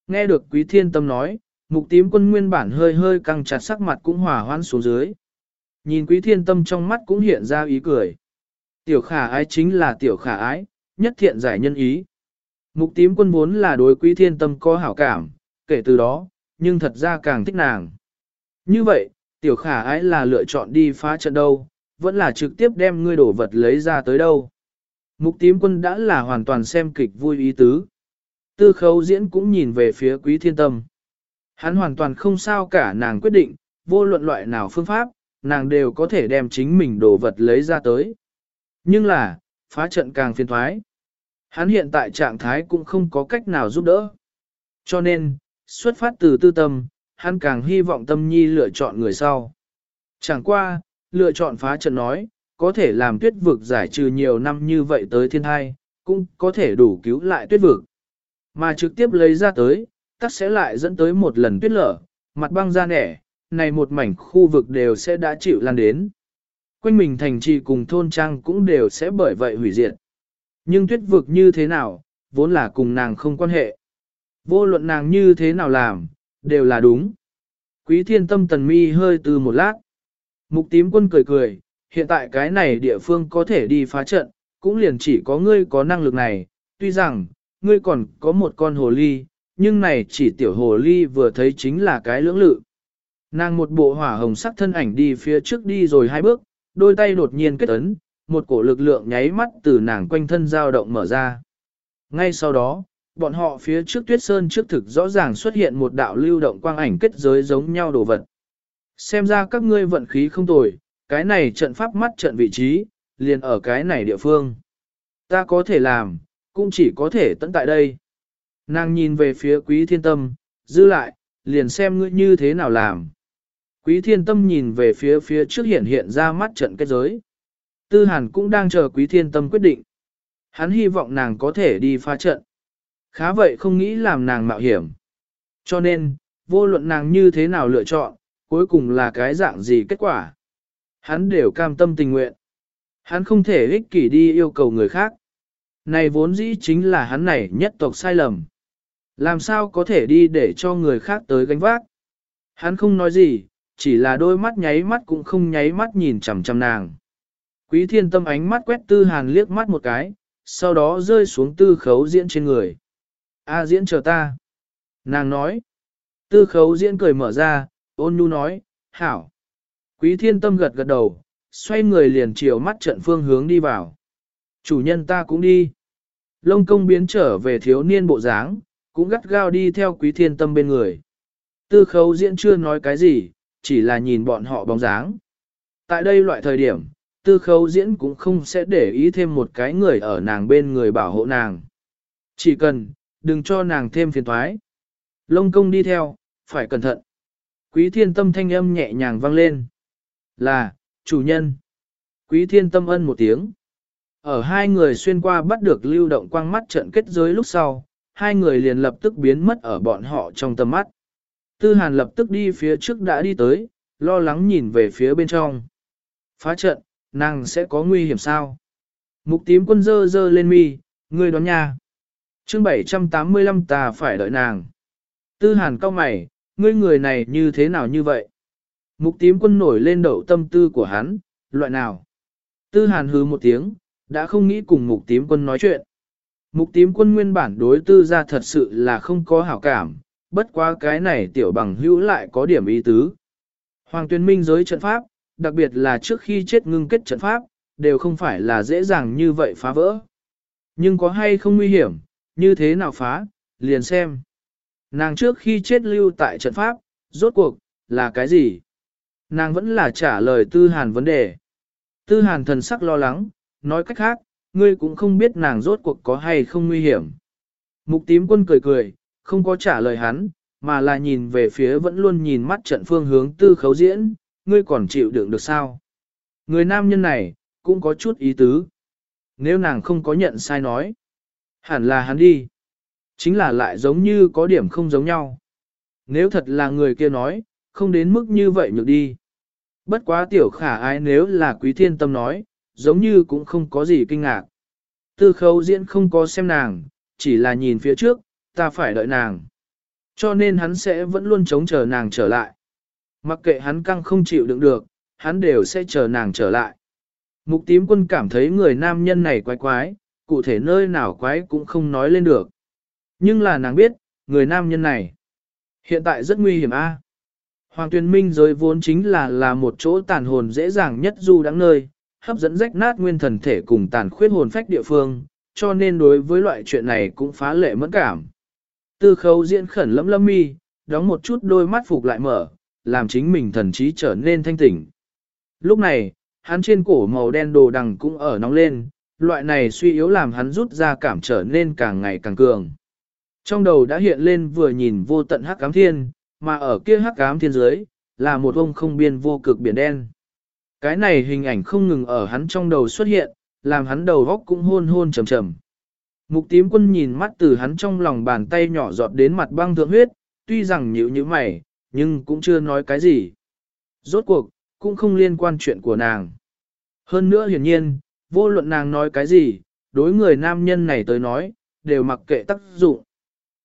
Nghe được quý thiên tâm nói, mục tím quân nguyên bản hơi hơi căng chặt sắc mặt cũng hòa hoan xuống dưới. Nhìn quý thiên tâm trong mắt cũng hiện ra ý cười. Tiểu khả ái chính là tiểu khả ái, nhất thiện giải nhân ý. Mục tím quân vốn là đối quý thiên tâm có hảo cảm, kể từ đó, nhưng thật ra càng thích nàng. Như vậy, tiểu khả ái là lựa chọn đi phá trận đâu, vẫn là trực tiếp đem ngươi đổ vật lấy ra tới đâu. Mục tím quân đã là hoàn toàn xem kịch vui ý tứ. Tư khấu diễn cũng nhìn về phía quý thiên tâm. Hắn hoàn toàn không sao cả nàng quyết định, vô luận loại nào phương pháp, nàng đều có thể đem chính mình đồ vật lấy ra tới. Nhưng là, phá trận càng phiền thoái. Hắn hiện tại trạng thái cũng không có cách nào giúp đỡ. Cho nên, xuất phát từ tư tâm, hắn càng hy vọng tâm nhi lựa chọn người sau. Chẳng qua, lựa chọn phá trận nói, có thể làm tuyết vực giải trừ nhiều năm như vậy tới thiên thai, cũng có thể đủ cứu lại tuyết vực. Mà trực tiếp lấy ra tới, tắc sẽ lại dẫn tới một lần tuyết lở, mặt băng ra nẻ, này một mảnh khu vực đều sẽ đã chịu lan đến. Quanh mình thành trì cùng thôn trang cũng đều sẽ bởi vậy hủy diệt. Nhưng tuyết vực như thế nào, vốn là cùng nàng không quan hệ. Vô luận nàng như thế nào làm, đều là đúng. Quý thiên tâm tần mi hơi từ một lát. Mục tím quân cười cười, hiện tại cái này địa phương có thể đi phá trận, cũng liền chỉ có ngươi có năng lực này, tuy rằng, ngươi còn có một con hồ ly, nhưng này chỉ tiểu hồ ly vừa thấy chính là cái lưỡng lự. Nàng một bộ hỏa hồng sắc thân ảnh đi phía trước đi rồi hai bước, đôi tay đột nhiên kết ấn, một cổ lực lượng nháy mắt từ nàng quanh thân dao động mở ra. Ngay sau đó, bọn họ phía trước tuyết sơn trước thực rõ ràng xuất hiện một đạo lưu động quang ảnh kết giới giống nhau đồ vật. Xem ra các ngươi vận khí không tồi, cái này trận pháp mắt trận vị trí, liền ở cái này địa phương. Ta có thể làm, cũng chỉ có thể tận tại đây. Nàng nhìn về phía quý thiên tâm, giữ lại, liền xem ngươi như thế nào làm. Quý thiên tâm nhìn về phía phía trước hiện hiện ra mắt trận kết giới. Tư hàn cũng đang chờ quý thiên tâm quyết định. Hắn hy vọng nàng có thể đi phá trận. Khá vậy không nghĩ làm nàng mạo hiểm. Cho nên, vô luận nàng như thế nào lựa chọn, cuối cùng là cái dạng gì kết quả. Hắn đều cam tâm tình nguyện. Hắn không thể ích kỷ đi yêu cầu người khác. Này vốn dĩ chính là hắn này nhất tộc sai lầm. Làm sao có thể đi để cho người khác tới gánh vác. Hắn không nói gì, chỉ là đôi mắt nháy mắt cũng không nháy mắt nhìn chằm chằm nàng. Quý thiên tâm ánh mắt quét tư hàn liếc mắt một cái, sau đó rơi xuống tư khấu diễn trên người. A diễn chờ ta. Nàng nói. Tư khấu diễn cười mở ra, ôn nhu nói, hảo. Quý thiên tâm gật gật đầu, xoay người liền chiều mắt trận phương hướng đi vào. Chủ nhân ta cũng đi. Lông công biến trở về thiếu niên bộ dáng, cũng gắt gao đi theo quý thiên tâm bên người. Tư khấu diễn chưa nói cái gì, chỉ là nhìn bọn họ bóng dáng. Tại đây loại thời điểm, tư khấu diễn cũng không sẽ để ý thêm một cái người ở nàng bên người bảo hộ nàng. Chỉ cần, đừng cho nàng thêm phiền thoái. Lông công đi theo, phải cẩn thận. Quý thiên tâm thanh âm nhẹ nhàng vang lên. Là, chủ nhân. Quý thiên tâm ân một tiếng. Ở hai người xuyên qua bắt được lưu động quang mắt trận kết giới lúc sau, hai người liền lập tức biến mất ở bọn họ trong tầm mắt. Tư hàn lập tức đi phía trước đã đi tới, lo lắng nhìn về phía bên trong. Phá trận, nàng sẽ có nguy hiểm sao? Mục tím quân dơ dơ lên mi, ngươi đón nha. chương 785 ta phải đợi nàng. Tư hàn cao mày, ngươi người này như thế nào như vậy? Mục tím quân nổi lên đậu tâm tư của hắn, loại nào? Tư hàn hứ một tiếng, đã không nghĩ cùng mục tím quân nói chuyện. Mục tím quân nguyên bản đối tư ra thật sự là không có hảo cảm, bất quá cái này tiểu bằng hữu lại có điểm ý tứ. Hoàng tuyên minh giới trận pháp, đặc biệt là trước khi chết ngưng kết trận pháp, đều không phải là dễ dàng như vậy phá vỡ. Nhưng có hay không nguy hiểm, như thế nào phá, liền xem. Nàng trước khi chết lưu tại trận pháp, rốt cuộc, là cái gì? Nàng vẫn là trả lời tư hàn vấn đề. Tư hàn thần sắc lo lắng, nói cách khác, ngươi cũng không biết nàng rốt cuộc có hay không nguy hiểm. Mục tím quân cười cười, không có trả lời hắn, mà là nhìn về phía vẫn luôn nhìn mắt trận phương hướng tư khấu diễn, ngươi còn chịu đựng được sao? Người nam nhân này, cũng có chút ý tứ. Nếu nàng không có nhận sai nói, hẳn là hắn đi. Chính là lại giống như có điểm không giống nhau. Nếu thật là người kia nói, không đến mức như vậy nhược đi. Bất quá tiểu khả ái nếu là quý thiên tâm nói, giống như cũng không có gì kinh ngạc. Tư khấu diễn không có xem nàng, chỉ là nhìn phía trước, ta phải đợi nàng. Cho nên hắn sẽ vẫn luôn chống chờ nàng trở lại. Mặc kệ hắn căng không chịu đựng được, hắn đều sẽ chờ nàng trở lại. Mục tím quân cảm thấy người nam nhân này quái quái, cụ thể nơi nào quái cũng không nói lên được. Nhưng là nàng biết, người nam nhân này hiện tại rất nguy hiểm a. Hoàng tuyên minh giới vốn chính là là một chỗ tàn hồn dễ dàng nhất du đáng nơi, hấp dẫn rách nát nguyên thần thể cùng tàn khuyết hồn phách địa phương, cho nên đối với loại chuyện này cũng phá lệ mẫn cảm. Tư khấu diễn khẩn lẫm lâm mi, đóng một chút đôi mắt phục lại mở, làm chính mình thần trí trở nên thanh tỉnh. Lúc này, hắn trên cổ màu đen đồ đằng cũng ở nóng lên, loại này suy yếu làm hắn rút ra cảm trở nên càng ngày càng cường. Trong đầu đã hiện lên vừa nhìn vô tận hắc ám thiên, mà ở kia hắc ám thiên dưới, là một ông không biên vô cực biển đen. Cái này hình ảnh không ngừng ở hắn trong đầu xuất hiện, làm hắn đầu góc cũng hôn hôn trầm trầm. Mục tím quân nhìn mắt từ hắn trong lòng bàn tay nhỏ giọt đến mặt băng thượng huyết, tuy rằng nhíu như mày, nhưng cũng chưa nói cái gì. Rốt cuộc, cũng không liên quan chuyện của nàng. Hơn nữa hiển nhiên, vô luận nàng nói cái gì, đối người nam nhân này tới nói, đều mặc kệ tác dụng.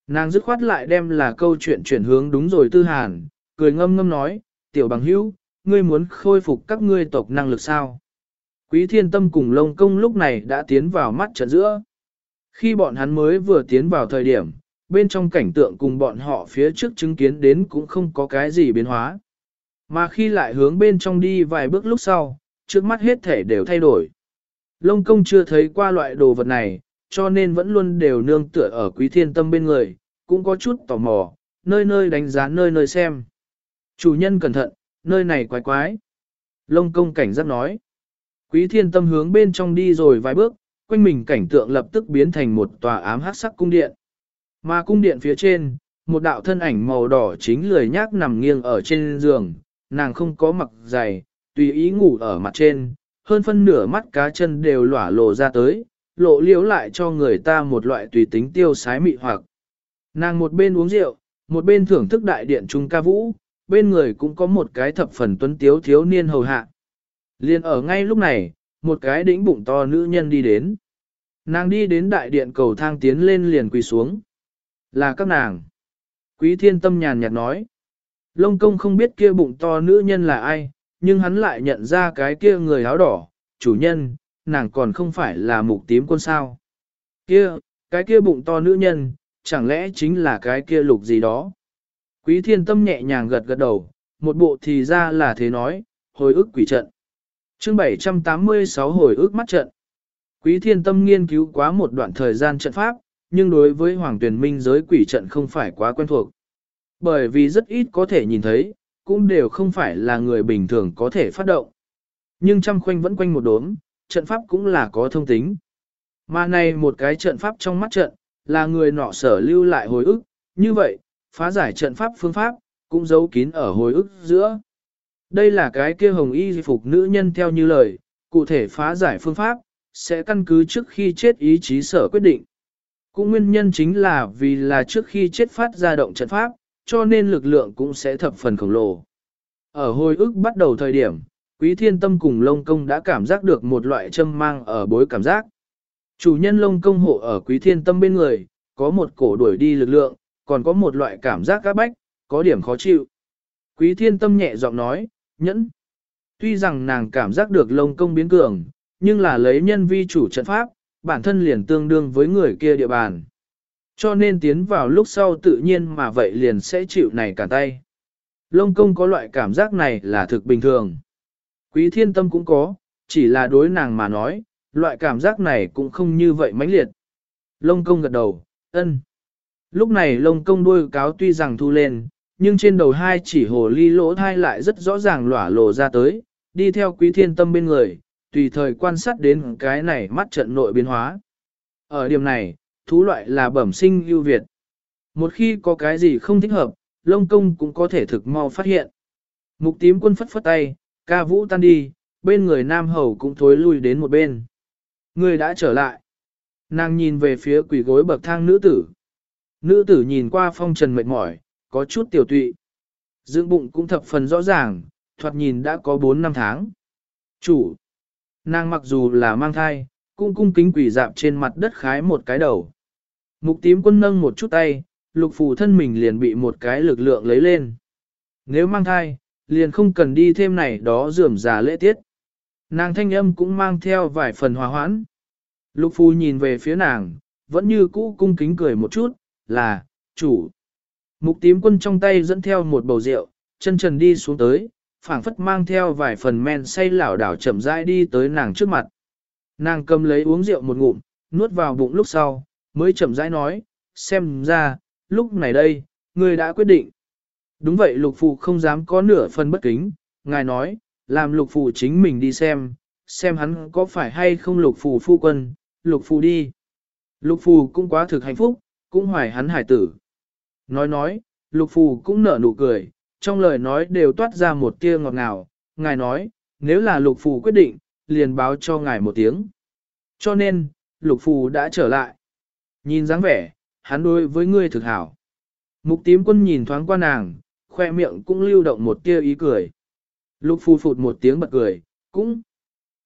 Nàng dứt khoát lại đem là câu chuyện chuyển hướng đúng rồi tư hàn, cười ngâm ngâm nói, tiểu bằng hữu, ngươi muốn khôi phục các ngươi tộc năng lực sao? Quý thiên tâm cùng lông công lúc này đã tiến vào mắt trận giữa. Khi bọn hắn mới vừa tiến vào thời điểm, bên trong cảnh tượng cùng bọn họ phía trước chứng kiến đến cũng không có cái gì biến hóa. Mà khi lại hướng bên trong đi vài bước lúc sau, trước mắt hết thể đều thay đổi. Lông công chưa thấy qua loại đồ vật này, cho nên vẫn luôn đều nương tựa ở quý thiên tâm bên người, cũng có chút tò mò, nơi nơi đánh giá nơi nơi xem. Chủ nhân cẩn thận, nơi này quái quái. Lông công cảnh giác nói. Quý thiên tâm hướng bên trong đi rồi vài bước, quanh mình cảnh tượng lập tức biến thành một tòa ám hắc sắc cung điện. Mà cung điện phía trên, một đạo thân ảnh màu đỏ chính lười nhác nằm nghiêng ở trên giường, nàng không có mặc giày, tùy ý ngủ ở mặt trên, hơn phân nửa mắt cá chân đều lỏa lộ ra tới, lộ liễu lại cho người ta một loại tùy tính tiêu sái mị hoặc. Nàng một bên uống rượu, một bên thưởng thức đại điện trung ca vũ, bên người cũng có một cái thập phần tuấn tiếu thiếu niên hầu hạ. Liên ở ngay lúc này, một cái đĩnh bụng to nữ nhân đi đến. Nàng đi đến đại điện cầu thang tiến lên liền quỳ xuống. Là các nàng. Quý thiên tâm nhàn nhạt nói. Lông công không biết kia bụng to nữ nhân là ai, nhưng hắn lại nhận ra cái kia người áo đỏ, chủ nhân, nàng còn không phải là mục tím quân sao. Kia, cái kia bụng to nữ nhân, chẳng lẽ chính là cái kia lục gì đó. Quý thiên tâm nhẹ nhàng gật gật đầu, một bộ thì ra là thế nói, hồi ức quỷ trận chương 786 hồi ức mắt trận. Quý thiên tâm nghiên cứu quá một đoạn thời gian trận pháp, nhưng đối với hoàng tuyển minh giới quỷ trận không phải quá quen thuộc. Bởi vì rất ít có thể nhìn thấy, cũng đều không phải là người bình thường có thể phát động. Nhưng trăm khoanh vẫn quanh một đốm, trận pháp cũng là có thông tính. Mà này một cái trận pháp trong mắt trận, là người nọ sở lưu lại hồi ức, như vậy, phá giải trận pháp phương pháp, cũng giấu kín ở hồi ức giữa. Đây là cái kia hồng y phục nữ nhân theo như lời, cụ thể phá giải phương pháp, sẽ căn cứ trước khi chết ý chí sở quyết định. Cũng nguyên nhân chính là vì là trước khi chết phát ra động trận pháp, cho nên lực lượng cũng sẽ thập phần khổng lồ. Ở hồi ức bắt đầu thời điểm, Quý Thiên Tâm cùng Lông Công đã cảm giác được một loại châm mang ở bối cảm giác. Chủ nhân Lông Công hộ ở Quý Thiên Tâm bên người, có một cổ đuổi đi lực lượng, còn có một loại cảm giác các bách, có điểm khó chịu. Quý Thiên Tâm nhẹ giọng nói, nhẫn. Tuy rằng nàng cảm giác được Lông Công biến cường, nhưng là lấy nhân vi chủ trận pháp, bản thân liền tương đương với người kia địa bàn. Cho nên tiến vào lúc sau tự nhiên mà vậy liền sẽ chịu này cả tay. Lông công có loại cảm giác này là thực bình thường. Quý thiên tâm cũng có, chỉ là đối nàng mà nói, loại cảm giác này cũng không như vậy mãnh liệt. Lông công gật đầu, ân. Lúc này lông công đuôi cáo tuy rằng thu lên, nhưng trên đầu hai chỉ hồ ly lỗ thai lại rất rõ ràng lỏa lộ ra tới, đi theo quý thiên tâm bên người, tùy thời quan sát đến cái này mắt trận nội biến hóa. Ở điểm này, thú loại là bẩm sinh ưu việt. Một khi có cái gì không thích hợp, lông công cũng có thể thực mau phát hiện. Mục tím quân phất phất tay, ca vũ tan đi, bên người nam hầu cũng thối lui đến một bên. Người đã trở lại. Nàng nhìn về phía quỷ gối bậc thang nữ tử. Nữ tử nhìn qua phong trần mệt mỏi, có chút tiểu tụy. Dưỡng bụng cũng thập phần rõ ràng, thoạt nhìn đã có 4 năm tháng. Chủ. Nàng mặc dù là mang thai, cũng cung kính quỷ dạp trên mặt đất khái một cái đầu. Mục tím quân nâng một chút tay, lục phù thân mình liền bị một cái lực lượng lấy lên. Nếu mang thai, liền không cần đi thêm này đó dườm già lễ tiết. Nàng thanh âm cũng mang theo vài phần hòa hoãn. Lục phù nhìn về phía nàng, vẫn như cũ cung kính cười một chút, là, chủ. Mục tím quân trong tay dẫn theo một bầu rượu, chân trần đi xuống tới, phảng phất mang theo vài phần men say lảo đảo chậm rãi đi tới nàng trước mặt. Nàng cầm lấy uống rượu một ngụm, nuốt vào bụng lúc sau, mới chậm rãi nói, xem ra, lúc này đây, người đã quyết định. Đúng vậy lục phụ không dám có nửa phần bất kính, ngài nói, làm lục phụ chính mình đi xem, xem hắn có phải hay không lục phụ phu quân, lục phụ đi. Lục phụ cũng quá thực hạnh phúc, cũng hoài hắn hải tử. Nói nói, lục phù cũng nở nụ cười, trong lời nói đều toát ra một tia ngọt ngào, ngài nói, nếu là lục phù quyết định, liền báo cho ngài một tiếng. Cho nên, lục phù đã trở lại. Nhìn dáng vẻ, hắn đối với ngươi thực hảo. Mục tím quân nhìn thoáng qua nàng, khoe miệng cũng lưu động một tia ý cười. Lục phù phụt một tiếng bật cười, cũng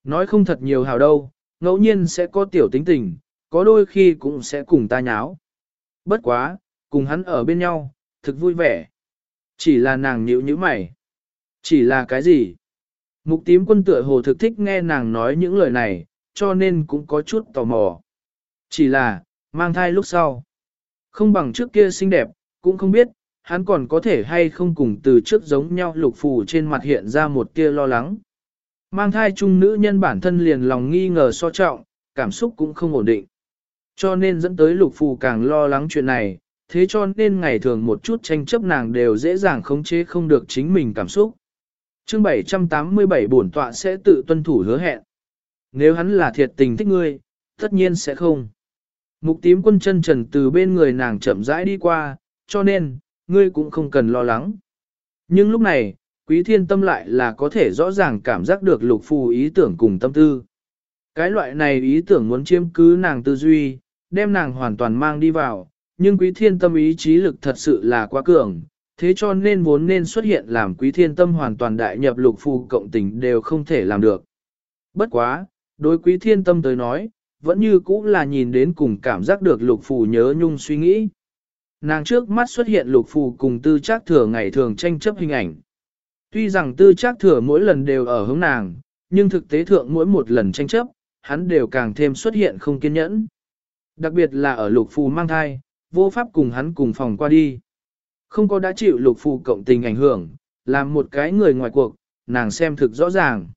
nói không thật nhiều hào đâu, ngẫu nhiên sẽ có tiểu tính tình, có đôi khi cũng sẽ cùng ta nháo. Bất quá, cùng hắn ở bên nhau, thực vui vẻ. Chỉ là nàng nhíu nhíu mày. Chỉ là cái gì? Mục tím quân tựa hồ thực thích nghe nàng nói những lời này, cho nên cũng có chút tò mò. Chỉ là, mang thai lúc sau. Không bằng trước kia xinh đẹp, cũng không biết, hắn còn có thể hay không cùng từ trước giống nhau lục phù trên mặt hiện ra một tia lo lắng. Mang thai chung nữ nhân bản thân liền lòng nghi ngờ so trọng, cảm xúc cũng không ổn định. Cho nên dẫn tới lục phù càng lo lắng chuyện này, thế cho nên ngày thường một chút tranh chấp nàng đều dễ dàng khống chế không được chính mình cảm xúc. Chương 787 bổn tọa sẽ tự tuân thủ hứa hẹn. Nếu hắn là thiệt tình thích ngươi, tất nhiên sẽ không. Mục tím quân chân trần từ bên người nàng chậm rãi đi qua, cho nên, ngươi cũng không cần lo lắng. Nhưng lúc này, quý thiên tâm lại là có thể rõ ràng cảm giác được lục phù ý tưởng cùng tâm tư. Cái loại này ý tưởng muốn chiếm cứ nàng tư duy, đem nàng hoàn toàn mang đi vào, nhưng quý thiên tâm ý chí lực thật sự là quá cường, thế cho nên vốn nên xuất hiện làm quý thiên tâm hoàn toàn đại nhập lục phù cộng tình đều không thể làm được. Bất quá, đối quý thiên tâm tới nói, vẫn như cũ là nhìn đến cùng cảm giác được lục phù nhớ nhung suy nghĩ. Nàng trước mắt xuất hiện lục phù cùng tư trác thừa ngày thường tranh chấp hình ảnh. Tuy rằng tư trác thừa mỗi lần đều ở hướng nàng, nhưng thực tế thượng mỗi một lần tranh chấp, hắn đều càng thêm xuất hiện không kiên nhẫn. Đặc biệt là ở lục phù mang thai, vô pháp cùng hắn cùng phòng qua đi. Không có đã chịu lục phù cộng tình ảnh hưởng, làm một cái người ngoài cuộc, nàng xem thực rõ ràng.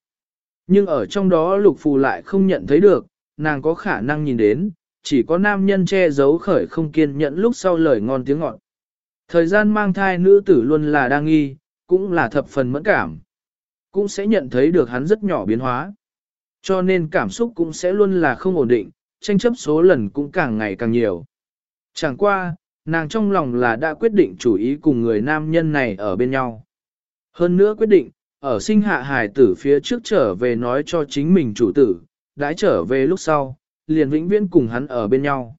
Nhưng ở trong đó lục phù lại không nhận thấy được, nàng có khả năng nhìn đến, chỉ có nam nhân che giấu khởi không kiên nhẫn lúc sau lời ngon tiếng ngọt. Thời gian mang thai nữ tử luôn là đang nghi, cũng là thập phần mẫn cảm. Cũng sẽ nhận thấy được hắn rất nhỏ biến hóa. Cho nên cảm xúc cũng sẽ luôn là không ổn định, tranh chấp số lần cũng càng ngày càng nhiều. Chẳng qua, nàng trong lòng là đã quyết định chủ ý cùng người nam nhân này ở bên nhau. Hơn nữa quyết định, ở sinh hạ hài tử phía trước trở về nói cho chính mình chủ tử, đã trở về lúc sau, liền vĩnh viễn cùng hắn ở bên nhau.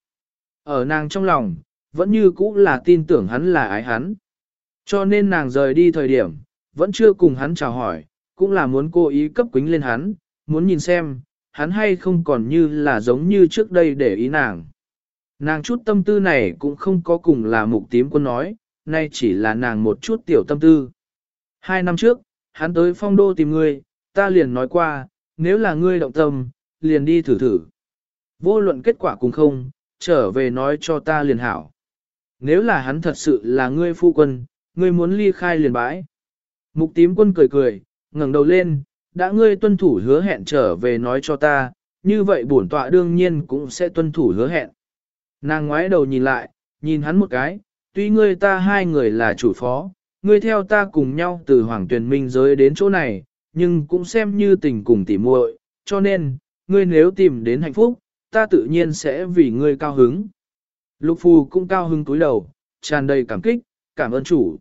Ở nàng trong lòng, vẫn như cũ là tin tưởng hắn là ái hắn. Cho nên nàng rời đi thời điểm, vẫn chưa cùng hắn chào hỏi, cũng là muốn cố ý cấp quính lên hắn, muốn nhìn xem, hắn hay không còn như là giống như trước đây để ý nàng. Nàng chút tâm tư này cũng không có cùng là mục tím quân nói, nay chỉ là nàng một chút tiểu tâm tư. Hai năm trước, hắn tới phong đô tìm ngươi, ta liền nói qua, nếu là ngươi động tâm, liền đi thử thử. Vô luận kết quả cùng không, trở về nói cho ta liền hảo. Nếu là hắn thật sự là ngươi phu quân, ngươi muốn ly khai liền bãi. Mục tím quân cười cười, ngẩng đầu lên, đã ngươi tuân thủ hứa hẹn trở về nói cho ta, như vậy bổn tọa đương nhiên cũng sẽ tuân thủ hứa hẹn. Nàng ngoái đầu nhìn lại, nhìn hắn một cái, tuy ngươi ta hai người là chủ phó, ngươi theo ta cùng nhau từ hoàng tuyển minh giới đến chỗ này, nhưng cũng xem như tình cùng tỉ muội, cho nên, ngươi nếu tìm đến hạnh phúc, ta tự nhiên sẽ vì ngươi cao hứng. Lục phù cũng cao hứng túi đầu, tràn đầy cảm kích, cảm ơn chủ.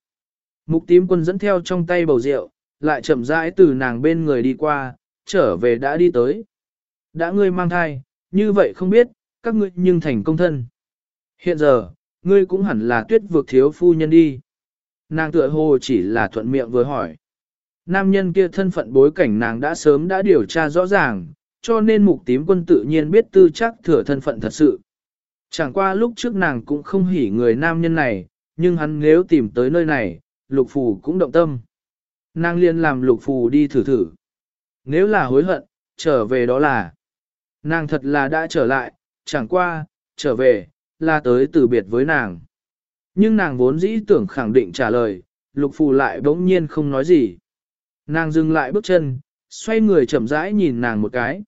Mục tím quân dẫn theo trong tay bầu rượu, lại chậm rãi từ nàng bên người đi qua, trở về đã đi tới. Đã ngươi mang thai, như vậy không biết, các ngươi nhưng thành công thân. Hiện giờ, ngươi cũng hẳn là tuyết vượt thiếu phu nhân đi. Nàng tựa hồ chỉ là thuận miệng vừa hỏi. Nam nhân kia thân phận bối cảnh nàng đã sớm đã điều tra rõ ràng, cho nên mục tím quân tự nhiên biết tư chắc thừa thân phận thật sự. Chẳng qua lúc trước nàng cũng không hỉ người nam nhân này, nhưng hắn nếu tìm tới nơi này, lục phù cũng động tâm. Nàng liền làm lục phù đi thử thử. Nếu là hối hận, trở về đó là. Nàng thật là đã trở lại, chẳng qua, trở về, là tới từ biệt với nàng. Nhưng nàng vốn dĩ tưởng khẳng định trả lời, lục phù lại bỗng nhiên không nói gì. Nàng dừng lại bước chân, xoay người chậm rãi nhìn nàng một cái.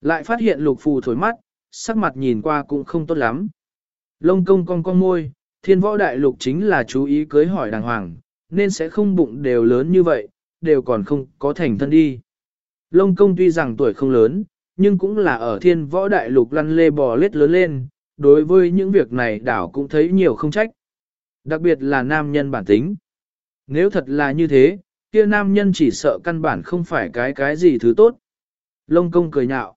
Lại phát hiện lục phù thổi mắt, sắc mặt nhìn qua cũng không tốt lắm. Lông công cong cong môi, thiên võ đại lục chính là chú ý cưới hỏi đàng hoàng, nên sẽ không bụng đều lớn như vậy, đều còn không có thành thân đi. Lông công tuy rằng tuổi không lớn, nhưng cũng là ở thiên võ đại lục lăn lê bò lết lớn lên, đối với những việc này đảo cũng thấy nhiều không trách. Đặc biệt là nam nhân bản tính. Nếu thật là như thế, kia nam nhân chỉ sợ căn bản không phải cái cái gì thứ tốt. Lông công cười nhạo.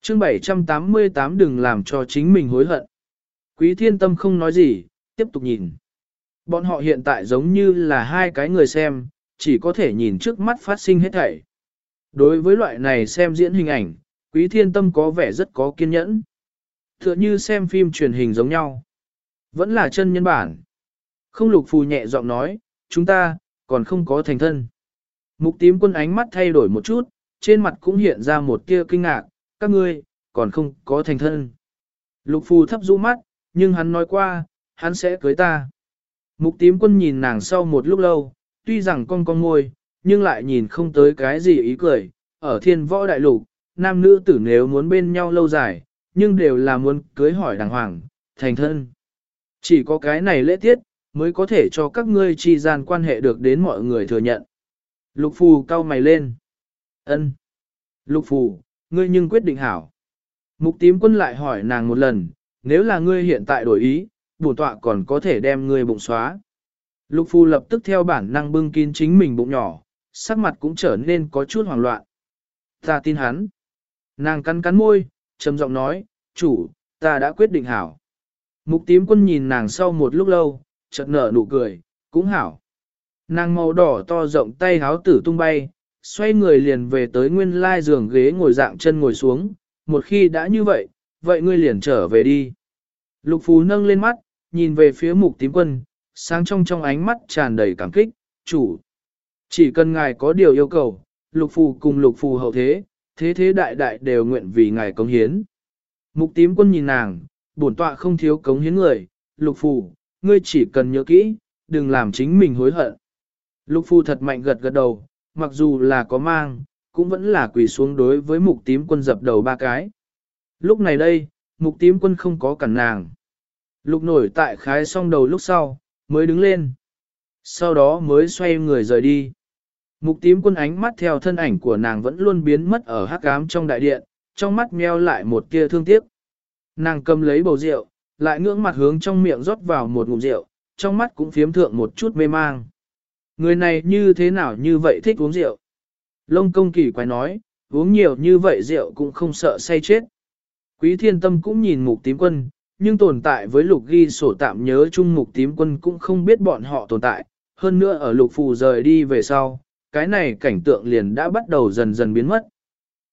Chương 788 đừng làm cho chính mình hối hận. Quý thiên tâm không nói gì, tiếp tục nhìn. Bọn họ hiện tại giống như là hai cái người xem, chỉ có thể nhìn trước mắt phát sinh hết thảy. Đối với loại này xem diễn hình ảnh, quý thiên tâm có vẻ rất có kiên nhẫn. Tựa như xem phim truyền hình giống nhau. Vẫn là chân nhân bản. Không lục phù nhẹ giọng nói, chúng ta, còn không có thành thân. Mục tím quân ánh mắt thay đổi một chút, trên mặt cũng hiện ra một tia kinh ngạc, các ngươi, còn không có thành thân. Lục phù thấp rũ mắt, nhưng hắn nói qua, hắn sẽ cưới ta. Mục tím quân nhìn nàng sau một lúc lâu, tuy rằng con con ngôi, nhưng lại nhìn không tới cái gì ý cười. Ở thiên võ đại lục, nam nữ tử nếu muốn bên nhau lâu dài, nhưng đều là muốn cưới hỏi đàng hoàng, thành thân. Chỉ có cái này lễ tiết, mới có thể cho các ngươi chi gian quan hệ được đến mọi người thừa nhận. Lục phù cau mày lên. ân Lục phù, ngươi nhưng quyết định hảo. Mục tím quân lại hỏi nàng một lần, nếu là ngươi hiện tại đổi ý, bổn tọa còn có thể đem ngươi bụng xóa. Lục phù lập tức theo bản năng bưng kín chính mình bụng nhỏ, sắc mặt cũng trở nên có chút hoảng loạn. Ta tin hắn. Nàng cắn cắn môi, trầm giọng nói, chủ, ta đã quyết định hảo. Mục tím quân nhìn nàng sau một lúc lâu, chợt nở nụ cười, cũng hảo. Nàng màu đỏ to rộng tay háo tử tung bay, xoay người liền về tới nguyên lai giường ghế ngồi dạng chân ngồi xuống, một khi đã như vậy, vậy ngươi liền trở về đi. Lục phú nâng lên mắt, nhìn về phía mục tím quân, sáng trong trong ánh mắt tràn đầy cảm kích, chủ. Chỉ cần ngài có điều yêu cầu, lục phù cùng lục phù hậu thế, thế thế đại đại đều nguyện vì ngài cống hiến. Mục tím quân nhìn nàng, bổn tọa không thiếu cống hiến người, lục phù, ngươi chỉ cần nhớ kỹ, đừng làm chính mình hối hận. Lục phù thật mạnh gật gật đầu, mặc dù là có mang, cũng vẫn là quỳ xuống đối với mục tím quân dập đầu ba cái. Lúc này đây, mục tím quân không có cản nàng. Lục nổi tại khái xong đầu lúc sau, mới đứng lên. Sau đó mới xoay người rời đi. Mục tím quân ánh mắt theo thân ảnh của nàng vẫn luôn biến mất ở hắc ám trong đại điện, trong mắt meo lại một tia thương tiếc. Nàng cầm lấy bầu rượu, lại ngưỡng mặt hướng trong miệng rót vào một ngụm rượu, trong mắt cũng phiếm thượng một chút mê mang. Người này như thế nào như vậy thích uống rượu? Lông công kỳ quái nói, uống nhiều như vậy rượu cũng không sợ say chết. Quý thiên tâm cũng nhìn mục tím quân, nhưng tồn tại với lục ghi sổ tạm nhớ chung mục tím quân cũng không biết bọn họ tồn tại. Hơn nữa ở lục phù rời đi về sau, cái này cảnh tượng liền đã bắt đầu dần dần biến mất.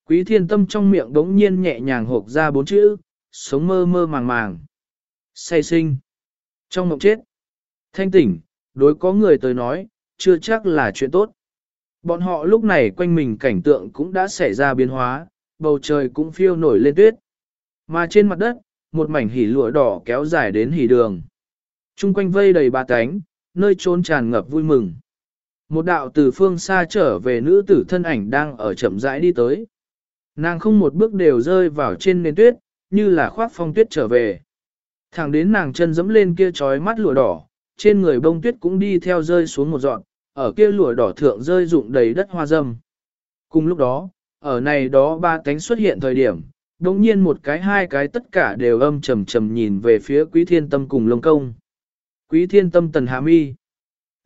Quý thiên tâm trong miệng đống nhiên nhẹ nhàng hộp ra bốn chữ, sống mơ mơ màng màng. Say sinh. Trong mộng chết. Thanh tỉnh, đối có người tới nói, chưa chắc là chuyện tốt. Bọn họ lúc này quanh mình cảnh tượng cũng đã xảy ra biến hóa, bầu trời cũng phiêu nổi lên tuyết. Mà trên mặt đất, một mảnh hỉ lụa đỏ kéo dài đến hỉ đường. Trung quanh vây đầy ba cánh, nơi trốn tràn ngập vui mừng. Một đạo từ phương xa trở về nữ tử thân ảnh đang ở chậm rãi đi tới. Nàng không một bước đều rơi vào trên nền tuyết, như là khoác phong tuyết trở về. Thẳng đến nàng chân dẫm lên kia trói mắt lụa đỏ, trên người bông tuyết cũng đi theo rơi xuống một dọn, ở kia lụa đỏ thượng rơi rụng đầy đất hoa dâm. Cùng lúc đó, ở này đó ba cánh xuất hiện thời điểm, đồng nhiên một cái hai cái tất cả đều âm trầm trầm nhìn về phía quý thiên tâm cùng lông công. Quý thiên tâm tần hạ mi.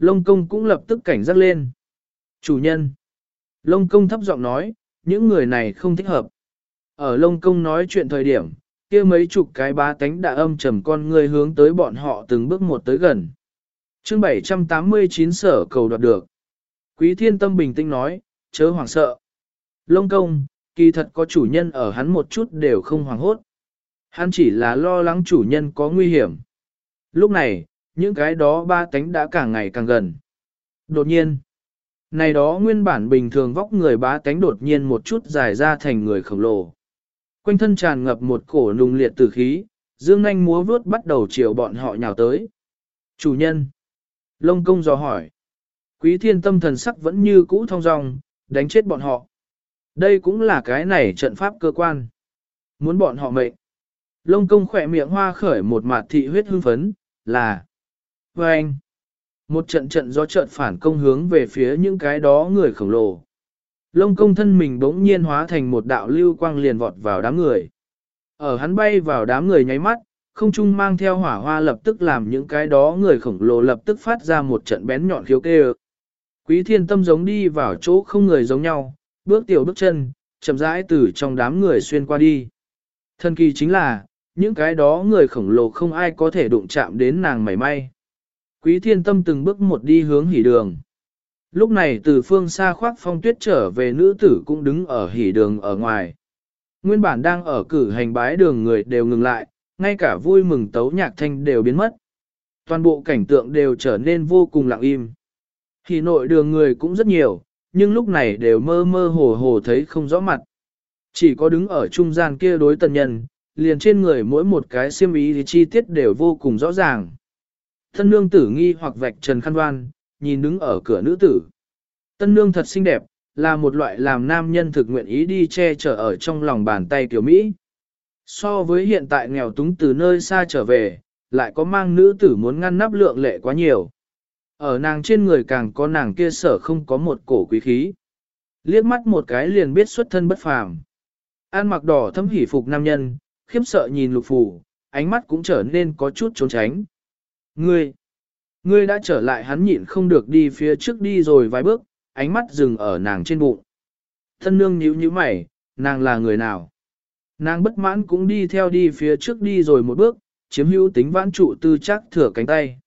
Lông công cũng lập tức cảnh giác lên. Chủ nhân. Lông công thấp giọng nói, những người này không thích hợp. Ở lông công nói chuyện thời điểm, kia mấy chục cái ba tánh đã âm trầm con người hướng tới bọn họ từng bước một tới gần. chương 789 sở cầu đoạt được. Quý thiên tâm bình tĩnh nói, chớ hoảng sợ. Lông công, kỳ thật có chủ nhân ở hắn một chút đều không hoảng hốt. Hắn chỉ là lo lắng chủ nhân có nguy hiểm. Lúc này, những cái đó ba tánh đã càng ngày càng gần. Đột nhiên, này đó nguyên bản bình thường vóc người ba tánh đột nhiên một chút dài ra thành người khổng lồ. Quanh thân tràn ngập một cổ nung liệt tử khí, dương nanh múa vướt bắt đầu chiều bọn họ nhào tới. Chủ nhân. Lông công dò hỏi. Quý thiên tâm thần sắc vẫn như cũ thong dong, đánh chết bọn họ. Đây cũng là cái này trận pháp cơ quan. Muốn bọn họ mệnh. Lông công khỏe miệng hoa khởi một mặt thị huyết hưng phấn, là. Và anh. Một trận trận gió chợt phản công hướng về phía những cái đó người khổng lồ. Lông công thân mình bỗng nhiên hóa thành một đạo lưu quang liền vọt vào đám người. Ở hắn bay vào đám người nháy mắt, không trung mang theo hỏa hoa lập tức làm những cái đó người khổng lồ lập tức phát ra một trận bén nhọn khiếu kê Quý thiên tâm giống đi vào chỗ không người giống nhau, bước tiểu bước chân, chậm rãi từ trong đám người xuyên qua đi. Thần kỳ chính là, những cái đó người khổng lồ không ai có thể đụng chạm đến nàng mảy may. Quý thiên tâm từng bước một đi hướng hỉ đường. Lúc này từ phương xa khoác phong tuyết trở về nữ tử cũng đứng ở hỉ đường ở ngoài. Nguyên bản đang ở cử hành bái đường người đều ngừng lại, ngay cả vui mừng tấu nhạc thanh đều biến mất. Toàn bộ cảnh tượng đều trở nên vô cùng lặng im. Hỉ nội đường người cũng rất nhiều, nhưng lúc này đều mơ mơ hồ hồ thấy không rõ mặt. Chỉ có đứng ở trung gian kia đối tần nhân, liền trên người mỗi một cái xiêm ý thì chi tiết đều vô cùng rõ ràng. Thân nương tử nghi hoặc vạch trần khăn đoan, nhìn đứng ở cửa nữ tử. Tân nương thật xinh đẹp, là một loại làm nam nhân thực nguyện ý đi che chở ở trong lòng bàn tay tiểu Mỹ. So với hiện tại nghèo túng từ nơi xa trở về, lại có mang nữ tử muốn ngăn nắp lượng lệ quá nhiều. Ở nàng trên người càng có nàng kia sở không có một cổ quý khí. Liếc mắt một cái liền biết xuất thân bất phàm. An mặc đỏ thâm hỉ phục nam nhân, khiếp sợ nhìn lục phù, ánh mắt cũng trở nên có chút trốn tránh. Ngươi, ngươi đã trở lại hắn nhịn không được đi phía trước đi rồi vài bước, ánh mắt dừng ở nàng trên bụng. Thân nương nhíu nhíu mày, nàng là người nào? Nàng bất mãn cũng đi theo đi phía trước đi rồi một bước, chiếm hữu tính vãn trụ tư chắc thừa cánh tay.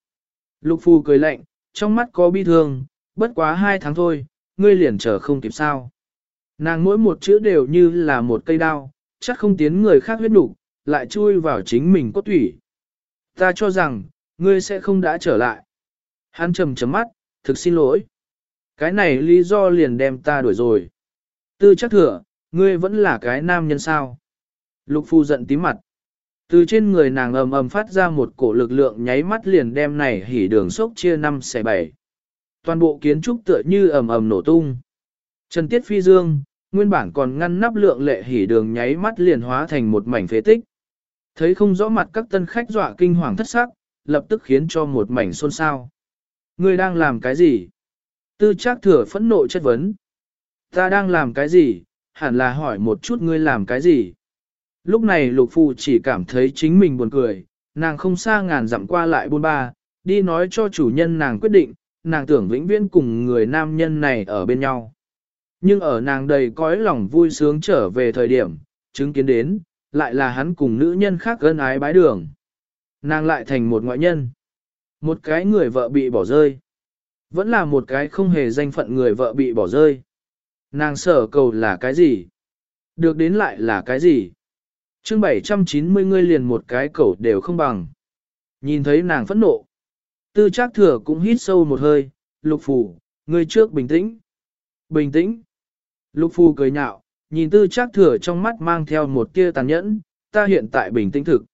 Lục phù cười lạnh, trong mắt có bi thương, bất quá hai tháng thôi, ngươi liền chờ không kịp sao. Nàng mỗi một chữ đều như là một cây đao, chắc không tiến người khác huyết đủ, lại chui vào chính mình cốt thủy. Ta cho rằng, ngươi sẽ không đã trở lại. Hắn trầm chấm mắt, thực xin lỗi. Cái này lý do liền đem ta đuổi rồi. Tư chắc thừa, ngươi vẫn là cái nam nhân sao. Lục phu giận tím mặt. Từ trên người nàng ầm ầm phát ra một cổ lực lượng nháy mắt liền đem này hỉ đường sốc chia năm xe bảy. Toàn bộ kiến trúc tựa như ầm ầm nổ tung. Trần Tiết Phi Dương, nguyên bản còn ngăn nắp lượng lệ hỉ đường nháy mắt liền hóa thành một mảnh phế tích. Thấy không rõ mặt các tân khách dọa kinh hoàng thất sắc, lập tức khiến cho một mảnh xôn xao. Ngươi đang làm cái gì? Tư Trác thừa phẫn nộ chất vấn. Ta đang làm cái gì? Hẳn là hỏi một chút ngươi làm cái gì? Lúc này lục Phụ chỉ cảm thấy chính mình buồn cười, nàng không xa ngàn dặm qua lại buôn ba, đi nói cho chủ nhân nàng quyết định, nàng tưởng vĩnh viễn cùng người nam nhân này ở bên nhau. Nhưng ở nàng đầy cõi lòng vui sướng trở về thời điểm, chứng kiến đến, lại là hắn cùng nữ nhân khác gân ái bái đường. Nàng lại thành một ngoại nhân. Một cái người vợ bị bỏ rơi. Vẫn là một cái không hề danh phận người vợ bị bỏ rơi. Nàng sở cầu là cái gì? Được đến lại là cái gì? chương 790 ngươi liền một cái cầu đều không bằng. Nhìn thấy nàng phẫn nộ. Tư trác thừa cũng hít sâu một hơi, lục phù, ngươi trước bình tĩnh. Bình tĩnh. Lục phù cười nhạo, nhìn tư trác thừa trong mắt mang theo một tia tàn nhẫn, ta hiện tại bình tĩnh thực.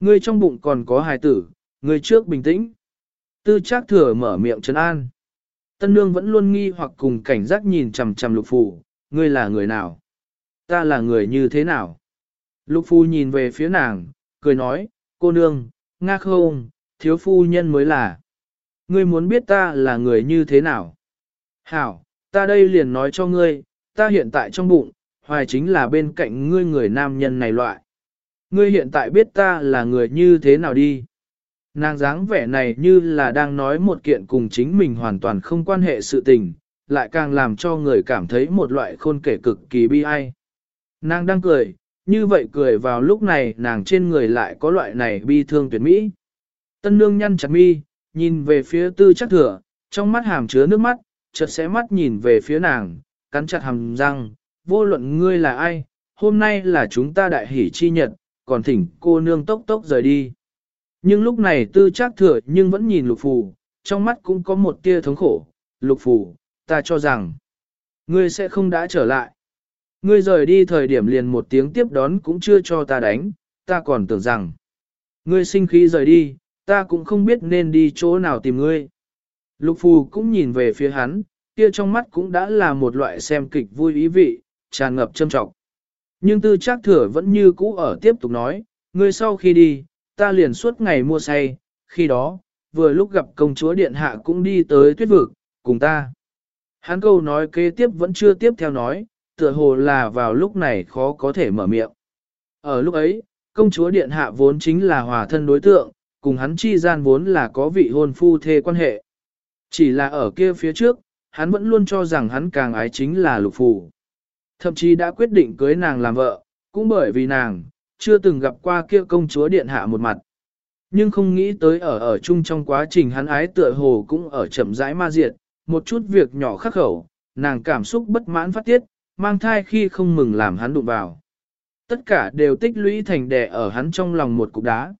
Ngươi trong bụng còn có hài tử, ngươi trước bình tĩnh. Tư Trác thừa mở miệng trấn an. Tân nương vẫn luôn nghi hoặc cùng cảnh giác nhìn chằm chằm lục Phủ. ngươi là người nào? Ta là người như thế nào? Lục phu nhìn về phía nàng, cười nói, cô nương, nga không, thiếu phu nhân mới là. Ngươi muốn biết ta là người như thế nào? Hảo, ta đây liền nói cho ngươi, ta hiện tại trong bụng, hoài chính là bên cạnh ngươi người nam nhân này loại. Ngươi hiện tại biết ta là người như thế nào đi? Nàng dáng vẻ này như là đang nói một kiện cùng chính mình hoàn toàn không quan hệ sự tình, lại càng làm cho người cảm thấy một loại khôn kể cực kỳ bi ai. Nàng đang cười, như vậy cười vào lúc này nàng trên người lại có loại này bi thương tuyệt mỹ. Tân nương nhăn chặt mi, nhìn về phía tư chắc thừa, trong mắt hàm chứa nước mắt, chợt sẽ mắt nhìn về phía nàng, cắn chặt hàm răng, vô luận ngươi là ai, hôm nay là chúng ta đại hỷ chi nhật, còn thỉnh cô nương tốc tốc rời đi. Nhưng lúc này tư Trác thừa nhưng vẫn nhìn lục phù, trong mắt cũng có một tia thống khổ, lục phù, ta cho rằng, ngươi sẽ không đã trở lại. Ngươi rời đi thời điểm liền một tiếng tiếp đón cũng chưa cho ta đánh, ta còn tưởng rằng, ngươi sinh khí rời đi, ta cũng không biết nên đi chỗ nào tìm ngươi. Lục phù cũng nhìn về phía hắn, kia trong mắt cũng đã là một loại xem kịch vui ý vị, tràn ngập châm trọng. Nhưng tư Trác thừa vẫn như cũ ở tiếp tục nói, ngươi sau khi đi, ta liền suốt ngày mua say, khi đó, vừa lúc gặp công chúa điện hạ cũng đi tới tuyết vực, cùng ta. Hắn câu nói kế tiếp vẫn chưa tiếp theo nói, tựa hồ là vào lúc này khó có thể mở miệng. Ở lúc ấy, công chúa điện hạ vốn chính là hòa thân đối tượng, cùng hắn chi gian vốn là có vị hôn phu thê quan hệ. Chỉ là ở kia phía trước, hắn vẫn luôn cho rằng hắn càng ái chính là lục phù. Thậm chí đã quyết định cưới nàng làm vợ, cũng bởi vì nàng, chưa từng gặp qua kia công chúa điện hạ một mặt. Nhưng không nghĩ tới ở ở chung trong quá trình hắn ái tựa hồ cũng ở chậm rãi ma diệt, một chút việc nhỏ khắc khẩu, nàng cảm xúc bất mãn phát tiết, mang thai khi không mừng làm hắn đụng vào. Tất cả đều tích lũy thành đè ở hắn trong lòng một cục đá.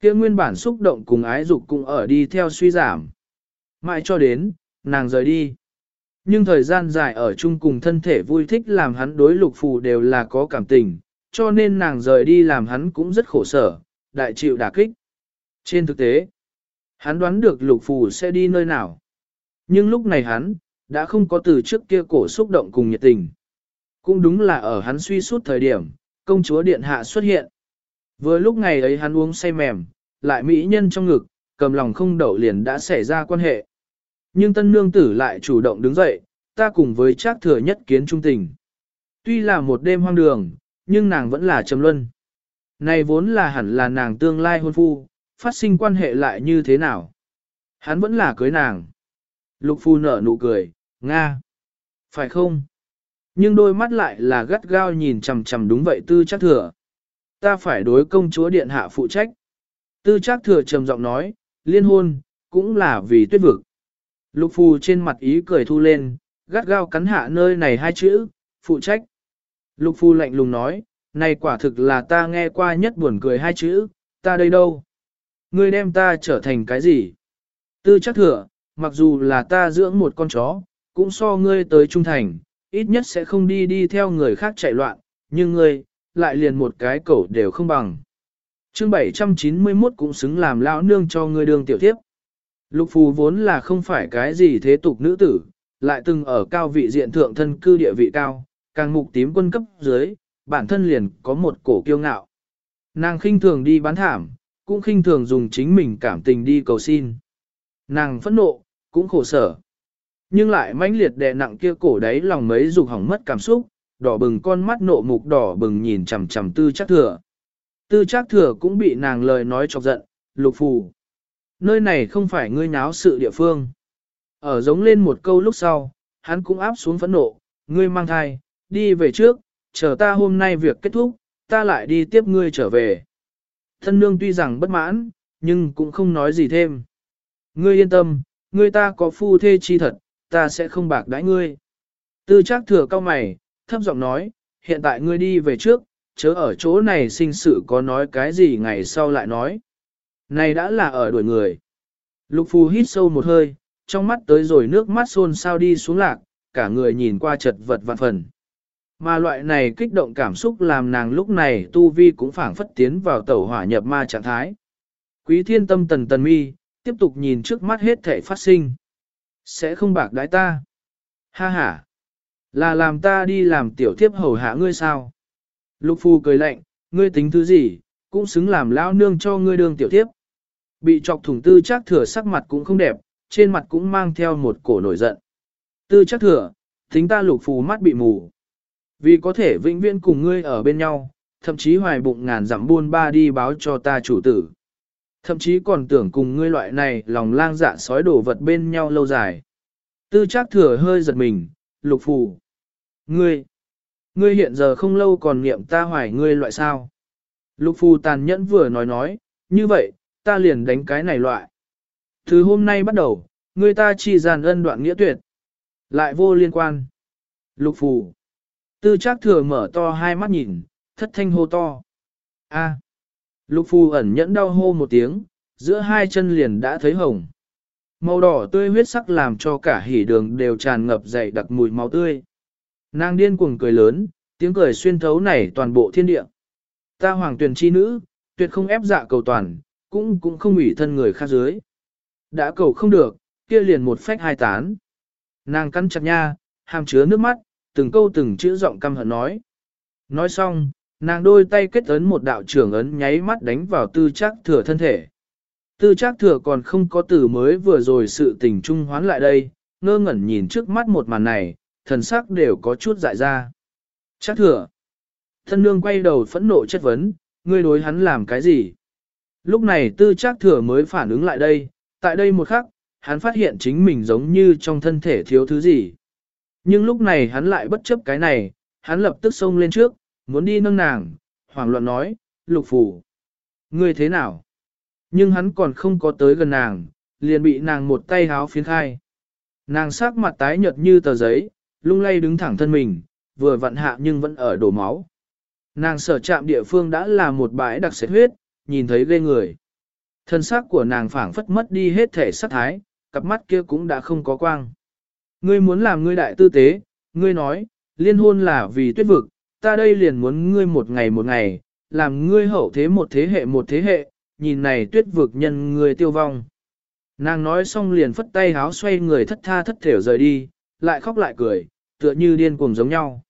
kia nguyên bản xúc động cùng ái dục cũng ở đi theo suy giảm. Mãi cho đến, nàng rời đi. Nhưng thời gian dài ở chung cùng thân thể vui thích làm hắn đối lục phù đều là có cảm tình, cho nên nàng rời đi làm hắn cũng rất khổ sở, đại chịu đả kích. Trên thực tế, hắn đoán được lục phù sẽ đi nơi nào. Nhưng lúc này hắn, đã không có từ trước kia cổ xúc động cùng nhiệt tình. Cũng đúng là ở hắn suy suốt thời điểm, công chúa điện hạ xuất hiện. Vừa lúc ngày ấy hắn uống say mềm, lại mỹ nhân trong ngực, cầm lòng không đậu liền đã xảy ra quan hệ. Nhưng tân nương tử lại chủ động đứng dậy, ta cùng với trác thừa nhất kiến trung tình. Tuy là một đêm hoang đường, nhưng nàng vẫn là trầm luân. Này vốn là hẳn là nàng tương lai hôn phu, phát sinh quan hệ lại như thế nào? Hắn vẫn là cưới nàng. Lục phu nở nụ cười, Nga. Phải không? Nhưng đôi mắt lại là gắt gao nhìn chằm chằm đúng vậy tư chắc thừa. Ta phải đối công chúa điện hạ phụ trách. Tư chắc thừa trầm giọng nói, liên hôn, cũng là vì tuyết vực. Lục phù trên mặt ý cười thu lên, gắt gao cắn hạ nơi này hai chữ, phụ trách. Lục phù lạnh lùng nói, này quả thực là ta nghe qua nhất buồn cười hai chữ, ta đây đâu? Ngươi đem ta trở thành cái gì? Tư chắc thừa, mặc dù là ta dưỡng một con chó, cũng so ngươi tới trung thành, ít nhất sẽ không đi đi theo người khác chạy loạn, nhưng ngươi, lại liền một cái cẩu đều không bằng. chương 791 cũng xứng làm lão nương cho ngươi đường tiểu tiếp. Lục phù vốn là không phải cái gì thế tục nữ tử, lại từng ở cao vị diện thượng thân cư địa vị cao, càng mục tím quân cấp dưới, bản thân liền có một cổ kiêu ngạo. Nàng khinh thường đi bán thảm, cũng khinh thường dùng chính mình cảm tình đi cầu xin. Nàng phẫn nộ, cũng khổ sở. Nhưng lại mãnh liệt đè nặng kia cổ đáy lòng mấy dục hỏng mất cảm xúc, đỏ bừng con mắt nộ mục đỏ bừng nhìn chằm chằm tư chắc thừa. Tư chắc thừa cũng bị nàng lời nói chọc giận, lục phù. Nơi này không phải ngươi nháo sự địa phương. Ở giống lên một câu lúc sau, hắn cũng áp xuống phẫn nộ, ngươi mang thai, đi về trước, chờ ta hôm nay việc kết thúc, ta lại đi tiếp ngươi trở về. Thân nương tuy rằng bất mãn, nhưng cũng không nói gì thêm. Ngươi yên tâm, ngươi ta có phu thê chi thật, ta sẽ không bạc đãi ngươi. Tư trác thừa cao mày, thấp giọng nói, hiện tại ngươi đi về trước, chớ ở chỗ này sinh sự có nói cái gì ngày sau lại nói. Này đã là ở đuổi người. Lục phù hít sâu một hơi, trong mắt tới rồi nước mắt xôn sao đi xuống lạc, cả người nhìn qua chật vật vạn phần. Mà loại này kích động cảm xúc làm nàng lúc này tu vi cũng phảng phất tiến vào tẩu hỏa nhập ma trạng thái. Quý thiên tâm tần tần mi, tiếp tục nhìn trước mắt hết thể phát sinh. Sẽ không bạc đái ta. Ha ha. Là làm ta đi làm tiểu thiếp hầu hạ ngươi sao? Lục phu cười lạnh, ngươi tính thứ gì, cũng xứng làm lão nương cho ngươi đương tiểu thiếp. Bị chọc thủng tư chắc thừa sắc mặt cũng không đẹp, trên mặt cũng mang theo một cổ nổi giận. Tư chắc thừa, tính ta lục phù mắt bị mù. Vì có thể vĩnh viễn cùng ngươi ở bên nhau, thậm chí hoài bụng ngàn dặm buôn ba đi báo cho ta chủ tử. Thậm chí còn tưởng cùng ngươi loại này lòng lang dạ sói đổ vật bên nhau lâu dài. Tư chắc thừa hơi giật mình, lục phù. Ngươi, ngươi hiện giờ không lâu còn niệm ta hoài ngươi loại sao. Lục phù tàn nhẫn vừa nói nói, như vậy, ta liền đánh cái này loại. Từ hôm nay bắt đầu, người ta chỉ giàn ân đoạn nghĩa tuyệt. Lại vô liên quan. Lục phù. Tư Trác thừa mở to hai mắt nhìn, thất thanh hô to. A. Lục phù ẩn nhẫn đau hô một tiếng, giữa hai chân liền đã thấy hồng. Màu đỏ tươi huyết sắc làm cho cả hỉ đường đều tràn ngập dày đặc mùi máu tươi. Nàng điên cuồng cười lớn, tiếng cười xuyên thấu này toàn bộ thiên địa. Ta hoàng tuyển chi nữ, tuyệt không ép dạ cầu toàn, cũng cũng không ủy thân người khác dưới. Đã cầu không được, kia liền một phách hai tán. Nàng cắn chặt nha, hàm chứa nước mắt, từng câu từng chữ giọng căm hận nói. Nói xong, nàng đôi tay kết ấn một đạo trưởng ấn nháy mắt đánh vào tư chắc thừa thân thể. Tư chắc thừa còn không có từ mới vừa rồi sự tình trung hoán lại đây, ngơ ngẩn nhìn trước mắt một màn này, thần sắc đều có chút dại ra. Chắc thừa. Thân nương quay đầu phẫn nộ chất vấn, ngươi đối hắn làm cái gì? Lúc này tư Trác thừa mới phản ứng lại đây, tại đây một khắc, hắn phát hiện chính mình giống như trong thân thể thiếu thứ gì. Nhưng lúc này hắn lại bất chấp cái này, hắn lập tức xông lên trước, muốn đi nâng nàng, hoảng loạn nói, lục phủ. Ngươi thế nào? Nhưng hắn còn không có tới gần nàng, liền bị nàng một tay háo phiến khai. Nàng sắc mặt tái nhợt như tờ giấy, lung lay đứng thẳng thân mình, vừa vặn hạ nhưng vẫn ở đổ máu. Nàng sở chạm địa phương đã là một bãi đặc sệt huyết, nhìn thấy ghê người. Thân xác của nàng phảng phất mất đi hết thể sắc thái, cặp mắt kia cũng đã không có quang. Ngươi muốn làm ngươi đại tư tế, ngươi nói, liên hôn là vì tuyết vực, ta đây liền muốn ngươi một ngày một ngày, làm ngươi hậu thế một thế hệ một thế hệ, nhìn này tuyết vực nhân ngươi tiêu vong. Nàng nói xong liền phất tay háo xoay người thất tha thất thểu rời đi, lại khóc lại cười, tựa như điên cuồng giống nhau.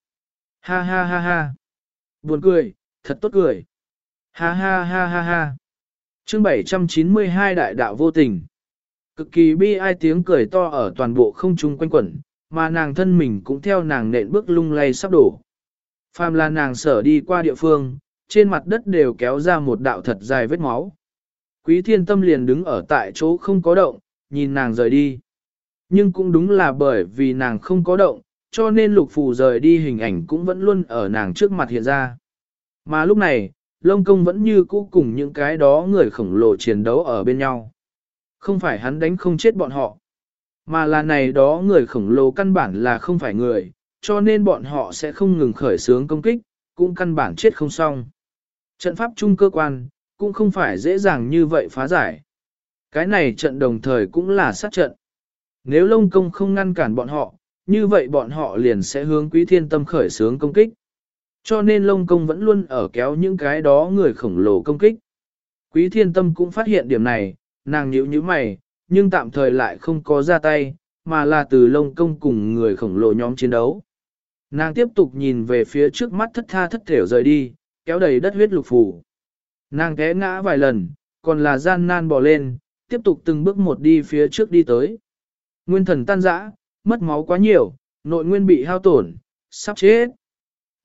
Ha ha ha ha. Buồn cười, thật tốt cười. Ha ha ha ha ha. Chương 792 Đại đạo vô tình. Cực kỳ bi ai tiếng cười to ở toàn bộ không trung quanh quẩn, mà nàng thân mình cũng theo nàng nện bước lung lay sắp đổ. Phàm là nàng sở đi qua địa phương, trên mặt đất đều kéo ra một đạo thật dài vết máu. Quý thiên tâm liền đứng ở tại chỗ không có động, nhìn nàng rời đi. Nhưng cũng đúng là bởi vì nàng không có động, cho nên lục phù rời đi hình ảnh cũng vẫn luôn ở nàng trước mặt hiện ra. Mà lúc này, Lông Công vẫn như cũ cùng những cái đó người khổng lồ chiến đấu ở bên nhau. Không phải hắn đánh không chết bọn họ, mà là này đó người khổng lồ căn bản là không phải người, cho nên bọn họ sẽ không ngừng khởi xướng công kích, cũng căn bản chết không xong. Trận pháp chung cơ quan, cũng không phải dễ dàng như vậy phá giải. Cái này trận đồng thời cũng là sát trận. Nếu lông công không ngăn cản bọn họ, như vậy bọn họ liền sẽ hướng quý thiên tâm khởi sướng công kích. Cho nên lông công vẫn luôn ở kéo những cái đó người khổng lồ công kích. Quý thiên tâm cũng phát hiện điểm này, nàng nhíu nhíu mày, nhưng tạm thời lại không có ra tay, mà là từ lông công cùng người khổng lồ nhóm chiến đấu. Nàng tiếp tục nhìn về phía trước mắt thất tha thất thểu rời đi, kéo đầy đất huyết lục phủ. Nàng té ngã vài lần, còn là gian nan bò lên, tiếp tục từng bước một đi phía trước đi tới. Nguyên thần tan rã, mất máu quá nhiều, nội nguyên bị hao tổn, sắp chết.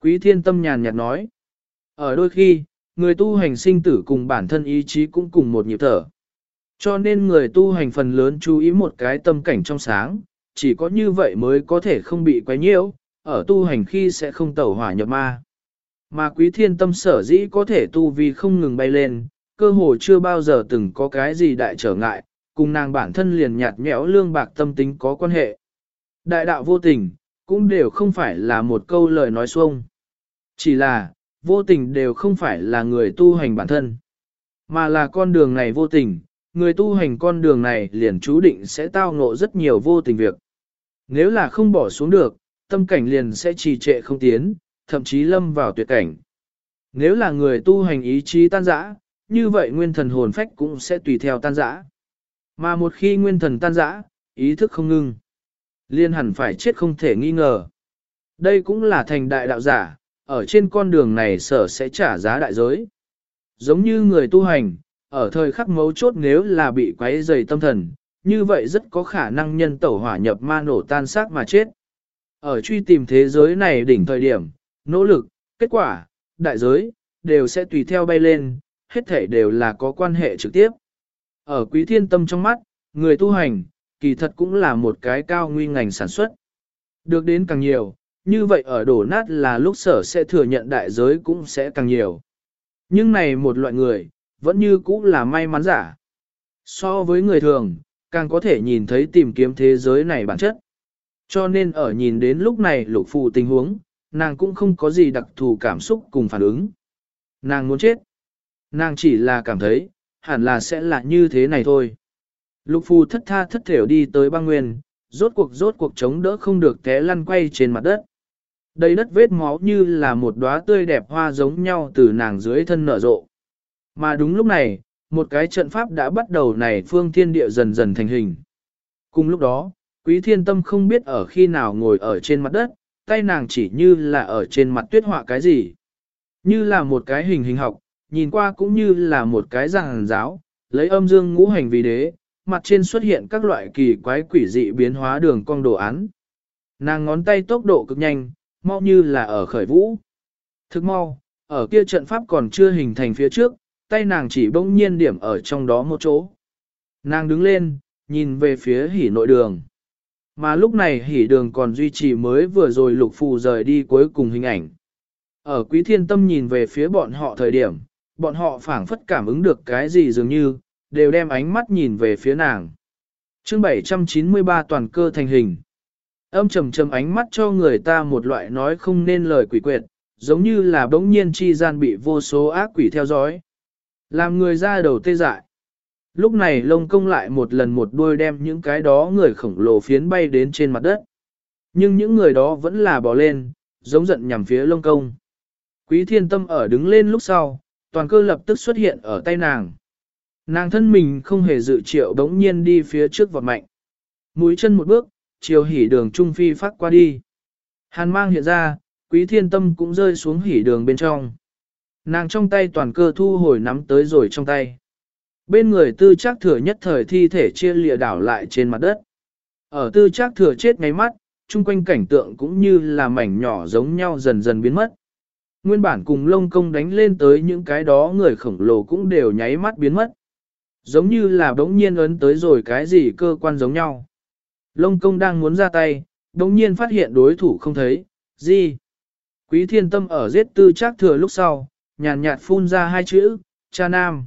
Quý thiên tâm nhàn nhạt nói. Ở đôi khi, người tu hành sinh tử cùng bản thân ý chí cũng cùng một nhịp thở. Cho nên người tu hành phần lớn chú ý một cái tâm cảnh trong sáng, chỉ có như vậy mới có thể không bị quấy nhiễu, ở tu hành khi sẽ không tẩu hỏa nhập ma. Mà quý thiên tâm sở dĩ có thể tu vì không ngừng bay lên, cơ hồ chưa bao giờ từng có cái gì đại trở ngại, cùng nàng bản thân liền nhạt nhẽo lương bạc tâm tính có quan hệ. Đại đạo vô tình, cũng đều không phải là một câu lời nói xuông. Chỉ là, vô tình đều không phải là người tu hành bản thân, mà là con đường này vô tình, người tu hành con đường này liền chú định sẽ tao ngộ rất nhiều vô tình việc. Nếu là không bỏ xuống được, tâm cảnh liền sẽ trì trệ không tiến, thậm chí lâm vào tuyệt cảnh. Nếu là người tu hành ý chí tan rã, như vậy nguyên thần hồn phách cũng sẽ tùy theo tan rã. Mà một khi nguyên thần tan rã, ý thức không ngưng, liên hẳn phải chết không thể nghi ngờ. Đây cũng là thành đại đạo giả, ở trên con đường này sở sẽ trả giá đại giới. Giống như người tu hành, ở thời khắc mấu chốt nếu là bị quấy dày tâm thần, như vậy rất có khả năng nhân tẩu hỏa nhập ma nổ tan xác mà chết. Ở truy tìm thế giới này đỉnh thời điểm, nỗ lực, kết quả, đại giới, đều sẽ tùy theo bay lên, hết thể đều là có quan hệ trực tiếp. Ở quý thiên tâm trong mắt, người tu hành, kỳ thật cũng là một cái cao nguy ngành sản xuất. Được đến càng nhiều, như vậy ở đổ nát là lúc sở sẽ thừa nhận đại giới cũng sẽ càng nhiều. Nhưng này một loại người, vẫn như cũ là may mắn giả. So với người thường, càng có thể nhìn thấy tìm kiếm thế giới này bản chất. Cho nên ở nhìn đến lúc này lục phù tình huống, nàng cũng không có gì đặc thù cảm xúc cùng phản ứng. Nàng muốn chết. Nàng chỉ là cảm thấy, hẳn là sẽ là như thế này thôi. Lục Phu thất tha thất thểu đi tới băng nguyên, rốt cuộc rốt cuộc chống đỡ không được té lăn quay trên mặt đất. Đầy đất vết máu như là một đóa tươi đẹp hoa giống nhau từ nàng dưới thân nở rộ. Mà đúng lúc này, một cái trận pháp đã bắt đầu này phương thiên địa dần dần thành hình. Cùng lúc đó, quý thiên tâm không biết ở khi nào ngồi ở trên mặt đất, tay nàng chỉ như là ở trên mặt tuyết họa cái gì. Như là một cái hình hình học, nhìn qua cũng như là một cái giảng giáo, lấy âm dương ngũ hành vì đế, mặt trên xuất hiện các loại kỳ quái quỷ dị biến hóa đường cong đồ án. Nàng ngón tay tốc độ cực nhanh, mau như là ở khởi vũ. Thức mau, ở kia trận pháp còn chưa hình thành phía trước, tay nàng chỉ bỗng nhiên điểm ở trong đó một chỗ. Nàng đứng lên, nhìn về phía hỉ nội đường. Mà lúc này hỉ đường còn duy trì mới vừa rồi lục phù rời đi cuối cùng hình ảnh. Ở quý thiên tâm nhìn về phía bọn họ thời điểm, bọn họ phảng phất cảm ứng được cái gì dường như, đều đem ánh mắt nhìn về phía nàng. chương 793 toàn cơ thành hình. Âm trầm trầm ánh mắt cho người ta một loại nói không nên lời quỷ quyệt, giống như là bỗng nhiên chi gian bị vô số ác quỷ theo dõi. Làm người ra đầu tê dại. Lúc này lông công lại một lần một đuôi đem những cái đó người khổng lồ phiến bay đến trên mặt đất. Nhưng những người đó vẫn là bỏ lên, giống giận nhằm phía lông công. Quý thiên tâm ở đứng lên lúc sau, toàn cơ lập tức xuất hiện ở tay nàng. Nàng thân mình không hề dự triệu đống nhiên đi phía trước vọt mạnh. Mũi chân một bước, chiều hỉ đường trung phi phát qua đi. Hàn mang hiện ra, quý thiên tâm cũng rơi xuống hỉ đường bên trong. Nàng trong tay toàn cơ thu hồi nắm tới rồi trong tay. Bên người tư chắc thừa nhất thời thi thể chia lìa đảo lại trên mặt đất. Ở tư chắc thừa chết ngay mắt, chung quanh cảnh tượng cũng như là mảnh nhỏ giống nhau dần dần biến mất. Nguyên bản cùng lông công đánh lên tới những cái đó người khổng lồ cũng đều nháy mắt biến mất. Giống như là đống nhiên ấn tới rồi cái gì cơ quan giống nhau. Lông công đang muốn ra tay, đống nhiên phát hiện đối thủ không thấy, gì? Quý thiên tâm ở giết tư chắc thừa lúc sau, nhàn nhạt phun ra hai chữ, cha nam.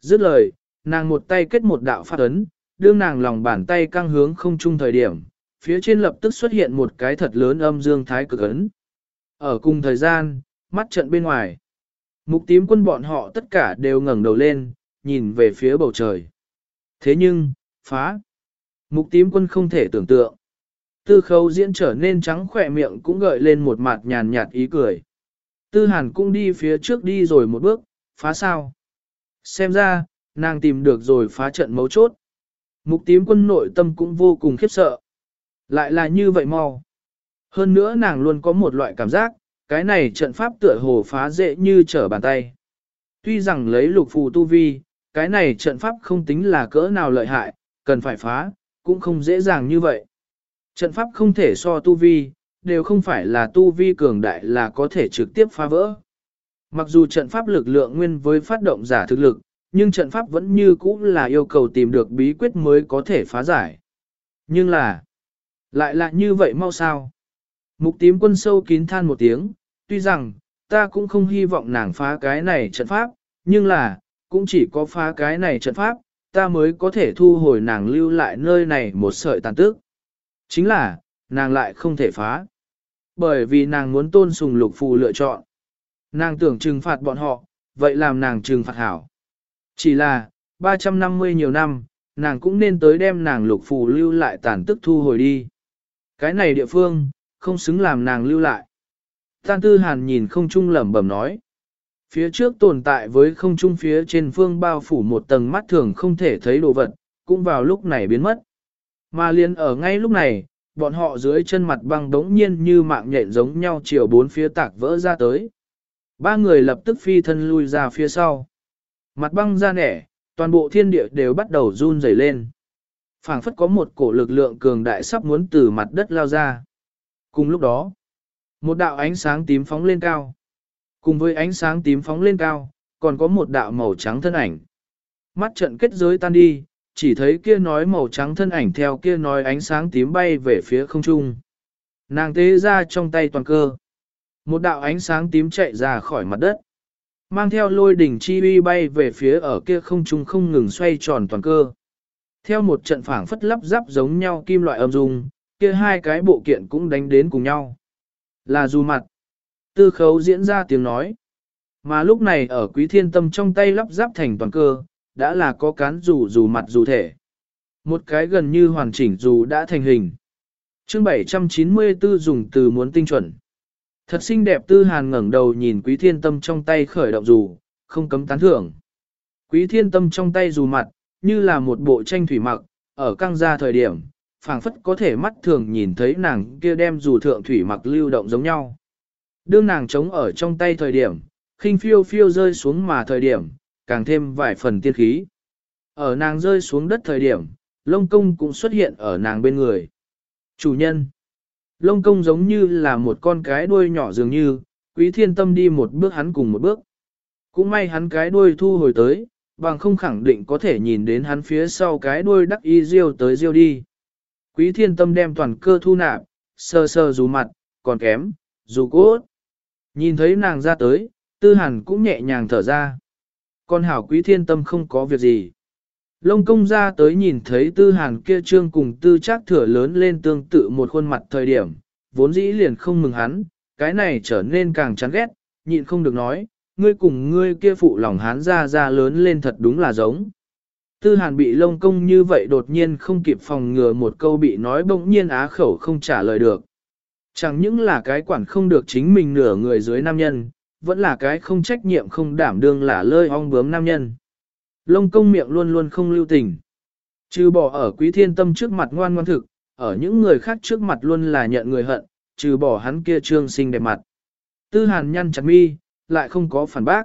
Dứt lời, nàng một tay kết một đạo phát ấn, đương nàng lòng bàn tay căng hướng không chung thời điểm, phía trên lập tức xuất hiện một cái thật lớn âm dương thái cực ấn. Ở cùng thời gian, mắt trận bên ngoài. Mục tím quân bọn họ tất cả đều ngẩng đầu lên, nhìn về phía bầu trời. Thế nhưng, phá. Mục tím quân không thể tưởng tượng. Tư khâu diễn trở nên trắng khỏe miệng cũng gợi lên một mặt nhàn nhạt ý cười. Tư hàn cũng đi phía trước đi rồi một bước, phá sao. Xem ra, nàng tìm được rồi phá trận mấu chốt. Mục tím quân nội tâm cũng vô cùng khiếp sợ. Lại là như vậy mau. Hơn nữa nàng luôn có một loại cảm giác, cái này trận pháp tựa hồ phá dễ như trở bàn tay. Tuy rằng lấy lục phù tu vi, cái này trận pháp không tính là cỡ nào lợi hại, cần phải phá, cũng không dễ dàng như vậy. Trận pháp không thể so tu vi, đều không phải là tu vi cường đại là có thể trực tiếp phá vỡ. Mặc dù trận pháp lực lượng nguyên với phát động giả thực lực, nhưng trận pháp vẫn như cũ là yêu cầu tìm được bí quyết mới có thể phá giải. Nhưng là, lại là như vậy mau sao? Mục tím quân sâu kín than một tiếng, tuy rằng, ta cũng không hy vọng nàng phá cái này trận pháp, nhưng là, cũng chỉ có phá cái này trận pháp, ta mới có thể thu hồi nàng lưu lại nơi này một sợi tàn tức. Chính là, nàng lại không thể phá. Bởi vì nàng muốn tôn sùng lục phù lựa chọn. Nàng tưởng trừng phạt bọn họ, vậy làm nàng trừng phạt hảo. Chỉ là, 350 nhiều năm, nàng cũng nên tới đem nàng lục phù lưu lại tàn tức thu hồi đi. Cái này địa phương, không xứng làm nàng lưu lại. Tan tư hàn nhìn không trung lẩm bẩm nói. Phía trước tồn tại với không trung phía trên phương bao phủ một tầng mắt thường không thể thấy đồ vật, cũng vào lúc này biến mất. Mà liền ở ngay lúc này, bọn họ dưới chân mặt băng đống nhiên như mạng nhện giống nhau chiều bốn phía tạc vỡ ra tới. Ba người lập tức phi thân lui ra phía sau. Mặt băng ra nẻ, toàn bộ thiên địa đều bắt đầu run rẩy lên. phảng phất có một cổ lực lượng cường đại sắp muốn từ mặt đất lao ra. Cùng lúc đó, một đạo ánh sáng tím phóng lên cao. Cùng với ánh sáng tím phóng lên cao, còn có một đạo màu trắng thân ảnh. Mắt trận kết giới tan đi, chỉ thấy kia nói màu trắng thân ảnh theo kia nói ánh sáng tím bay về phía không trung. Nàng tế ra trong tay toàn cơ. Một đạo ánh sáng tím chạy ra khỏi mặt đất. Mang theo lôi đỉnh chi uy bay về phía ở kia không trung không ngừng xoay tròn toàn cơ. Theo một trận phảng phất lắp ráp giống nhau kim loại âm dung, kia hai cái bộ kiện cũng đánh đến cùng nhau. Là dù mặt. Tư khấu diễn ra tiếng nói. Mà lúc này ở quý thiên tâm trong tay lắp ráp thành toàn cơ, đã là có cán dù dù mặt dù thể. Một cái gần như hoàn chỉnh dù đã thành hình. chương 794 dùng từ muốn tinh chuẩn. Thật xinh đẹp tư hàn ngẩng đầu nhìn quý thiên tâm trong tay khởi động dù, không cấm tán thưởng. Quý thiên tâm trong tay dù mặt, như là một bộ tranh thủy mặc, ở căng ra thời điểm, phảng phất có thể mắt thường nhìn thấy nàng kia đem dù thượng thủy mặc lưu động giống nhau. Đương nàng trống ở trong tay thời điểm, khinh phiêu phiêu rơi xuống mà thời điểm, càng thêm vài phần tiên khí. Ở nàng rơi xuống đất thời điểm, lông công cũng xuất hiện ở nàng bên người. Chủ nhân, lông công giống như là một con cái đuôi nhỏ dường như, quý thiên tâm đi một bước hắn cùng một bước. Cũng may hắn cái đuôi thu hồi tới, bằng không khẳng định có thể nhìn đến hắn phía sau cái đuôi đắc y riêu tới riêu đi. Quý thiên tâm đem toàn cơ thu nạp, sơ sơ dù mặt, còn kém, dù cốt. Nhìn thấy nàng ra tới, tư hàn cũng nhẹ nhàng thở ra. Con hảo quý thiên tâm không có việc gì. Lông công ra tới nhìn thấy tư hàn kia trương cùng tư Trác thừa lớn lên tương tự một khuôn mặt thời điểm, vốn dĩ liền không mừng hắn, cái này trở nên càng chán ghét, nhịn không được nói, ngươi cùng ngươi kia phụ lòng hán ra ra lớn lên thật đúng là giống. Tư hàn bị lông công như vậy đột nhiên không kịp phòng ngừa một câu bị nói bỗng nhiên á khẩu không trả lời được. Chẳng những là cái quản không được chính mình nửa người dưới nam nhân, vẫn là cái không trách nhiệm không đảm đương là lơi ong bướm nam nhân. Lông công miệng luôn luôn không lưu tình. Trừ bỏ ở quý thiên tâm trước mặt ngoan ngoan thực, ở những người khác trước mặt luôn là nhận người hận, trừ bỏ hắn kia trương sinh đẹp mặt. Tư hàn nhăn chặt mi, lại không có phản bác.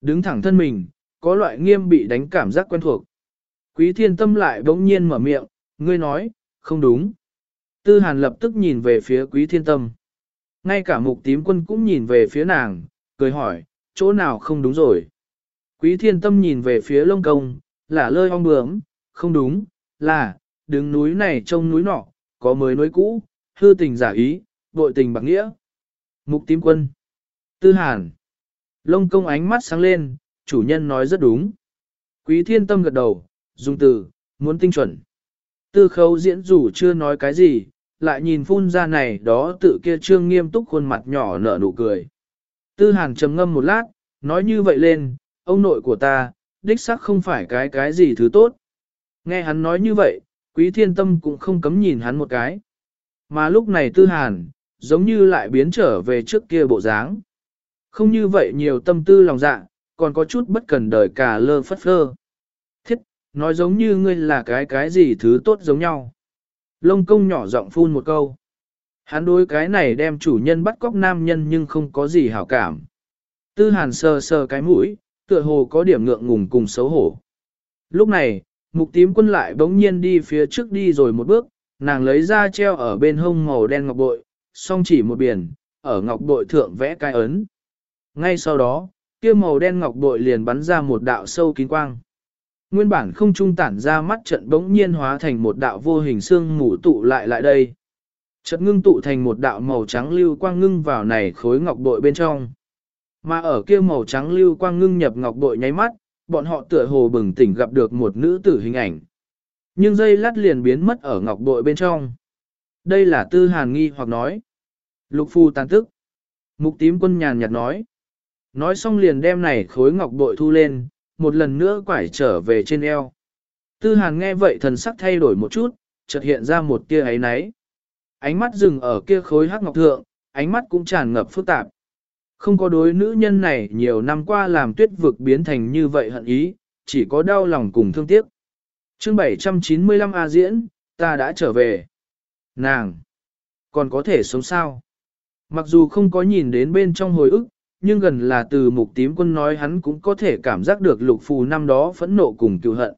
Đứng thẳng thân mình, có loại nghiêm bị đánh cảm giác quen thuộc. Quý thiên tâm lại bỗng nhiên mở miệng, ngươi nói, không đúng. Tư hàn lập tức nhìn về phía quý thiên tâm. Ngay cả mục tím quân cũng nhìn về phía nàng, cười hỏi, chỗ nào không đúng rồi. Quý thiên tâm nhìn về phía lông công, là lơi ong bướm, không đúng, là, đứng núi này trông núi nọ, có mới núi cũ, hư tình giả ý, bội tình bạc nghĩa. Mục tím quân. Tư hàn. Lông công ánh mắt sáng lên, chủ nhân nói rất đúng. Quý thiên tâm gật đầu, dùng từ, muốn tinh chuẩn. Tư khấu diễn dù chưa nói cái gì, lại nhìn phun ra này đó tự kia trương nghiêm túc khuôn mặt nhỏ nở nụ cười. Tư hàn trầm ngâm một lát, nói như vậy lên, ông nội của ta, đích xác không phải cái cái gì thứ tốt. Nghe hắn nói như vậy, quý thiên tâm cũng không cấm nhìn hắn một cái. Mà lúc này tư hàn, giống như lại biến trở về trước kia bộ dáng. Không như vậy nhiều tâm tư lòng dạ, còn có chút bất cần đời cả lơ phất phơ. Thiết, nói giống như ngươi là cái cái gì thứ tốt giống nhau. Lông công nhỏ giọng phun một câu. Hắn đối cái này đem chủ nhân bắt cóc nam nhân nhưng không có gì hảo cảm. Tư hàn sờ sờ cái mũi, tựa hồ có điểm ngượng ngùng cùng xấu hổ. Lúc này, mục tím quân lại bỗng nhiên đi phía trước đi rồi một bước, nàng lấy ra treo ở bên hông màu đen ngọc bội, song chỉ một biển, ở ngọc bội thượng vẽ cái ấn. Ngay sau đó, kia màu đen ngọc bội liền bắn ra một đạo sâu kín quang. Nguyên bản không trung tản ra mắt trận bỗng nhiên hóa thành một đạo vô hình xương mù tụ lại lại đây. Chợt ngưng tụ thành một đạo màu trắng lưu quang ngưng vào này khối ngọc bội bên trong. Mà ở kia màu trắng lưu quang ngưng nhập ngọc bội nháy mắt, bọn họ tựa hồ bừng tỉnh gặp được một nữ tử hình ảnh. Nhưng dây lát liền biến mất ở ngọc bội bên trong. Đây là tư hàn nghi hoặc nói. Lục phu tàn tức. Mục tím quân nhàn nhạt nói. Nói xong liền đem này khối ngọc bội thu lên, một lần nữa quải trở về trên eo. Tư hàn nghe vậy thần sắc thay đổi một chút, chợt hiện ra một tia ấy náy. Ánh mắt dừng ở kia khối hắc ngọc thượng, ánh mắt cũng tràn ngập phức tạp. Không có đối nữ nhân này nhiều năm qua làm tuyết vực biến thành như vậy hận ý, chỉ có đau lòng cùng thương tiếc. chương 795 A diễn, ta đã trở về. Nàng, còn có thể sống sao? Mặc dù không có nhìn đến bên trong hồi ức, nhưng gần là từ mục tím quân nói hắn cũng có thể cảm giác được lục phù năm đó phẫn nộ cùng cựu hận.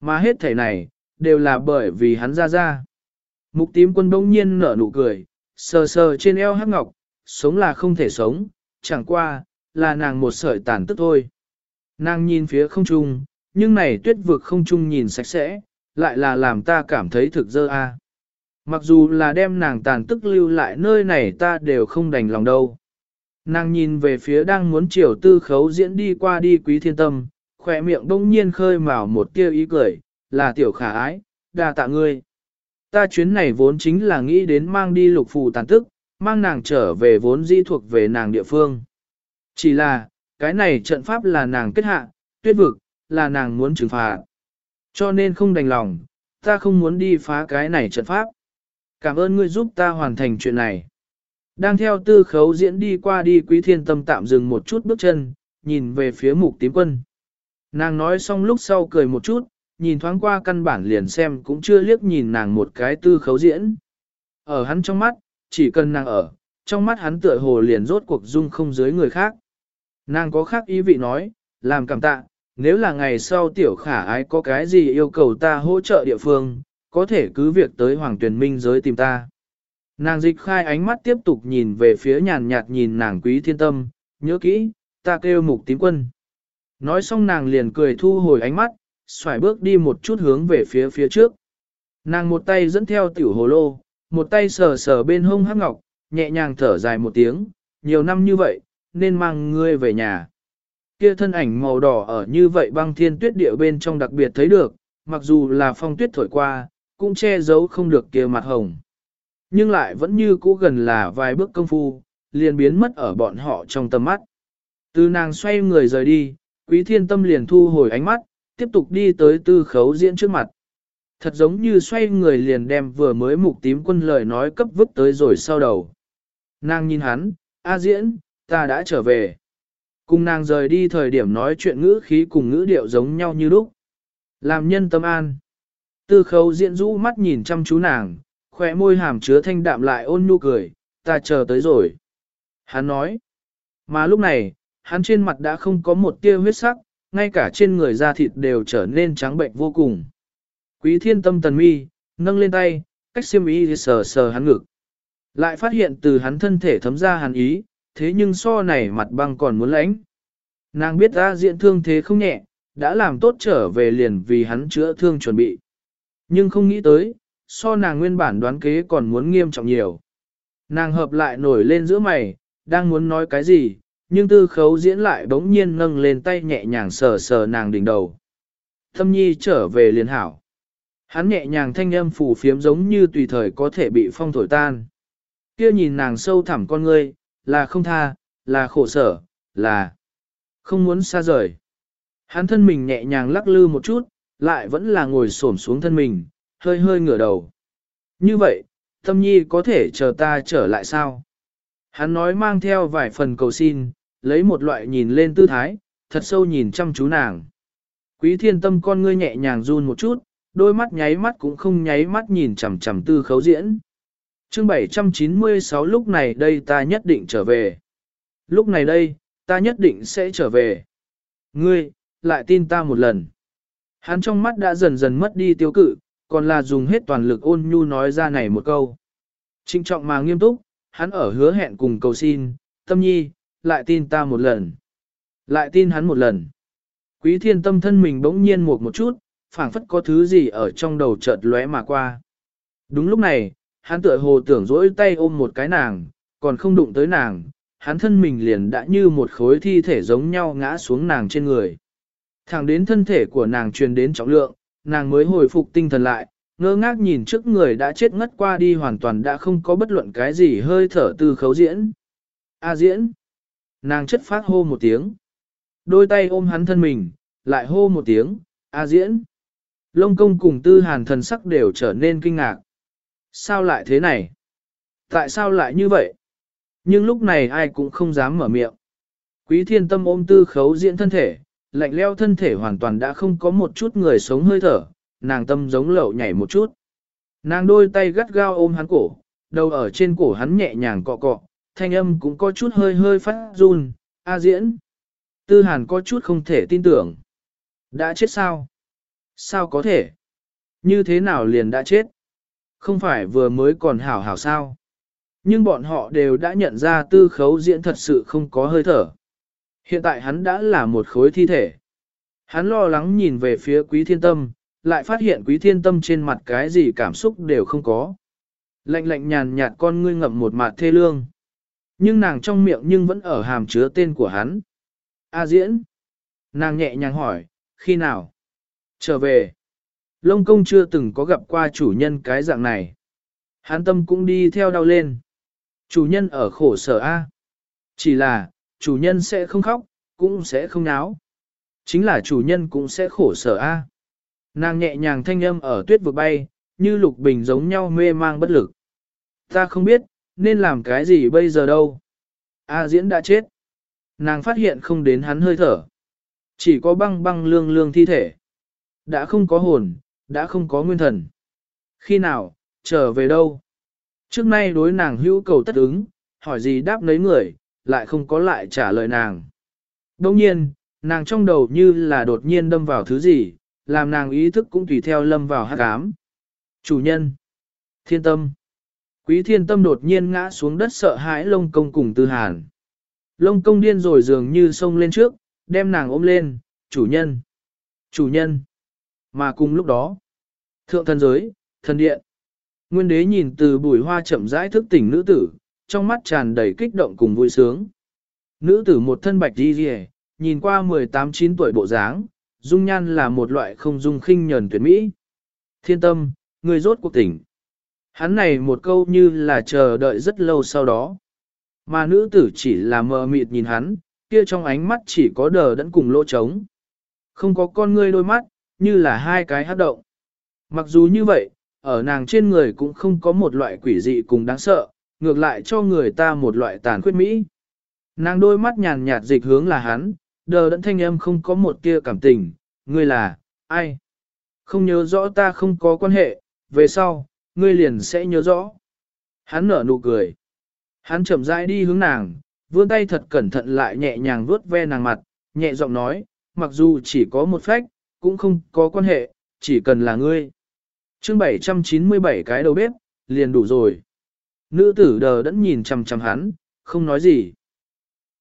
Mà hết thể này, đều là bởi vì hắn ra ra. Mục tím quân bỗng nhiên nở nụ cười, sờ sờ trên eo hắc ngọc, sống là không thể sống, chẳng qua, là nàng một sợi tàn tức thôi. Nàng nhìn phía không trung, nhưng này tuyết vực không trung nhìn sạch sẽ, lại là làm ta cảm thấy thực dơ a. Mặc dù là đem nàng tàn tức lưu lại nơi này ta đều không đành lòng đâu. Nàng nhìn về phía đang muốn chiều tư khấu diễn đi qua đi quý thiên tâm, khỏe miệng đông nhiên khơi mào một tia ý cười, là tiểu khả ái, đa tạ ngươi. Ta chuyến này vốn chính là nghĩ đến mang đi lục phù tàn tức, mang nàng trở về vốn di thuộc về nàng địa phương. Chỉ là, cái này trận pháp là nàng kết hạ, tuyết vực, là nàng muốn trừng phạt. Cho nên không đành lòng, ta không muốn đi phá cái này trận pháp. Cảm ơn ngươi giúp ta hoàn thành chuyện này. Đang theo tư khấu diễn đi qua đi quý thiên tâm tạm dừng một chút bước chân, nhìn về phía mục tím quân. Nàng nói xong lúc sau cười một chút, nhìn thoáng qua căn bản liền xem cũng chưa liếc nhìn nàng một cái tư khấu diễn. Ở hắn trong mắt, chỉ cần nàng ở, trong mắt hắn tựa hồ liền rốt cuộc dung không dưới người khác. Nàng có khác ý vị nói, làm cảm tạ, nếu là ngày sau tiểu khả ái có cái gì yêu cầu ta hỗ trợ địa phương, có thể cứ việc tới Hoàng Tuyền Minh giới tìm ta. Nàng dịch khai ánh mắt tiếp tục nhìn về phía nhàn nhạt nhìn nàng quý thiên tâm, nhớ kỹ, ta kêu mục tím quân. Nói xong nàng liền cười thu hồi ánh mắt, xoài bước đi một chút hướng về phía phía trước. Nàng một tay dẫn theo tiểu hồ lô, một tay sờ sờ bên hông hắc ngọc, nhẹ nhàng thở dài một tiếng, nhiều năm như vậy, nên mang ngươi về nhà. Kia thân ảnh màu đỏ ở như vậy băng thiên tuyết địa bên trong đặc biệt thấy được, mặc dù là phong tuyết thổi qua, cũng che giấu không được kia mặt hồng. Nhưng lại vẫn như cũ gần là vài bước công phu, liền biến mất ở bọn họ trong tầm mắt. Từ nàng xoay người rời đi, quý thiên tâm liền thu hồi ánh mắt, tiếp tục đi tới tư khấu diễn trước mặt. Thật giống như xoay người liền đem vừa mới mục tím quân lời nói cấp vứt tới rồi sau đầu. Nàng nhìn hắn, A diễn, ta đã trở về. Cùng nàng rời đi thời điểm nói chuyện ngữ khí cùng ngữ điệu giống nhau như lúc. Làm nhân tâm an. Tư khấu diễn rũ mắt nhìn chăm chú nàng, khỏe môi hàm chứa thanh đạm lại ôn nhu cười, ta chờ tới rồi. Hắn nói. Mà lúc này, hắn trên mặt đã không có một tia huyết sắc, ngay cả trên người da thịt đều trở nên trắng bệnh vô cùng. Quý thiên tâm tần mi, nâng lên tay, cách siêm ý sờ sờ hắn ngực. Lại phát hiện từ hắn thân thể thấm ra hàn ý, thế nhưng so này mặt băng còn muốn lãnh. Nàng biết ra diện thương thế không nhẹ, đã làm tốt trở về liền vì hắn chữa thương chuẩn bị. Nhưng không nghĩ tới, so nàng nguyên bản đoán kế còn muốn nghiêm trọng nhiều. Nàng hợp lại nổi lên giữa mày, đang muốn nói cái gì, nhưng tư khấu diễn lại bỗng nhiên nâng lên tay nhẹ nhàng sờ sờ nàng đỉnh đầu. Thâm nhi trở về liền hảo. Hắn nhẹ nhàng thanh âm phủ phiếm giống như tùy thời có thể bị phong thổi tan. Kia nhìn nàng sâu thẳm con ngươi, là không tha, là khổ sở, là không muốn xa rời. Hắn thân mình nhẹ nhàng lắc lư một chút, lại vẫn là ngồi xổm xuống thân mình, hơi hơi ngửa đầu. Như vậy, tâm nhi có thể chờ ta trở lại sao? Hắn nói mang theo vài phần cầu xin, lấy một loại nhìn lên tư thái, thật sâu nhìn chăm chú nàng. Quý thiên tâm con ngươi nhẹ nhàng run một chút, đôi mắt nháy mắt cũng không nháy mắt nhìn chằm chằm tư khấu diễn. chương 796 lúc này đây ta nhất định trở về. Lúc này đây, ta nhất định sẽ trở về. Ngươi, lại tin ta một lần. Hắn trong mắt đã dần dần mất đi tiêu cự, còn là dùng hết toàn lực ôn nhu nói ra này một câu. Trinh trọng mà nghiêm túc, hắn ở hứa hẹn cùng cầu xin, tâm nhi, lại tin ta một lần. Lại tin hắn một lần. Quý thiên tâm thân mình bỗng nhiên một một chút, phảng phất có thứ gì ở trong đầu chợt lóe mà qua. Đúng lúc này, hắn tựa hồ tưởng dỗi tay ôm một cái nàng, còn không đụng tới nàng, hắn thân mình liền đã như một khối thi thể giống nhau ngã xuống nàng trên người. Thẳng đến thân thể của nàng truyền đến trọng lượng, nàng mới hồi phục tinh thần lại, ngơ ngác nhìn trước người đã chết ngất qua đi hoàn toàn đã không có bất luận cái gì hơi thở từ khấu diễn. A diễn. Nàng chất phát hô một tiếng. Đôi tay ôm hắn thân mình, lại hô một tiếng, A diễn. Lông công cùng tư hàn thần sắc đều trở nên kinh ngạc. Sao lại thế này? Tại sao lại như vậy? Nhưng lúc này ai cũng không dám mở miệng. Quý thiên tâm ôm tư khấu diễn thân thể, lạnh leo thân thể hoàn toàn đã không có một chút người sống hơi thở, nàng tâm giống lậu nhảy một chút. Nàng đôi tay gắt gao ôm hắn cổ, đầu ở trên cổ hắn nhẹ nhàng cọ cọ, thanh âm cũng có chút hơi hơi phát run, a diễn. Tư hàn có chút không thể tin tưởng. Đã chết sao? Sao có thể? Như thế nào liền đã chết? Không phải vừa mới còn hảo hảo sao? Nhưng bọn họ đều đã nhận ra tư khấu diễn thật sự không có hơi thở. Hiện tại hắn đã là một khối thi thể. Hắn lo lắng nhìn về phía quý thiên tâm, lại phát hiện quý thiên tâm trên mặt cái gì cảm xúc đều không có. Lạnh lạnh nhàn nhạt con ngươi ngậm một mặt thê lương. Nhưng nàng trong miệng nhưng vẫn ở hàm chứa tên của hắn. A diễn. Nàng nhẹ nhàng hỏi, khi nào? Trở về. Lông công chưa từng có gặp qua chủ nhân cái dạng này. Hắn tâm cũng đi theo đau lên. Chủ nhân ở khổ sở A. Chỉ là, chủ nhân sẽ không khóc, cũng sẽ không náo. Chính là chủ nhân cũng sẽ khổ sở A. Nàng nhẹ nhàng thanh âm ở tuyết vực bay, như lục bình giống nhau mê mang bất lực. Ta không biết, nên làm cái gì bây giờ đâu. A diễn đã chết. Nàng phát hiện không đến hắn hơi thở. Chỉ có băng băng lương lương thi thể. Đã không có hồn, đã không có nguyên thần. Khi nào, trở về đâu? Trước nay đối nàng hữu cầu tất ứng, hỏi gì đáp lấy người, lại không có lại trả lời nàng. Đồng nhiên, nàng trong đầu như là đột nhiên đâm vào thứ gì, làm nàng ý thức cũng tùy theo lâm vào hát ám. Chủ nhân, thiên tâm. Quý thiên tâm đột nhiên ngã xuống đất sợ hãi lông công cùng tư hàn. Lông công điên rồi dường như sông lên trước, đem nàng ôm lên, chủ nhân, chủ nhân. Mà cùng lúc đó, thượng thần giới, thần điện, nguyên đế nhìn từ bùi hoa chậm rãi thức tỉnh nữ tử, trong mắt tràn đầy kích động cùng vui sướng. Nữ tử một thân bạch đi rìa, nhìn qua 18-9 tuổi bộ dáng, dung nhan là một loại không dung khinh nhờn tuyệt mỹ. Thiên tâm, người rốt cuộc tỉnh. Hắn này một câu như là chờ đợi rất lâu sau đó. Mà nữ tử chỉ là mờ mịt nhìn hắn, kia trong ánh mắt chỉ có đờ đẫn cùng lỗ trống. Không có con ngươi đôi mắt, như là hai cái hát động. Mặc dù như vậy, ở nàng trên người cũng không có một loại quỷ dị cùng đáng sợ, ngược lại cho người ta một loại tàn khuyết mỹ. Nàng đôi mắt nhàn nhạt dịch hướng là hắn, đờ đẫn thanh âm không có một tia cảm tình, ngươi là, ai? Không nhớ rõ ta không có quan hệ, về sau, ngươi liền sẽ nhớ rõ. Hắn nở nụ cười. Hắn chậm rãi đi hướng nàng, vươn tay thật cẩn thận lại nhẹ nhàng vuốt ve nàng mặt, nhẹ giọng nói, mặc dù chỉ có một phách, cũng không có quan hệ, chỉ cần là ngươi. chương 797 cái đầu bếp, liền đủ rồi. Nữ tử đờ đẫn nhìn chằm chằm hắn, không nói gì.